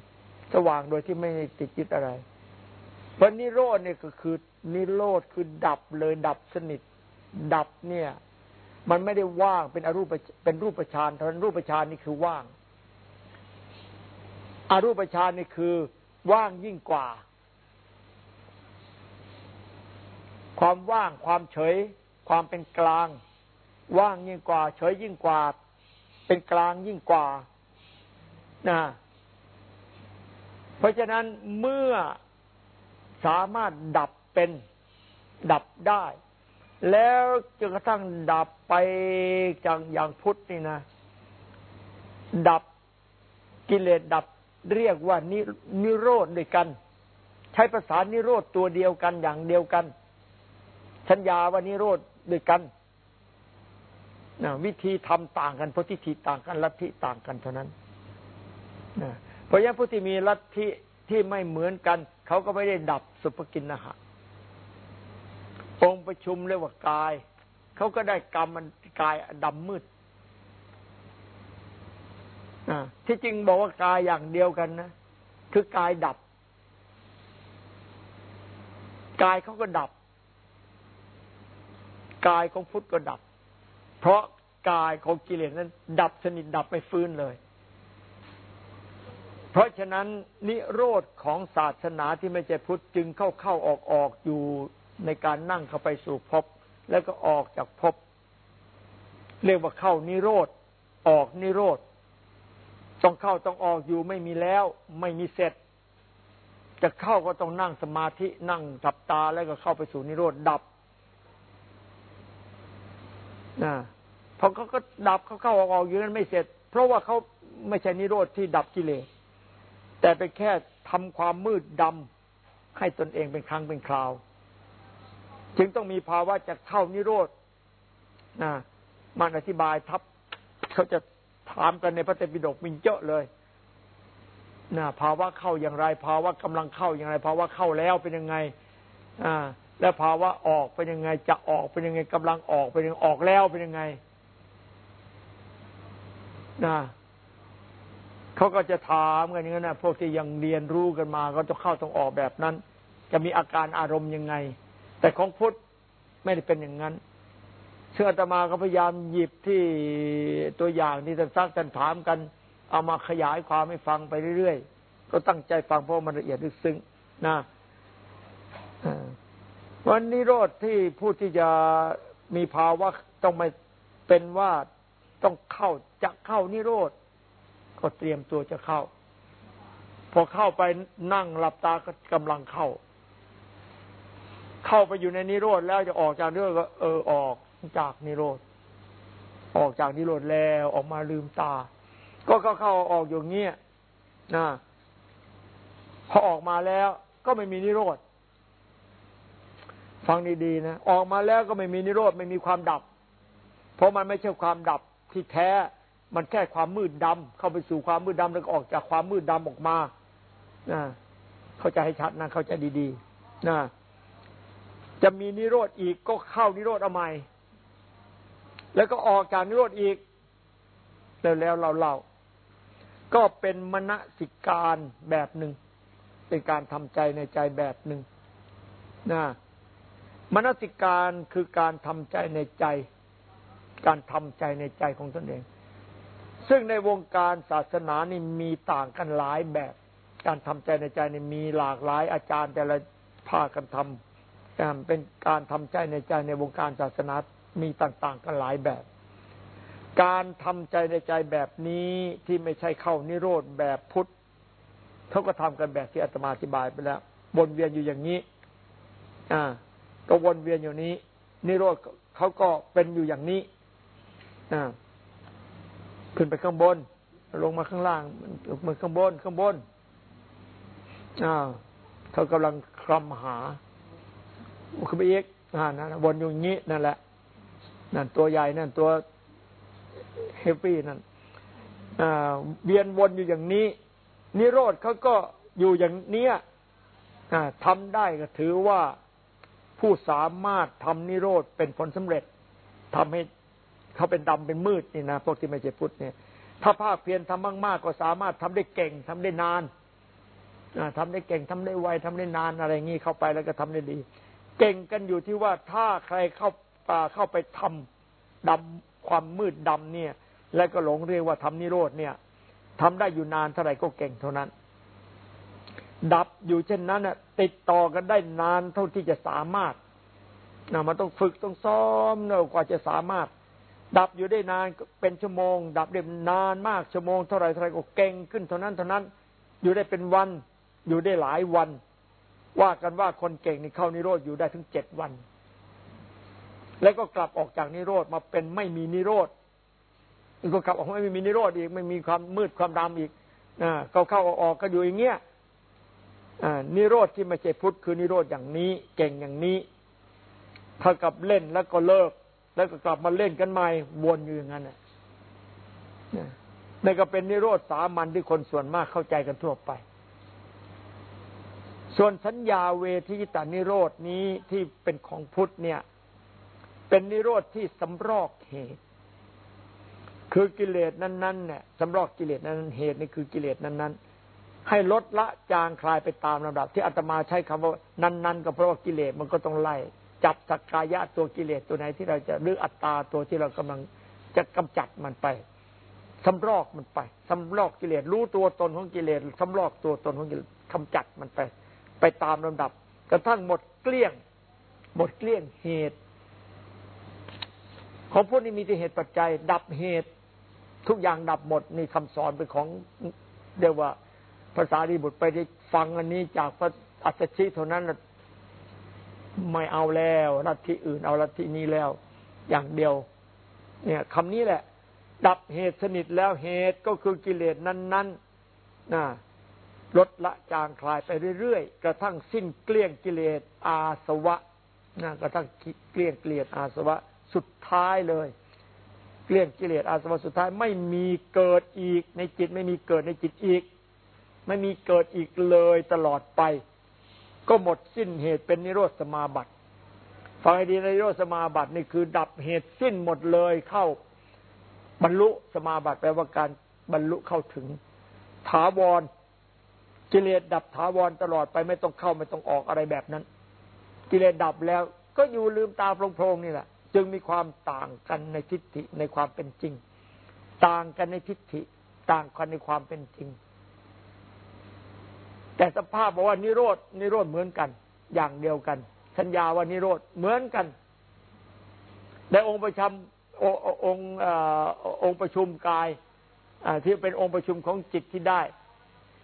สว่างโดยที่ไม่ติดยึดอะไร เพราะนิโรธเนี่ยก็คือนิโรธคือดับเลยดับสนิท ดับเนี่ย มันไม่ได้ว่างเป็นอรูปเป็นรูปฌานเท่านั้นรูปฌานนี่คือว่าง อรูปฌานนี่คือว่างยิ่งกว่า ความว่างความเฉย ความเป็นกลาง ว่างยิ่งกว่า เฉยยิ่งกว่า เป็นกลางยิ่งกว่านะเพราะฉะนั้นเมื่อสามารถดับเป็นดับได้ แล้วจนกระทั่งดับไปจังอย่างพุทธนี่นะ ดับกิเลสดับเรียกว่านินโรธด้วยกัน ใช้ภาษานิโรธตัวเดียวกันอย่างเดียวกันสัญญาว่านิโรธด้วยกัน นะวิธีทำต่างกันเพราะทิฏฐิต่างกันลัทธิต่างกันเท่านั้นนะเพราะฉะนั้นผู้ที่มีลัทธิที่ไม่เหมือนกัน เขาก็ไม่ได้ดับสุภกินนะฮะองค์ประชุมเรียกว่ากาย เขาก็ได้กรรมมันกายดำมืดที่จริงบอกว่ากายอย่างเดียวกันนะคือกายดับ กายเขาก็ดับ กายของพุทธก็ดับ เพราะกายของกิเลสนั้น ดับสนิทดับไม่ฟื้นเลย เพราะฉะนั้นนิโรธของศาสนาที่ไม่ใช่พุทธจึงเข้าเข้าออกออกอยู่ในการนั่งเข้าไปสู่ภพแล้วก็ออกจากภพเรียกว่าเข้านิโรธออกนิโรธต้องเข้าต้องออกอยู่ไม่มีแล้ว ไม่มีเสร็จ จะเข้าก็ต้องนั่งสมาธินั่งทับตาแล้วก็เข้าไปสู่นิโรธดับนะ พอเขาก็ดับเขาเข้าออกอยู่นั้นไม่เสร็จ เพราะว่าเขาไม่ใช่นิโรธที่ดับกิเลสแต่เป็นแค่ทำความมืดดำให้ตนเองเป็นครั้งเป็นคราว จึงต้องมีภาวะจะเข้านิโรธนะมันอธิบายทับเขาจะถามกันในพระเตปิฎกมีเยอะเลยนะภาวะเข้าอย่างไร ภาวะกำลังเข้าอย่างไร ภาวะเข้าแล้วเป็นยังไง อ่า และภาวะออกเป็นยังไง จะออกเป็นยังไงกำลังออกเป็นยังออกแล้วเป็นยังไง นะเขาก็จะถามกันอย่างนั้นนะพวกที่ยังเรียนรู้กันมาก็จะเข้าต้องออกแบบนั้น จะมีอาการอารมณ์ยังไง แต่ของพุทธไม่ได้เป็นอย่างนั้นเชื่อตมาก็พยายามหยิบที่ตัวอย่างที่ท่านซักท่านถามกัน เอามาขยายความให้ฟังไปเรื่อยๆ ก็ตั้งใจฟังเพราะมันละเอียดลึกซึ้งนะวันนี้โรธที่ผู้ที่จะมีภาวะต้องไม่เป็นว่า ต้องเข้าจะเข้านิโรธก็เตรียมตัวจะเข้า พอเข้าไปนั่งหลับตาก็กำลังเข้า เข้าไปอยู่ในนิโรธแล้วจะออกจากนิโรธก็เออออกจากนิโรธออกจากนิโรธแล้วออกมาลืมตา ก็เข้าเข้าออกอย่างเงี้ยนะพอออกมาแล้วก็ไม่มีนิโรธฟังดีๆนะออกมาแล้วก็ไม่มีนิโรธไม่มีความดับ เพราะมันไม่ใช่ความดับ ที่แท้มันแค่ความมืดดำเข้าไปสู่ความมืดดำแล้วก็ออกจากความมืดดำออกมานะเข้าใจให้ชัดนะเข้าใจดีๆนะจะมีนิโรธอีกก็เข้านิโรธเอาใหม่แล้วก็ออกจากนิโรธอีก แล้วแล้วเราเล่าก็เป็นมณสิการแบบหนึ่งเป็นการทำใจในใจแบบหนึ่งนะมนสิการคือการทำใจในใจ การทำใจในใจของตนเอง ซึ่งในวงการศาสนานี่มีต่างกันหลายแบบ การทำใจในใจนี่มีหลากหลายอาจารย์แต่ละภาคกันทำเป็นการทำใจในใจในวงการศาสนามีต่างๆ กันหลายแบบ การทำใจในใจแบบนี้ที่ไม่ใช่เข้านิโรธแบบพุทธเขาก็ทำกันแบบที่อาตมาอธิบายไปแล้ววนเวียนอยู่อย่างนี้ อ่า ก็วนเวียนอยู่นี้ นิโรธเขาก็เป็นอยู่อย่างนี้ ขึ้นไปข้างบน ลงมาข้างล่างมันข้างบนข้างบนอ่าเขากำลังคลำหาขึ้นไปอีกอ่านั่นวนอยู่งนี้นั่นแหละนั่นตัวใหญ่นั่นตัวเฮฟวี่นั่นเวียนวนอยู่อย่างนี้ นิโรธเขาก็อยู่อย่างเนี้ยทำได้ก็ถือว่าผู้สามารถทำนิโรธเป็นผลสำเร็จทำให้ เขาเป็นดำเป็นมืดนี่นะพวกที่ไม่ใช่พุทธเนี่ย ถ้าภาคเพียรทำมากๆก็สามารถทำได้เก่งทำได้นานทำได้เก่งทำได้ไวทำได้นานอะไรงี้เข้าไปแล้วก็ทำได้ดี เก่งกันอยู่ที่ว่าถ้าใครเข้าป่าเข้าไปทำดำความมืดดำเนี่ย แล้วก็หลงเรียกว่าทำนิโรธเนี่ยทำได้อยู่นานเท่าไหร่ก็เก่งเท่านั้น ดับอยู่เช่นนั้นน่ะ ติดต่อกันได้นานเท่าที่จะสามารถนะมันต้องฝึกต้องซ้อมเนกว่าจะสามารถ ดับอยู่ได้นานเป็นชั่วโมง ดับได้นานมากชั่วโมงเท่าไรเท่าไรก็เก่งขึ้นเท่านั้นเท่านั้น อยู่ได้เป็นวัน อยู่ได้หลายวัน ว่ากันว่าคนเก่งนี่เข้านิโรธอยู่ได้ถึงเจ็ดวัน แล้วก็กลับออกจากนิโรธมาเป็นไม่มีนิโรธก็กลับออกไม่มีนิโรธอีกไม่มีความมืดความดำอีกนะเข้าเข้าออกก็อยู่อย่างเงี้ยนิโรธที่ไม่ใช่พุทธคือนิโรธอย่างนี้ เก่งอย่างนี้เท่ากับเล่นแล้วก็เลิก แล้วก็กลับมาเล่นกันใหม่วนอยู่อย่างนั้นน่ะนี่ก็เป็นนิโรธสามัญที่คนส่วนมากเข้าใจกันทั่วไป ส่วนสัญญาเวทีตานิโรธนี้ที่เป็นของพุทธเนี่ย เป็นนิโรธที่สำรอกเหตุ คือกิเลสนั้นๆเนี่ยสำรอกกิเลสนั้นเหตุนี่คือกิเลสนั้น ๆ ให้ลดละจางคลายไปตามลำดับ ที่อาตมาใช้คำว่านั้น ๆ ก็เพราะว่ากิเลสมันก็ต้องไล่ จับสักกายะตัวกิเลสตัวไหนที่เราจะหรืออัตตาตัวที่เรากำลังจะกำจัดมันไปสำรอกมันไปสำรอกกิเลสรู้ตัวตนของกิเลสสำรอกตัวตนของกิเลสกำจัดมันไป ไปตามลำดับ กระทั่งหมดเกลี้ยง หมดเกลี้ยงเหตุ ของพวกนี้มีแต่เหตุปัจจัย ดับเหตุ ทุกอย่างดับหมดนี่คำสอนเป็นของเรียกว่าภาษาดีบุตรไปได้ฟังอันนี้จากพระอัศชิเท่านั้น ไม่เอาแล้วลัทธิอื่นเอาลัทธินี้แล้ว อย่างเดียว เนี่ยคำนี้แหละ ดับเหตุสนิทแล้วเหตุก็คือกิเลสนั้นๆนะลดละจางคลายไปเรื่อยๆ กระทั่งสิ้นเกลี้ยงกิเลสอาสวะนะกระทั่งเกลี้ยงเกลียดอาสวะสุดท้ายเลย เกลี้ยงกิเลสอาสวะสุดท้ายไม่มีเกิดอีกในจิต ไม่มีเกิดในจิตอีก ไม่มีเกิดอีกเลยตลอดไป ก็หมดสิ้นเหตุเป็นนิโรธสมาบัติฟังให้ดีนิโรธสมาบัตินี่คือ ดับเหตุสิ้นหมดเลยเข้าบรรลุสมาบัติแปลว่าการบรรลุเข้าถึง ถาวรกิเลสดับถาวรตลอดไปไม่ต้องเข้าไม่ต้องออกอะไรแบบนั้น กิเลสดับแล้ว ก็อยู่ลืมตาโพลงๆนี่แหละจึงมีความต่างกันในทิฏฐิในความเป็นจริง ต่างกันในทิฏฐิ ต่างกันในความเป็นจริง แต่สภาพบอกว่านิโรดนิโรธเหมือนกัน อย่างเดียวกัน สัญญาว่านิโรธเหมือนกันในองค์ประชุมองค์องค์ประชุมกายที่เป็นองค์ประชุมของจิตที่ได้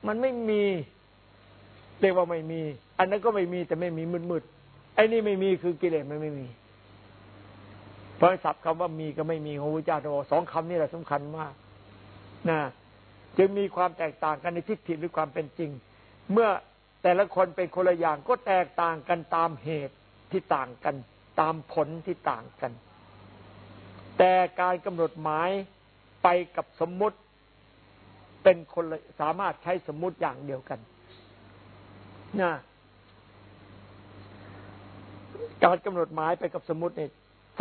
มันไม่มีเรียกว่าไม่มี อันนั้นก็ไม่มีแต่ไม่มีมืดๆไอ้นี่ไม่มีคือกิเลสมันไม่มีเพราะศัพท์คำว่ามีก็ไม่มีของพระเจ้าโตสองคำนี้แหละสำคัญมากนะจึงมีความแตกต่างกันในทิฏฐิหรือความเป็นจริง เมื่อแต่ละคนเป็นคนละอย่างก็แตกต่างกันตามเหตุที่ต่างกัน ตามผลที่ต่างกัน แต่การกำหนดหมายไปกับสมมุติเป็นคนสามารถใช้สมมุติอย่างเดียวกันนะการกำหนดหมายไปกับสมมุติเนี่ย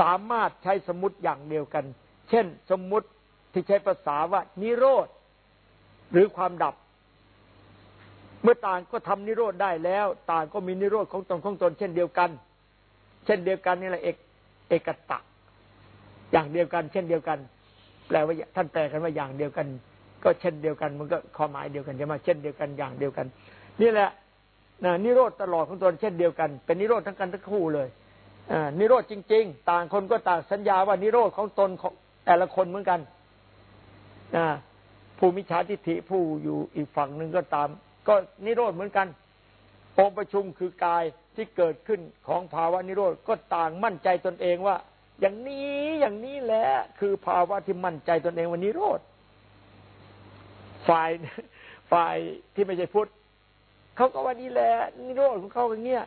สามารถใช้สมมุติอย่างเดียวกัน เช่น สมมุติที่ใช้ภาษาว่านิโรธหรือความดับ เมื่อต่างก็ทำนิโรธได้แล้ว ต่างก็มีนิโรธของตนของตน เช่นเดียวกัน เช่นเดียวกันนี่แหละเอกเอกตะ อย่างเดียวกัน เช่นเดียวกัน แปลว่าท่านแปลกันว่าอย่างเดียวกัน ก็เช่นเดียวกัน มันก็ความหมายเดียวกันใช่ไหมเช่นเดียวกันอย่างเดียวกัน นี่แหละนะนิโรธตลอดของตนเช่นเดียวกัน เป็นนิโรธทั้งกันทั้งคู่เลยอนิโรธจริง ๆ ต่างคนก็ต่างสัญญาว่านิโรธของตนของแต่ละคนเหมือนกันนะผู้มิจฉาทิฏฐิผู้อยู่อีกฝั่งหนึ่งก็ตาม ก็นิโรธเหมือนกันองค์ประชุมคือกายที่เกิดขึ้นของภาวะนิโรธก็ต่างมั่นใจตนเองว่า อย่างนี้อย่างนี้แหละคือภาวะที่มั่นใจตนเองว่านิโรธฝ่ายฝ่ายที่ไม่ใช่พุทธเขาก็ว่านี่แหละนิโรธของเขาอย่างเงี้ย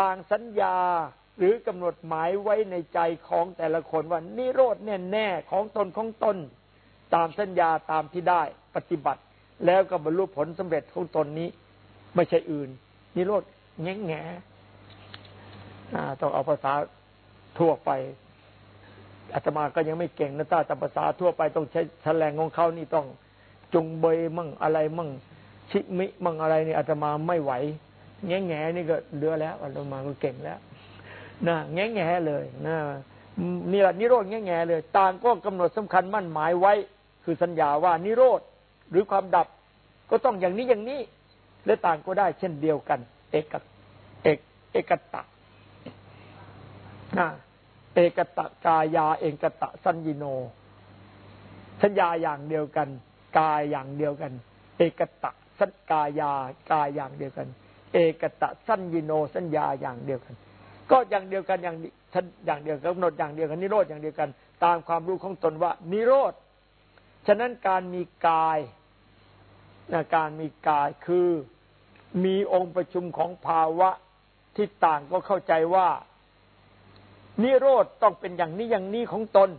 ต่างสัญญาหรือกำหนดหมายไว้ในใจของแต่ละคนว่านิโรธแน่แน่ของตนของตน ตามสัญญาตามที่ได้ปฏิบัติ แล้วก็บรรลุผลสำเร็จของตนนี้ ไม่ใช่อื่น นิโรธแง่แง่ต้องเอาภาษาทั่วไปอาตมาก็ยังไม่เก่งนะถ้าแต่ภาษาทั่วไปต้องใช้แฉลงของเขานี่ต้องจงเบยมั่งอะไรมั่งชิมิมั่งอะไรนี่อาตมาไม่ไหว แง่แง่นี่ก็เดือแล้วอาตมาก็เก่งแล้วนะแง่แง่เลยนะนี่แหละนิโรธแง่แง่เลย ต่างก็กำหนดสำคัญมั่นหมายไว้ คือสัญญาว่านิโรธ หรือความดับก็ต้องอย่างนี้อย่างนี้และต่างก็ได้เช่นเดียวกัน เอกเอกเอกตะนะเอกตะกายา เอกตะสัญญิโน สัญญาอย่างเดียวกัน กายอย่างเดียวกัน เอกตะสัญกายากายอย่างเดียวกัน เอกตะสัญญิโน สัญญาอย่างเดียวกัน ก็อย่างเดียวกันอย่างอย่างเดียวกันกำหนดอย่างเดียวกันนิโรธอย่างเดียวกัน ตามความรู้ของตนว่านิโรธฉะนั้นการมีกาย การมีกายคือมีองค์ประชุมของภาวะที่ต่างก็เข้าใจว่า นิโรธต้องเป็นอย่างนี้อย่างนี้ของตน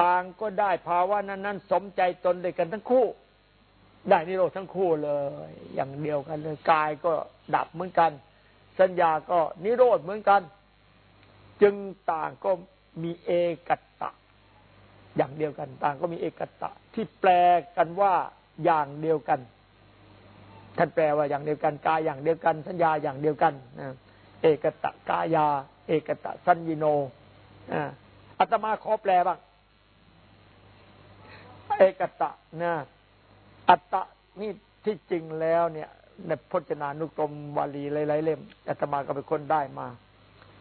ต่างก็ได้ภาวะนั้นนั้นสมใจตนด้วยกันทั้งคู่ ได้นิโรธทั้งคู่เลย อย่างเดียวกันเลยกายก็ดับเหมือนกัน สัญญาก็นิโรธเหมือนกัน จึงต่างก็มีเอกัตตะ อย่างเดียวกัน ต่างก็มีเอกัตตะ ที่แปลกันว่า อย่างเดียวกันท่านแปลว่าอย่างเดียวกันกายอย่างเดียวกัน สัญญาอย่างเดียวกันเอกตะกายา เอกตะสัญญิโนอัตมาขอแปลบ้างเอกตะนะอัตตะนี่ที่จริงแล้วเนี่ยในพจนานุกรมวาลีหลายๆเล่มอาตมาก็เป็นคนได้มา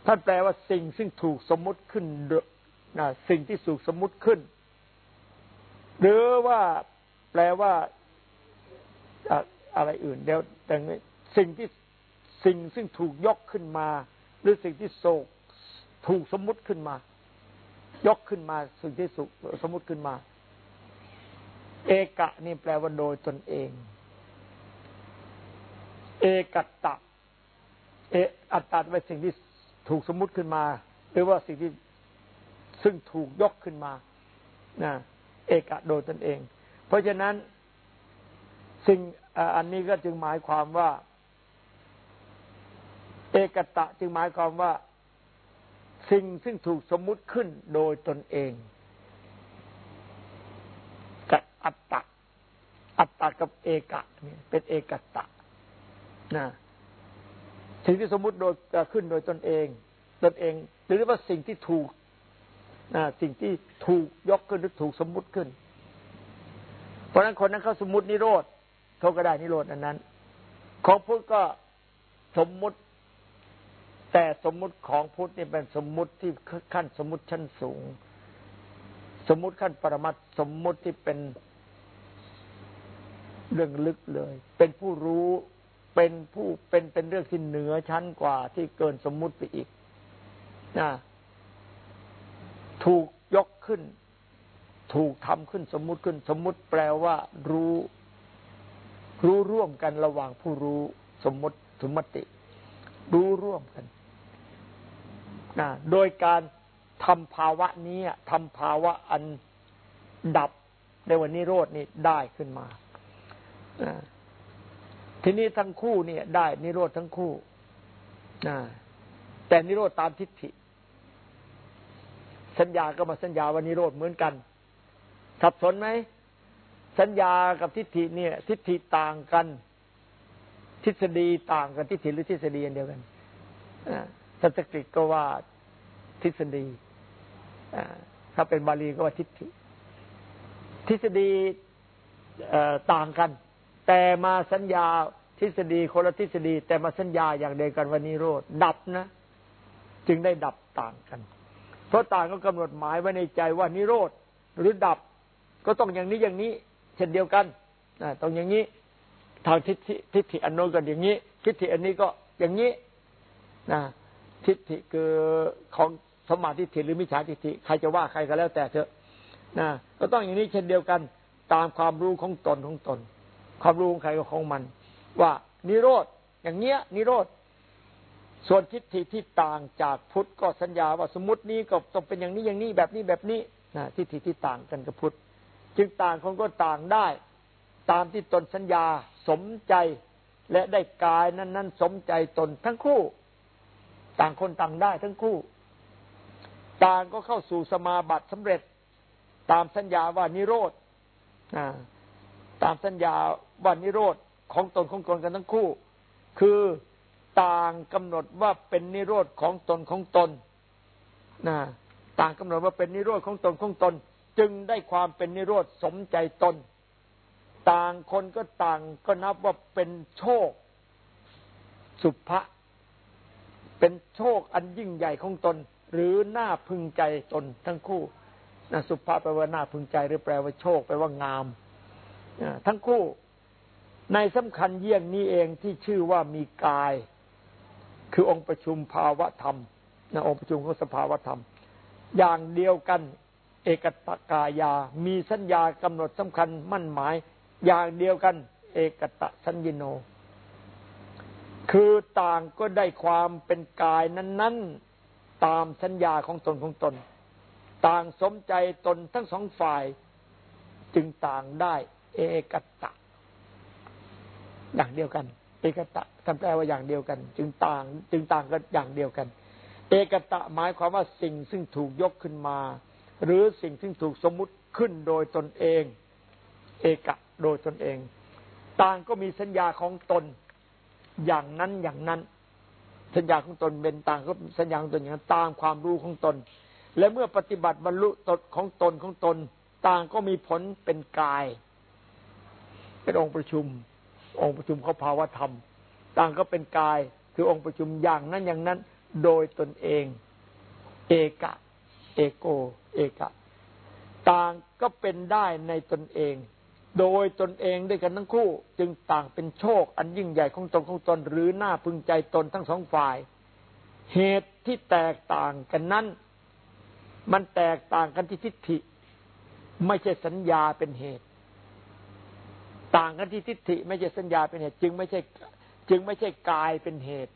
ท่านแปลว่าสิ่งซึ่งถูกสมมุติขึ้นนะสิ่งที่สูกสมมุติขึ้น หรือว่า ลว่าอะไรอื่นเดี๋ยวแต่สิ่งที่สิ่งซึ่งถูกยกขึ้นมา หรือสิ่งที่โศกถูกสมมุติขึ้นมา ยกขึ้นมาสิ่งที่สุสมมุติขึ้นมา เอกะนี่แปลว่าโดยตนเอง เอกตตะ เออัตตาเป็นสิ่งที่ถูกสมมุติขึ้นมา หรือว่าสิ่งที่ซึ่งถูกยกขึ้นมานะเอกะโดยตนเอง เพราะฉะนั้นสิ่งอันนี้ก็จึงหมายความว่า เอกตะจึงหมายความว่า สิ่งซึ่งถูกสมมุติขึ้นโดยตนเองกับอัตตะอัตตะกับเอกะเนี่ยเป็นเอกตะนะสิ่งที่สมมุติโดยขึ้นโดยตนเอง ตนเอง หรือว่าสิ่งที่ถูกสิ่งที่ถูกยกขึ้นหรือถูกสมมุติขึ้น ราะฉะนั้นคนนั้นเขาสมมตินิโรธเขาก็ได้นิโรธอันนั้น ของพุทธก็สมมุติ แต่สมมุติของพุทธนี่เป็นสมมุติที่ขั้นสมมุติชั้นสูง สมมุติขั้นปรมัตสมมุติที่เป็นเรื่องลึกเลย เป็นผู้รู้เป็นผู้เป็นเป็นเรื่องที่เหนือชั้นกว่าที่เกินสมมุติไปอีกนะถูกยกขึ้น ถูกทำขึ้นสมมุติขึ้นสมมุติแปลว่า รู้ รู้ร่วมกันระหว่างผู้รู้ สมมติสมมติ รู้ร่วมกันนะโดยการทำภาวะนี้ทำภาวะอันดับในวันนี้โรดนี่ได้ขึ้นมาทีนี้ทั้งคู่เนี่ย ได้นิโรธทั้งคู่แต่นิโรธตามทิฏฐิ สัญญาก็มาสัญญาวันนิโรธเหมือนกัน สับสนไหม สัญญากับทิฏฐิเนี่ย ทิฏฐิต่างกัน ทฤษฎีต่างกันทิฏฐิหรือทฤษฎีอันเดียวกันสันสกฤตก็ว่าทฤษฎีถ้าเป็นบาลีก็ว่าทิฏฐิ ทฤษฎีต่างกัน แต่มาสัญญาทฤษฎีคนละทฤษฎี แต่มาสัญญาอย่างเดียวกันวันนี้โรดดับนะ จึงได้ดับต่างกัน เพราะต่างก็กำหนดหมายไว้ในใจว่านิโรธหรือดับ ก็ต้องอย่างนี้อย่างนี้ เช่นเดียวกันนะต้องอย่างนี้ ทางทิฏฐิทิฏฐิอันโน้นก็อย่างนี้ ทิฏฐิอันนี้ก็อย่างนี้นะทิฏฐิคือของสมาธิทิหรือมิจฉาทิฏฐิใครจะว่าใครก็แล้วแต่เถอะนะก็ต้องอย่างนี้เช่นเดียวกัน ตามความรู้ของตนของตน ความรู้ของใครก็ของมัน ว่านิโรธอย่างเงี้ย นิโรธส่วนทิฏฐิที่ต่างจากพุทธก็สัญญาว่าสมมตินี้ก็ต้องเป็นอย่างนี้อย่างนี้แบบนี้แบบนี้นะทิฏฐิที่ต่างกันกับพุทธ จึงต่างคนก็ต่างได้ ตามที่ตนสัญญาสมใจและได้กายนั้นนั้นสมใจตนทั้งคู่ ต่างคนต่างได้ทั้งคู่ ต่างก็เข้าสู่สมาบัติสำเร็จ ตามสัญญาว่านิโรธตามสัญญาวันนิโรธของตนของตนกันทั้งคู่ คือต่างกำหนดว่าเป็นนิโรธของตนของตนนะต่างกำหนดว่าเป็นนิโรธของตนของตน จึงได้ความเป็นนิโรธสมใจตน ต่างคนก็ต่างก็นับว่าเป็นโชค สุภะเป็นโชคอันยิ่งใหญ่ของตน หรือน่าพึงใจตนทั้งคู่นะสุภะแปลว่าน่าพึงใจหรือแปลว่าโชคแปลว่างามทั้งคู่ ในสำคัญเยี่ยงนี้เองที่ชื่อว่ามีกาย คือองค์ประชุมภาวะธรรมนะองค์ประชุมของสภาวะธรรม อย่างเดียวกัน เอกตกายา มีสัญญากำหนดสำคัญมั่นหมาย อย่างเดียวกัน เอกตะสัญญโน คือต่างก็ได้ความเป็นกายนั้น ๆ ตามสัญญาของตนของตน ต่างสมใจตนทั้งสองฝ่าย จึงต่างได้ เอกตะอย่างเดียวกัน เอกตะท่านแปลว่าอย่างเดียวกัน จึงต่าง จึงต่างกันอย่างเดียวกัน เอกตะหมายความว่าสิ่งซึ่งถูกยกขึ้นมา หรือสิ่งซึ่ถูกสมมุติขึ้นโดยตนเอง เอกะโดยตนเอง ต่างก็มีสัญญาของตนอย่างนั้นอย่างนั้น สัญญาของตนเป็นต่างก็สัญญาของตนอย่างนั้นตามความรู้ของตน และเมื่อปฏิบัติบรรลุตนของตนของตน ต่างก็มีผลเป็นกาย เป็นองค์ประชุม องค์ประชุมเขาภาวธรรม ต่างก็เป็นกายคือองค์ประชุมอย่างนั้นอย่างนั้น โดยตนเอง เอกะ เอโก เอกะ ต่างก็เป็นได้ในตนเอง โดยตนเองด้วยกันทั้งคู่ จึงต่างเป็นโชค อันยิ่งใหญ่ของตนของตน หรือหน้าพึงใจตนทั้งสองฝ่าย เหตุที่แตกต่างกันนั้น มันแตกต่างกันที่ทิฏฐิ ไม่ใช่สัญญาเป็นเหตุ ต่างกันที่ทิฏฐิ ไม่ใช่สัญญาเป็นเหตุ จึงไม่ใช่ จึงไม่ใช่กายเป็นเหตุ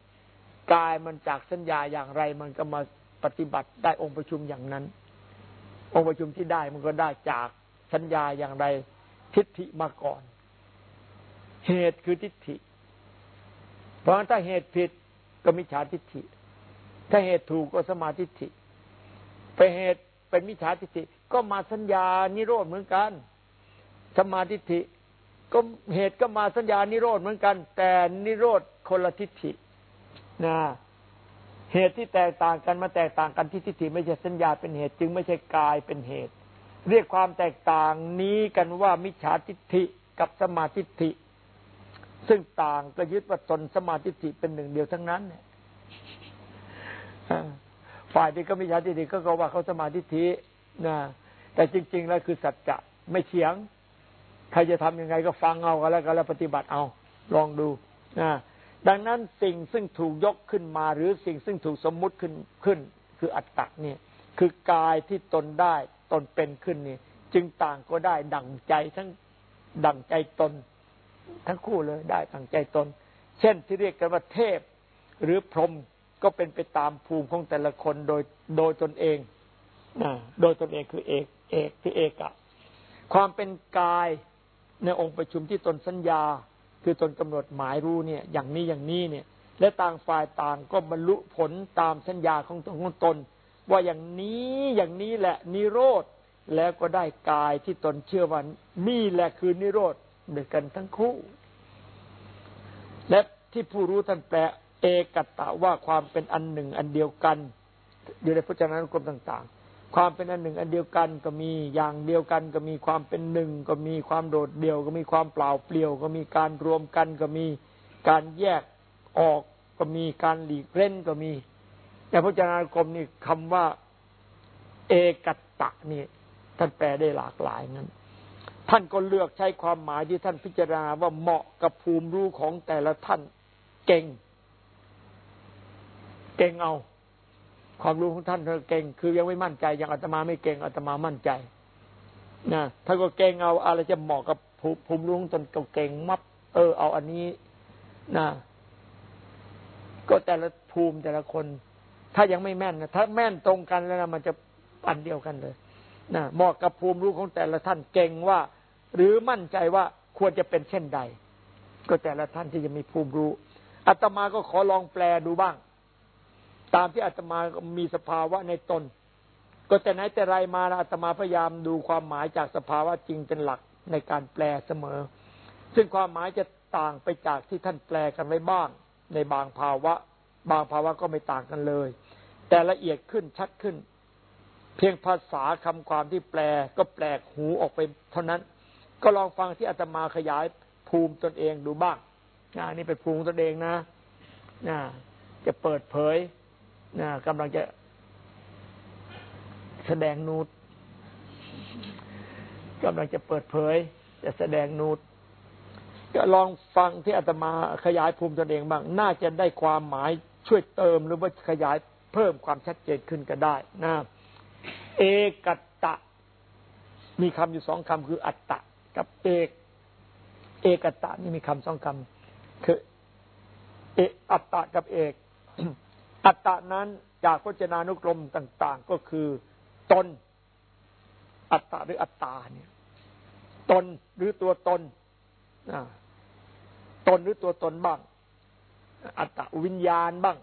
กายมันจากสัญญาอย่างไรมันก็มา ปฏิบัติได้องค์ประชุมอย่างนั้น องค์ประชุมที่ได้มันก็ได้จากสัญญาอย่างไรทิฏฐิมาก่อน เหตุคือทิฏฐิ เพราะถ้าเหตุผิดก็มิจฉาทิฏฐิ ถ้าเหตุถูกก็สมาทิฏฐิ ไปเหตุเป็นมิจฉาทิฏฐิก็มาสัญญานิโรธเหมือนกัน สมาธิฏฐิ ก็เหตุก็มาสัญญานิโรธเหมือนกัน แต่นิโรธคนละทิฏฐินะ เหตุที่แตกต่างกันมาแตกต่างกันที่ทิฏฐิไม่ใช่สัญญาเป็นเหตุ จึงไม่ใช่กายเป็นเหตุ เรียกความแตกต่างนี้กันว่ามิจฉาทิฏฐิกับสมาธิฏฐิ ซึ่งต่างก็ยึดว่าตนสมาธิฏฐิเป็นหนึ่งเดียวทั้งนั้นเนี่ยฝ่ายที่ก็มิจฉาทิฏฐิก็ว่าเขาสมาธิฏฐินะแต่จริง ๆ แล้วคือสัจจะไม่เฉียง ใครจะทำยังไงก็ฟังเอากันแล้วกันแล้วปฏิบัติเอา ลองดูนะ ดังนั้นสิ่งซึ่งถูกยกขึ้นมา หรือสิ่งซึ่งถูกสมมุติขึ้นขึ้น คืออัตตะเนี่ยคือกายที่ตนได้ตนเป็นขึ้นนี่จึงต่างก็ได้ดั่งใจทั้งดั่งใจตน ทั้งคู่เลยได้ดั่งใจตน เช่นที่เรียกกันว่าเทพ หรือพรหมก็เป็นไปตามภูมิของแต่ละคนโดยโดยตนเองนะโดยตนเองคือเอกเอกที่เอกะความเป็นกายในองค์ประชุมที่ตนสัญญา คือตนกำหนดหมายรู้เนี่ยอย่างนี้อย่างนี้เนี่ย และต่างฝ่ายต่างก็บรรลุผลตามสัญญาของตนของตน ว่าอย่างนี้อย่างนี้แหละนิโรธแล้วก็ได้กายที่ตนเชื่อว่านี่แหละคือนิโรธเดียวกันทั้งคู่ และที่ผู้รู้ท่านแปลเอกตะว่าความเป็นอันหนึ่งอันเดียวกัน อยู่ในพจนานุกรมต่าง ๆ ความเป็นอันหนึ่งอันเดียวกันก็มีอย่างเดียวกันก็มีความเป็นหนึ่งก็มีความโดดเดี่ยว ก็มีความเปล่าเปลี่ยว ก็มีการรวมกันก็มีการแยกออกก็มีการหลีกเล่นก็มีแต่พจนานุกรมนี่คำว่า เอกตะนี่ท่านแปลได้หลากหลายนั้น ท่านก็เลือกใช้ความหมายที่ท่านพิจารณาว่าเหมาะกับภูมิรู้ของแต่ละท่านเก่ง เก่งเอา ความรู้ของท่านเธอเก่ง คือยังไม่มั่นใจยังอาตมาไม่เก่งอาตมามั่นใจนะถ้านก็เก่งเอาอะไรจะเหมาะกับภูมิรู้ของตนก็เก่งมับเออ เอาอันนี้นะก็แต่ละภูมิแต่ละคน ถ้ายังไม่แม่นนะถ้าแม่นตรงกันแล้วนะมันจะอันเดียวกันเลยนะเหมาะกับภูมิรู้ของแต่ละท่านเก่งว่า หรือมั่นใจว่าควรจะเป็นเช่นใด ก็แต่ละท่านที่จะมีภูมิรู้อาตมาก็ขอลองแปลดูบ้าง ตามที่อาตมามีสภาวะในตน ก็แต่ไหนแต่ไรมาอาตมาพยายามดูความหมายจากสภาวะจริงเป็นหลักในการแปลเสมอ ซึ่งความหมายจะต่างไปจากที่ท่านแปลกันไว้บ้าง ในบางภาวะ บางภาวะก็ไม่ต่างกันเลย แต่ละเอียดขึ้นชัดขึ้น เพียงภาษาคำความที่แปลก็แปลกหูออกไปเท่านั้น ก็ลองฟังที่อาตมาขยายภูมิตนเองดูบ้างนี่เป็นภูมิตนเองนะจะเปิดเผย นะกำลังจะแสดงนูดกำลังจะเปิดเผย จะแสดงนูดก็ลองฟังที่อาตมาขยายภูมิตนเองบ้าง น่าจะได้ความหมายช่วยเติมหรือว่าขยายเพิ่มความชัดเจนขึ้นก็ได้นะเอกัตตะ มีคำอยู่สองคำคือ อัตตะ กับเอกเอกัตตะนี่มีคำสองคำคือ เออัตตะกับเอก อัตตานั้นจากพจนานุกรมต่าง ๆ ก็คือตน อัตตาหรืออัตตาเนี่ย ตนหรือตัวตนตนหรือตัวตนบ้าง อัตตาวิญญาณบ้าง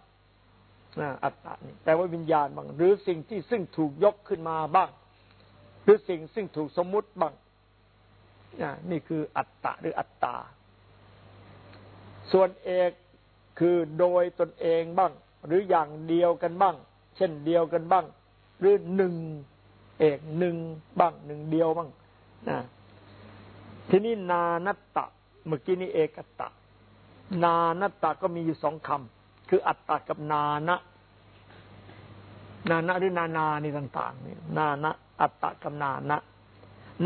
อัตตานี่แต่ว่าวิญญาณบ้าง หรือสิ่งที่ซึ่งถูกยกขึ้นมาบ้าง หรือสิ่งซึ่งถูกสมมุติบ้างนี่คืออัตตาหรืออัตตา ส่วนเอกคือโดยตนเองบ้าง หรืออย่างเดียวกันบ้าง เช่นเดียวกันบ้าง หรือหนึ่งเอกหนึ่งบ้างหนึ่งเดียวบ้างนะทีนี้นานัตตะเมื่อกี้นี้เอกตะ นานัตตะก็มีอยู่สองคำคืออัตตะกับนานะนานะหรือนานานี่ต่าง ๆ นี่นานะ อัตตะกับนานะ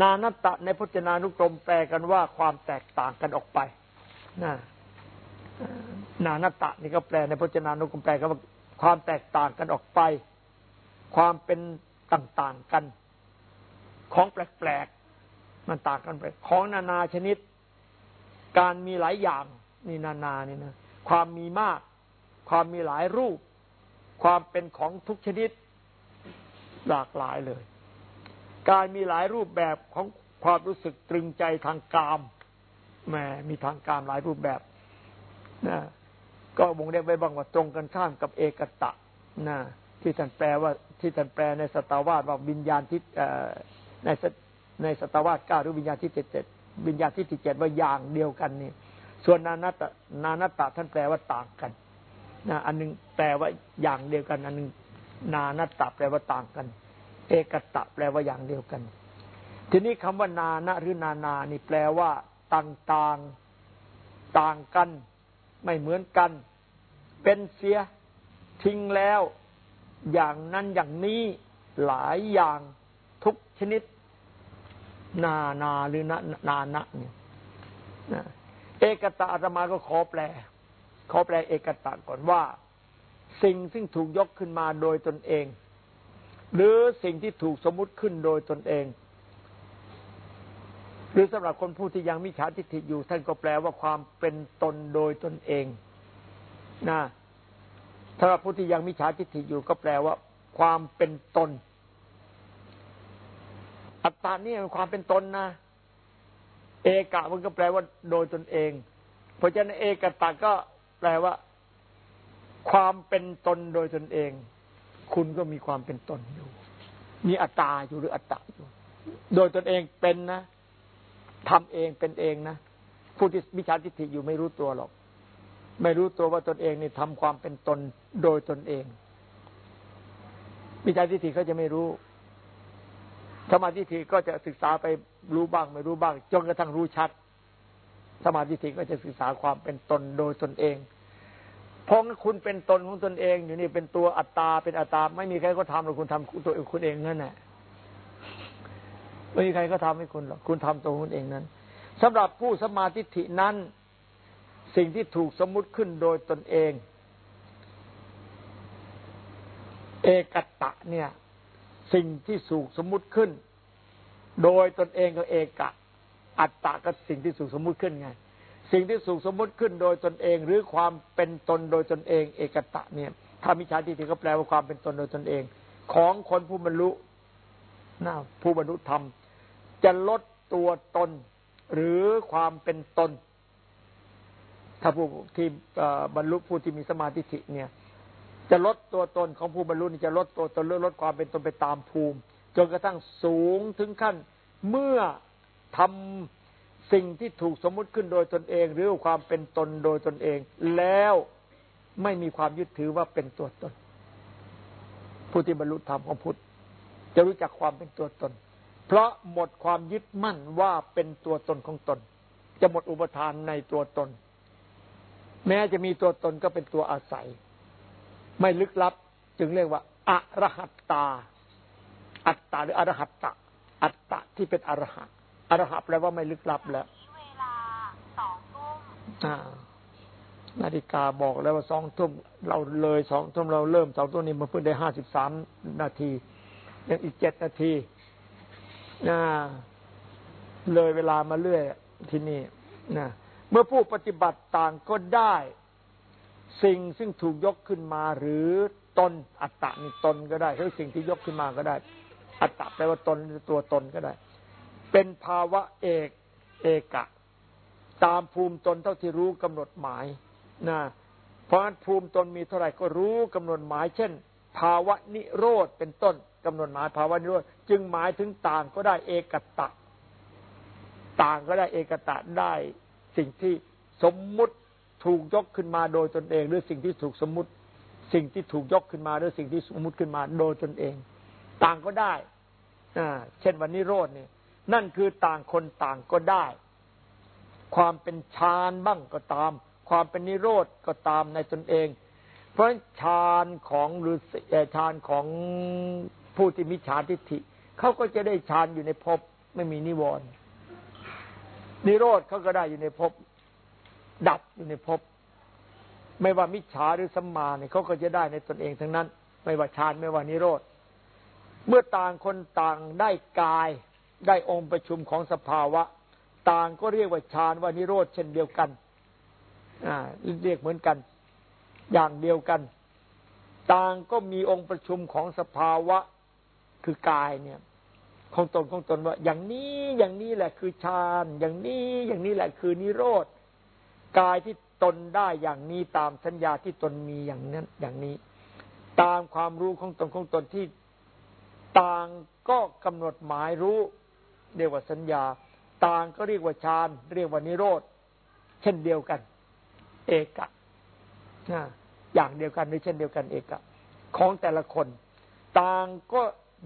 นานัตตะในพจนานุกรมแปลกันว่าความแตกต่างกันออกไปนะ นานัตตะนี่ก็แปลในพจนานุกรมแปลก็ว่าความแตกต่างกันออกไป ความเป็นต่างๆกัน ของแปลกๆมันต่างกันไป ของนานาชนิด การมีหลายอย่างนี่นานานี่นะความมีมาก ความมีหลายรูป ความเป็นของทุกชนิดหลากหลายเลย การมีหลายรูปแบบของความรู้สึกตรึงใจทางกามแหมมีทางกามหลายรูปแบบ นะก็วงเล็บไว้บ้างว่าตรงกันข้ามกับเอกตะนะที่ท่านแปลว่าที่ท่านแปลในสตาวาสว่าวิญญาณที่ในในสตาวาสเก้าหรือวิญญาณที่เจ็ดเจ็ดวิญญาณที่เจ็ดว่าอย่างเดียวกันนี่ส่วนนานัตนานัตตะท่านแปลว่าต่างกันนะอันนึงแปลว่าอย่างเดียวกัน อันนึงนานัตตะแปลว่าต่างกัน เอกตะแปลว่าอย่างเดียวกัน ทีนี้คำว่านานะหรือนานานี่แปลว่าต่างๆต่างกัน ไม่เหมือนกัน เป็นเสียทิ้งแล้ว อย่างนั้นอย่างนี้หลายอย่างทุกชนิด นานาหรือนานานะเนี่ยเอกตะอาตมาก็ขอแปล ขอแปลเอกตะก่อนว่า สิ่งซึ่งถูกยกขึ้นมาโดยตนเอง หรือสิ่งที่ถูกสมมุติขึ้นโดยตนเอง หรือสำหรับคนผู้ที่ยังมิจฉาทิฏฐิอยู่ ท่านก็แปลว่าความเป็นตนโดยตนเองนะสำหรับผู้ที่ยังมิจฉาทิฏฐิอยู่ก็แปลว่า ความเป็นตน อัตตานี่เป็นความเป็นตนนะเอกะมันก็แปลว่าโดยตนเอง เพราะฉะนั้นเอกตาก็แปลว่า ความเป็นตนโดยตนเอง คุณก็มีความเป็นตนอยู่ มีอัตตาอยู่หรืออัตตาอยู่ โดยตนเองเป็นนะ ทำเองเป็นเองนะผู้ที่มิจฉาทิฏฐิอยู่ไม่รู้ตัวหรอก ไม่รู้ตัวว่าตนเองนี่ทำความเป็นตนโดยตนเองมิจฉาทิฏฐิเขาจะไม่รู้สมาธิทิฏฐิก็จะศึกษาไปรู้บ้าง ไม่รู้บ้างจนกระทั่งรู้ชัดสมาธิทิฏฐิก็จะศึกษาความเป็นตนโดยตนเองเพราะคุณเป็นตนของตนเอง อยู่นี่เป็นตัวอัตตาเป็นอัตตา ไม่มีใครก็ทำหรอกคุณทำตัวเองคุณเองนั่นแหละ ไม่มีใครก็ทำให้คุณหรอกคุณทำตัวคุณเองนั้นสำหรับผู้สมาธิทินั้น สิ่งที่ถูกสมมุติขึ้นโดยตนเอง เอกตะเนี่ย สิ่งที่สูกสมมุติขึ้น โดยตนเองก็เอกะ อัตตะก็สิ่งที่สูกสมมุติขึ้นไง สิ่งที่สูกสมมุติขึ้นโดยตนเอง หรือความเป็นตนโดยตนเอง เอกตะเนี่ยถ้ามิจฉาทิฏฐิก็แปลว่าความเป็นตนโดยตนเอง ของคนผู้บรรลุนะผู้บรรลุธรรม จะลดตัวตน หรือความเป็นตน ถ้าผู้ที่บรรลุผู้ที่มีสมาธิเนี่ย จะลดตัวตนของผู้บรรลุนี่จะลดตัวตนลดความเป็นตนไปตามภูมิ จนกระทั่งสูงถึงขั้นเมื่อทำสิ่งที่ถูกสมมุติขึ้นโดยตนเอง หรือความเป็นตนโดยตนเอง แล้วไม่มีความยึดถือว่าเป็นตัวตน ผู้ที่บรรลุธรรมของพุทธจะรู้จักความเป็นตัวตน เพราะหมดความยึดมั่นว่าเป็นตัวตนของตน จะหมดอุปทานในตัวตน แม้จะมีตัวตนก็เป็นตัวอาศัย ไม่ลึกลับ จึงเรียกว่าอะระหัตตา อัตตาหรืออรหัตตะ อัตตะที่เป็นอรหัตอรหัตแปลว่าไม่ลึกลับแล้วเวลาสองทุ่มนาฬิกาบอกแล้วว่าสองทุ่มเราเลยสองทุ่มเราเริ่มสองทุ่มนี้มาเพิ่งได้ห้าสิบสามนาทียังอีกเจ็ดนาที นะเลยเวลามาเรื่อยที่นี่นะเมื่อผู้ปฏิบัติต่างก็ได้ สิ่งซึ่งถูกยกขึ้นมา หรือตนอัตตะนี่ตนก็ได้หรือสิ่งที่ยกขึ้นมาก็ได้ อัตตะแปลว่าตนตัวตนก็ได้ เป็นภาวะเอกเอกะ ตามภูมิตนเท่าที่รู้กำหนดหมายนะเพราะภูมิตนมีเท่าไหร่ก็รู้กำหนดหมาย เช่น ภาวะนิโรธเป็นต้น กำหนดหมายภาวะนิโรธจึงหมายถึงต่างก็ได้เอกตะ ต่างก็ได้เอกตะได้สิ่งที่สมมุติถูกยกขึ้นมาโดยตนเอง หรือสิ่งที่ถูกสมมุติ สิ่งที่ถูกยกขึ้นมาหรือสิ่งที่สมมุติขึ้นมาโดยตนเอง ต่างก็ได้อ่าเช่นวันนี้โรดนี่นั่นคือต่างคนต่างก็ได้ ความเป็นฌานบ้างก็ตาม ความเป็นนิโรธก็ตามในตนเอง เพราะฌานของหรือฌานของ ผู้ที่มิจฉาทิฏฐิเขาก็จะได้ฌานอยู่ในภพไม่มีนิวรณ์นิโรธเขาก็ได้อยู่ในภพดับอยู่ในภพไม่ว่ามิจฉาหรือสัมมาเนี่ยเขาก็จะได้ในตนเองทั้งนั้น ไม่ว่าฌานไม่ว่านิโรธเมื่อต่างคนต่างได้กายได้องค์ประชุมของสภาวะ ต่างก็เรียกว่าฌานว่านิโรธเช่นเดียวกันเรียกเหมือนกัน อย่างเดียวกัน ต่างก็มีองค์ประชุมของสภาวะ คือกายเนี่ย ของตนของตนว่า อย่างนี้อย่างนี้แหละคือฌานอย่างนี้อย่างนี้แหละคือนิโรธกายที่ตนได้อย่างนี้ตามสัญญาที่ตนมีอย่างนั้น อย่างนี้ ตามความรู้ของตนของตนที่ต่างก็กำหนดหมายรู้ เรียกว่าสัญญา ต่างก็เรียกว่าฌานเรียกว่านิโรธเช่นเดียวกัน เอกะอย่างเดียวกันหรือเช่นเดียวกันเอกะ ของแต่ละคน ต่างก็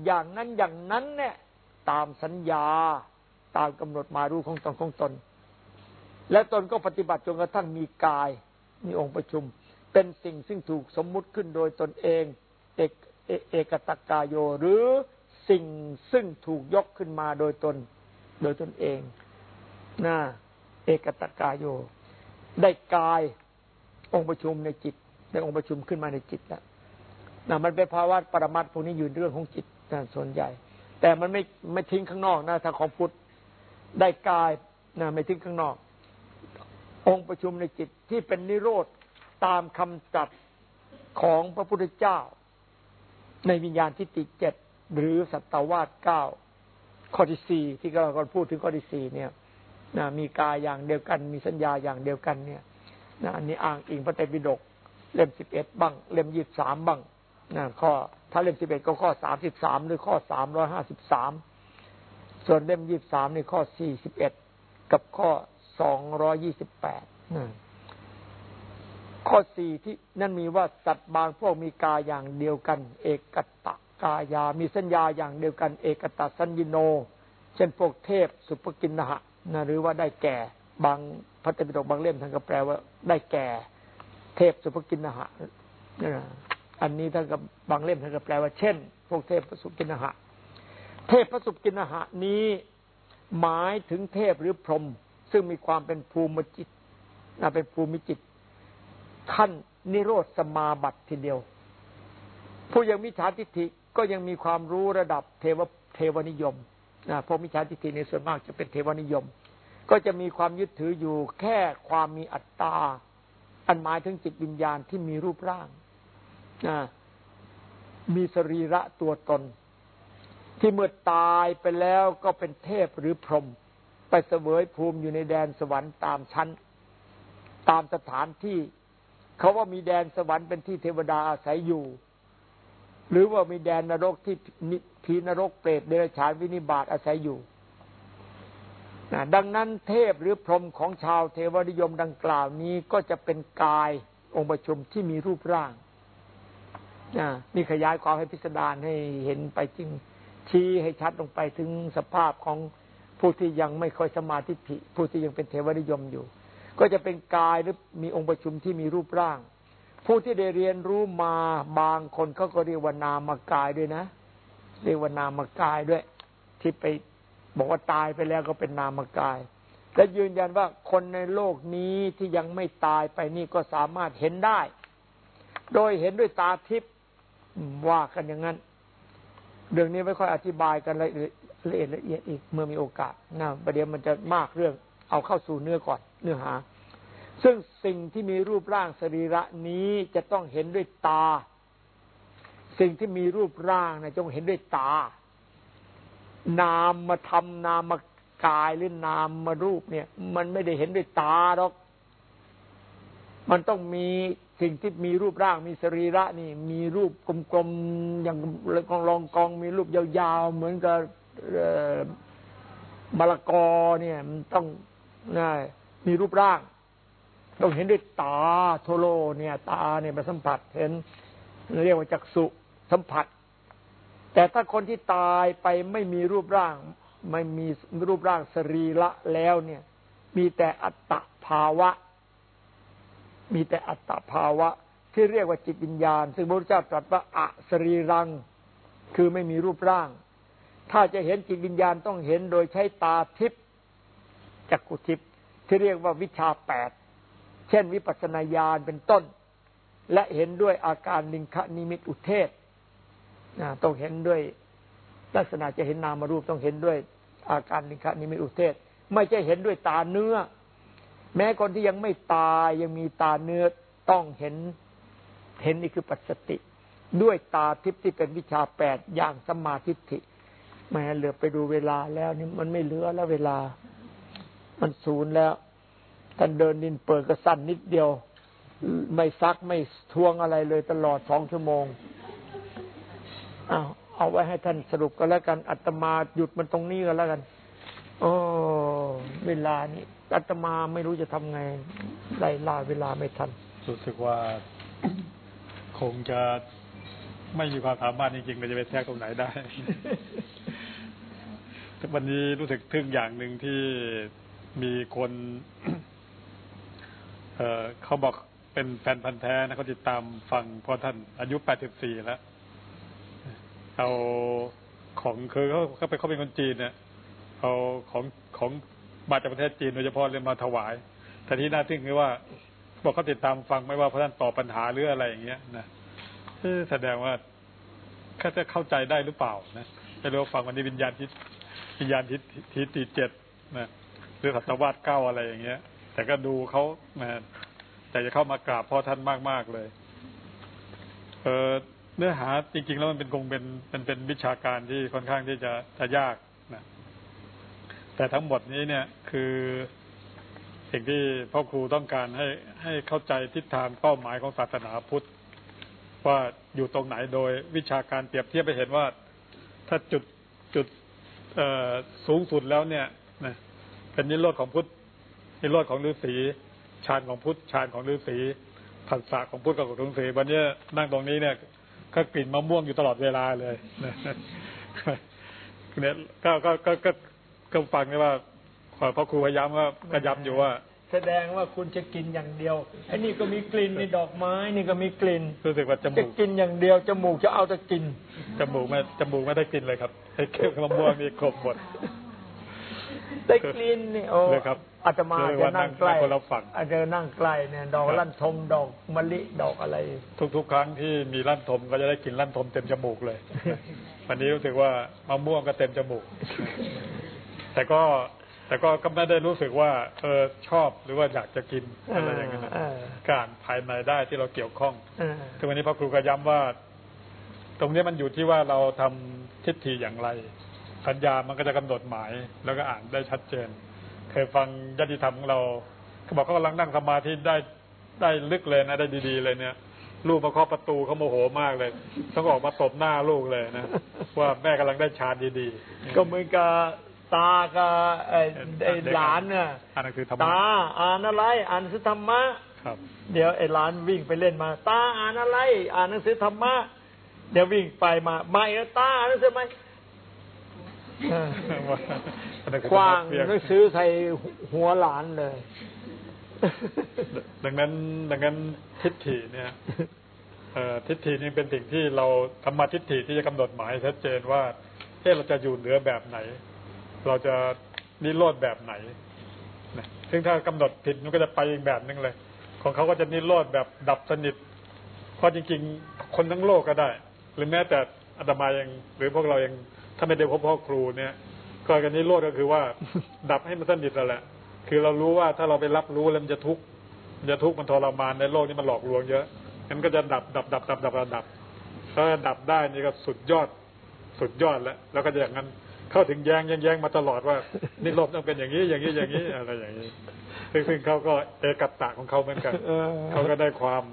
อย่างนั้นอย่างนั้นเนี่ยตามสัญญาตามกำหนดมารู้ของตนของตน และตนก็ปฏิบัติจนกระทั่งมีกาย มีองค์ประชุม เป็นสิ่งซึ่งถูกสมมุติขึ้นโดยตนเอง เอกเอกตกายโยหรือสิ่งซึ่งถูกยกขึ้นมาโดยตน โดยตนเองนะเอกตกายโย ได้กายองค์ประชุมในจิตได้องค์ประชุมขึ้นมาในจิตแล้วนะมันเป็นภาวะปรมัตถ์พวกนี้อยู่เรื่องของจิต นะส่วนใหญ่ แต่มันไม่ไม่ทิ้งข้างนอกนะถ้าของพุทธได้กายนะไม่ทิ้งข้างนอก องค์ประชุมในจิตที่เป็นนิโรธตามคำจัดของพระพุทธเจ้า ในวิญญาณทิฏฐิเจ็ดหรือสัตวาสเก้าข้อที่สี่ที่เรากำลังพูดถึงข้อที่สี่เนี่ยนะมีกายอย่างเดียวกัน มีสัญญาอย่างเดียวกันเนี่ยนะอันนี้อ้างอิงพระไตปิฎกเล่มสิบเอ็ดบ้าง เล่มยี่สามบ้างนะข้อ ถ้าเล่มสิบเอ็ดก็ข้อสามสิบสามหรือข้อสามร้อยห้าสิบสามส่วนเล่มยี่สามนี่ข้อสี่สิบเอ็ดกับข้อสองร้อยี่สิบแปดข้อสี่ที่นั่นมีว่าสัตว์บางพวกมีกายอย่างเดียวกัน เอกตะกายา มีสัญญาอย่างเดียวกัน เอกตะสัญญโน เช่นพวกเทพสุภกินนะฮะนะหรือว่าได้แก่ บางพระเตปิฎกบางเล่มท่านก็แปลว่าได้แก่ เทพสุภกินนะฮะ อันนี้ท่านกับบางเล่มท่านก็แปลว่าเช่น พวกเทพสุกินนะฮะเทพพระสุกินนะนี้หมายถึงเทพหรือพรหมซึ่งมีความเป็นภูมิจิตนะเป็นภูมิจิตขั้นนิโรธสมาบัติทีเดียว ผู้ยังมิจฉาทิฏฐิก็ยังมีความรู้ระดับเทวเทวนิยมนะพวกมิจฉาทิฏฐิในส่วนมากจะเป็นเทวนิยม ก็จะมีความยึดถืออยู่แค่ความมีอัตตา อันหมายถึงจิตวิญญาณที่มีรูปร่าง มีสรีระตัวตน ที่เมื่อตายไปแล้วก็เป็นเทพหรือพรหมไปเสวยภูมิอยู่ในแดนสวรรค์ตามชั้น ตามสถานที่เขาว่ามีแดนสวรรค์เป็นที่เทวดาอาศัยอยู่ หรือว่ามีแดนนรกที่พีนรกเปรตเดรัจฉานวินิบาตอาศัยอยู่ดังนั้นเทพหรือพรหมของชาวเทวนิยมดังกล่าวนี้ก็จะเป็นกายองค์ประชุมที่มีรูปร่าง นี่ขยายความให้พิสดารให้เห็นไปจริงชี้ให้ชัดลงไปถึงสภาพของผู้ที่ยังไม่ค่อยสมาธิิผู้ที่ยังเป็นเทวนิยมอยู่ ก็จะเป็นกายหรือมีองค์ประชุมที่มีรูปร่าง ผู้ที่ได้เรียนรู้มาบางคนเขาก็เรียกว่านามกายด้วยนะ เรียกว่านามกายด้วย ที่ไปบอกว่าตายไปแล้วก็เป็นนามกาย และยืนยันว่าคนในโลกนี้ที่ยังไม่ตายไปนี่ก็สามารถเห็นได้ โดยเห็นด้วยตาทิพย์ ว่ากันอย่างนั้น เรื่องนี้ไม่ค่อยอธิบายกันละเอียดละเอียดอีกเมื่อมีโอกาสนะประเดี๋ยวมันจะมากเรื่อง เอาเข้าสู่เนื้อก่อนเนื้อหา ซึ่งสิ่งที่มีรูปร่างสรีระนี้จะต้องเห็นด้วยตา สิ่งที่มีรูปร่างนะจงเห็นด้วยตา นามมาทำนามมากายหรือนามมารูปเนี่ย มันไม่ได้เห็นด้วยตาหรอก มันต้องมี สิ่งที่มีรูปร่างมีสรีระนี่ มีรูปกลมๆอย่างกองรองกอง มีรูปยาวๆเหมือนกับมะละกอเนี่ยมันต้องนะมีรูปร่าง ต้องเห็นด้วยตาโทโลเนี่ย ตาเนี่ยมาสัมผัสเห็นเรียกว่าจักสุสัมผัส แต่ถ้าคนที่ตายไปไม่มีรูปร่าง ไม่มีรูปร่างสรีละแล้วเนี่ย มีแต่อัตตภาวะ มีแต่อัตตภาวะ ที่เรียกว่าจิตวิญญาณ ซึ่งพระพุทธเจ้าตรัสว่าอะสรีรัง คือไม่มีรูปร่าง ถ้าจะเห็นจิตวิญญาณต้องเห็นโดยใช้ตาทิพย์จักกุทิพย์ที่เรียกว่าวิชาแปดเช่นวิปัสนาญาณเป็นต้น และเห็นด้วยอาการลิงคนิมิตอุเทศต้องเห็นด้วยลักษณะจะเห็นนามารูปต้องเห็นด้วยอาการลิงคนิมิตอุเทศ ไม่ใช่เห็นด้วยตาเนื้อ แม้คนที่ยังไม่ตายยังมีตาเนื้อต้องเห็น เห็นนี่คือปัจสติ ด้วยตาทิพย์ที่เป็นวิชาแปดอย่างสมาธิิแม้เหลือไปดูเวลาแล้วนี่มันไม่เหลือแล้วเวลา มันศูนย์แล้วท่านเดินดินเปิดกระสั้นนิดเดียว ไม่ซักไม่ทวงอะไรเลยตลอดสองชั่วโมงเอาเอาไว้ให้ท่านสรุปก็แล้วกันอัตมาหยุดมันตรงนี้ก็แล้วกัน โอ้เวลานี้อาตมาไม่รู้จะทำไงไล่ล่าเวลาไม่ทัน รู้สึกว่าคงจะไม่มีความสามารถจริงๆเราจะไปแทรกตรงไหนได้วันนี้รู้สึกทึ่งอย่างหนึ่งที่มีคน เออเขาบอกเป็นแฟนพันธ์แท้นะเขาติดตามฟังพราะท่านอายุ 84 แล้ว เอาของคือเขาเขาเป็นเขาเป็นคนจีนเนี่ย เอาของของมาจากประเทศจีนโดยเฉพาะเลยมาถวายแต่ที่น่าทึ่งคือว่าบอกเขาติดตามฟังไม่ว่าพระท่านตอบปัญหาหรืออะไรอย่างเงี้ยนะแสดงว่าเขาจะเข้าใจได้หรือเปล่านะไม่รู้ฟังวันนี้วิญญาณทิศวิญญาณทิศทิศตีเจ็ดนะหรือสัตวาสเก้าอะไรอย่างเงี้ย แต่ก็ดูเขานะแต่จะเข้ามากราบพ่อท่านมากๆเลย เออเนื้อหาจริงๆแล้วมันเป็นคงเป็นเป็นเป็นวิชาการที่ค่อนข้างที่จะจะยาก แต่ทั้งหมดนี้เนี่ยคือสิ่งที่พ่อครูต้องการให้ให้เข้าใจทิศทางเป้าหมายของศาสนาพุทธ ว่าอยู่ตรงไหนโดยวิชาการเปรียบเทียบไปเห็นว่าถ้าจุดจุดสูงสุดแล้วเนี่ยนะเป็นนิโรธของพุทธนิโรธของฤาษีฌานของพุทธฌานของฤาษีผัสสะของพุทธกับของฤาษีวันนี้นั่งตรงนี้เนี่ย ก็กลิ่นมะม่วงอยู่ตลอดเวลาเลยเนี่ยก็ก็ก็ ก็ก็ฟังได้ว่าพระครูพยายามว่าก็ย้ำอยู่ว่า แสดงว่าคุณจะกินอย่างเดียวไอ้นี่ก็มีกลิ่นในดอกไม้นี่ก็มีกลิ่นรู้สึกว่าจจะมูกกินอย่างเดียวจมูกจะเอาแต่กินจมูกไม่จมูกไม่ได้กลินเลยครับให้เก็บมะม่วงนี่ครบหมดได้กลิ่นนี่โอ้เลยครับอาตมาเลยจะว่านั่นั่งงใกล้นั่งคนละฝั่งอาจจะนั่งใกล้เนี่ยดอกครับลั่นทมดอกมะลิดอกอะไร ทุกๆ ครั้งที่มีลั่นทมก็จะได้กลินลั่นทมเต็มจมูกเลย วันนี้รู้สึกว่ามะม่วงก็เต็มจมูก แต่ก็แต่ก็ก็ไม่ได้รู้สึกว่าเออชอบหรือว่าอยากจะกินอะไรอย่างนั้นนะอ่าการภายในได้ที่เราเกี่ยวข้องอ่าถึงวันนี้พระครูก็ย้ำว่า ตรงนี้มันอยู่ที่ว่าเราทำทิฏฐิอย่างไรสัญญามันก็จะกำหนดหมายแล้วก็อ่านได้ชัดเจน เคยฟังญาติธรรมของเราเขาบอกเขากำลังนั่งสมาธิได้ได้ลึกเลยนะได้ดี ๆ เลยเนี่ยลูกมาเคาะประตูเขาโมโหมากเลยต้องออกมาตบหน้าลูกเลยนะว่าแม่กำลังได้ฌานดีๆก็เหมือนกับ ตากับไอ้ไอ้หลานเนี่ยอันนั้นคือธรรมะตาอ่านอะไรอ่านหนังสือธรรมะครับเดี๋ยวไอ้หลานวิ่งไปเล่นมา ตาอ่านอะไร อ่านหนังสือธรรมะเดี๋ยววิ่งไปมาไม่แล้วตาอ่านหนังสือไหมเอออันนั้นคือกว้างธรรมะเปียกหนังสือใส่หัวหลานเลย ดังนั้น ดังนั้นทิฏฐิเนี่ยเอ่อทิฏฐินี่เป็นสิ่งที่เราธรรมะทิฏฐิที่จะกำหนดหมายชัดเจนว่าเอ๊ะเราจะอยู่เหนือแบบไหน เราจะนิโรธแบบไหนนะซึ่งถ้ากำหนดผิดมันก็จะไปอีกแบบนึงเลย ของเขาก็จะนิโรธแบบดับสนิทเพราะจริงๆ คนทั้งโลกก็ได้ หรือแม้แต่อาตมายังหรือพวกเรายังถ้าไม่ได้พบพ่อครูเนี่ยก็กันนิโรธก็คือว่า ดับให้มันสนิทแล้วแหละ คือเรารู้ว่าถ้าเราไปรับรู้แล้วมันจะทุกข์มันจะทุกข์มันทรมานในโลกนี้มันหลอกลวงเยอะงั้นก็จะดับดับดับดับดับดับดับถ้าดับได้นี่ก็สุดยอดสุดยอดแล้ว แล้วก็จะอย่างนั้น เข้าถึงแย้งแย้งแย้งมาตลอดว่านิโรธต้องเป็นอย่างนี้ อย่างนี้อย่างนี้อะไรอย่างนี้ซึ่งซึ่งเขาก็เอกัตตะของเขาเหมือนกันเออเขาก็ได้ความ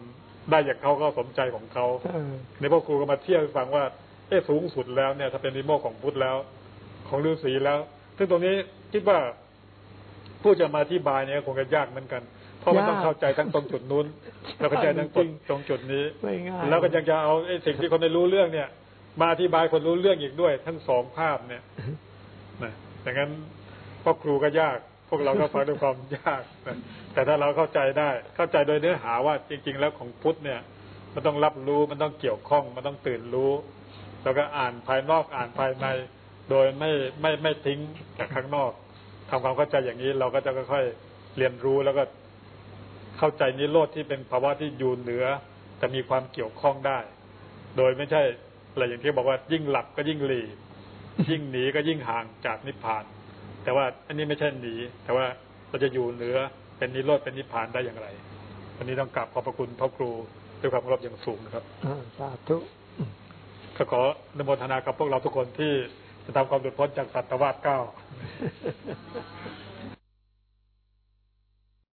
ได้อย่างเขาก็สมใจของเขาเออในพ่อครูก็มาเที่ยวให้ฟังว่าเอ๊ะสูงสุดแล้วเนี่ย ถ้าเป็นนิโมกของพุทธแล้ว ของฤาษีแล้ว ซึ่งตรงนี้คิดว่าผู้จะมาอธิบายเนี่ยคงจะยากเหมือนกัน เพราะมันต้องเข้าใจทั้งตรงจุดนู้นแล้วก็ใจทั้งตรงตรงจุดนี้ไม่ง่ายแล้วก็ยังจะเอาไอ้สิ่งที่คนไม่รู้เรื่องเนี่ย มาอธิบายคนรู้เรื่องอีกด้วย ทั้งสองภาพเนี่ยนะดังนั้นพ่อครูก็ยาก พวกเราก็ฟังด้วยความยากนะแต่ถ้าเราเข้าใจได้ เข้าใจโดยเนื้อหาว่าจริง ๆ แล้วของพุทธเนี่ย มันต้องรับรู้มันต้องเกี่ยวข้องมันต้องตื่นรู้ แล้วก็อ่านภายนอกอ่านภายใน โดยไม่ไม่ไม่ทิ้งจากข้างนอกทำความเข้าใจอย่างนี้เราก็จะค่อยๆเรียนรู้แล้วก็เข้าใจนิโรธที่เป็นภาวะที่อยู่เหนือแต่มีความเกี่ยวข้องได้ โดยไม่ใช่ อะไรอย่างที่บอกว่ายิ่งหลับก็ยิ่งหลีกยิ่งหนีก็ยิ่งห่างจากนิพพาน แต่ว่าอันนี้ไม่ใช่หนี แต่ว่าเราจะอยู่เหนือเป็นนิโรธเป็นนิพพานได้อย่างไรวันนี้ต้องกราบขอบพระคุณพ่อครูด้วยความเคารพอย่างสูงนะครับอ่าสาธุก็ขออนุโมทนากับพวกเราทุกคนที่จะทำความหลุดพ้นจากสัตวาสเก้า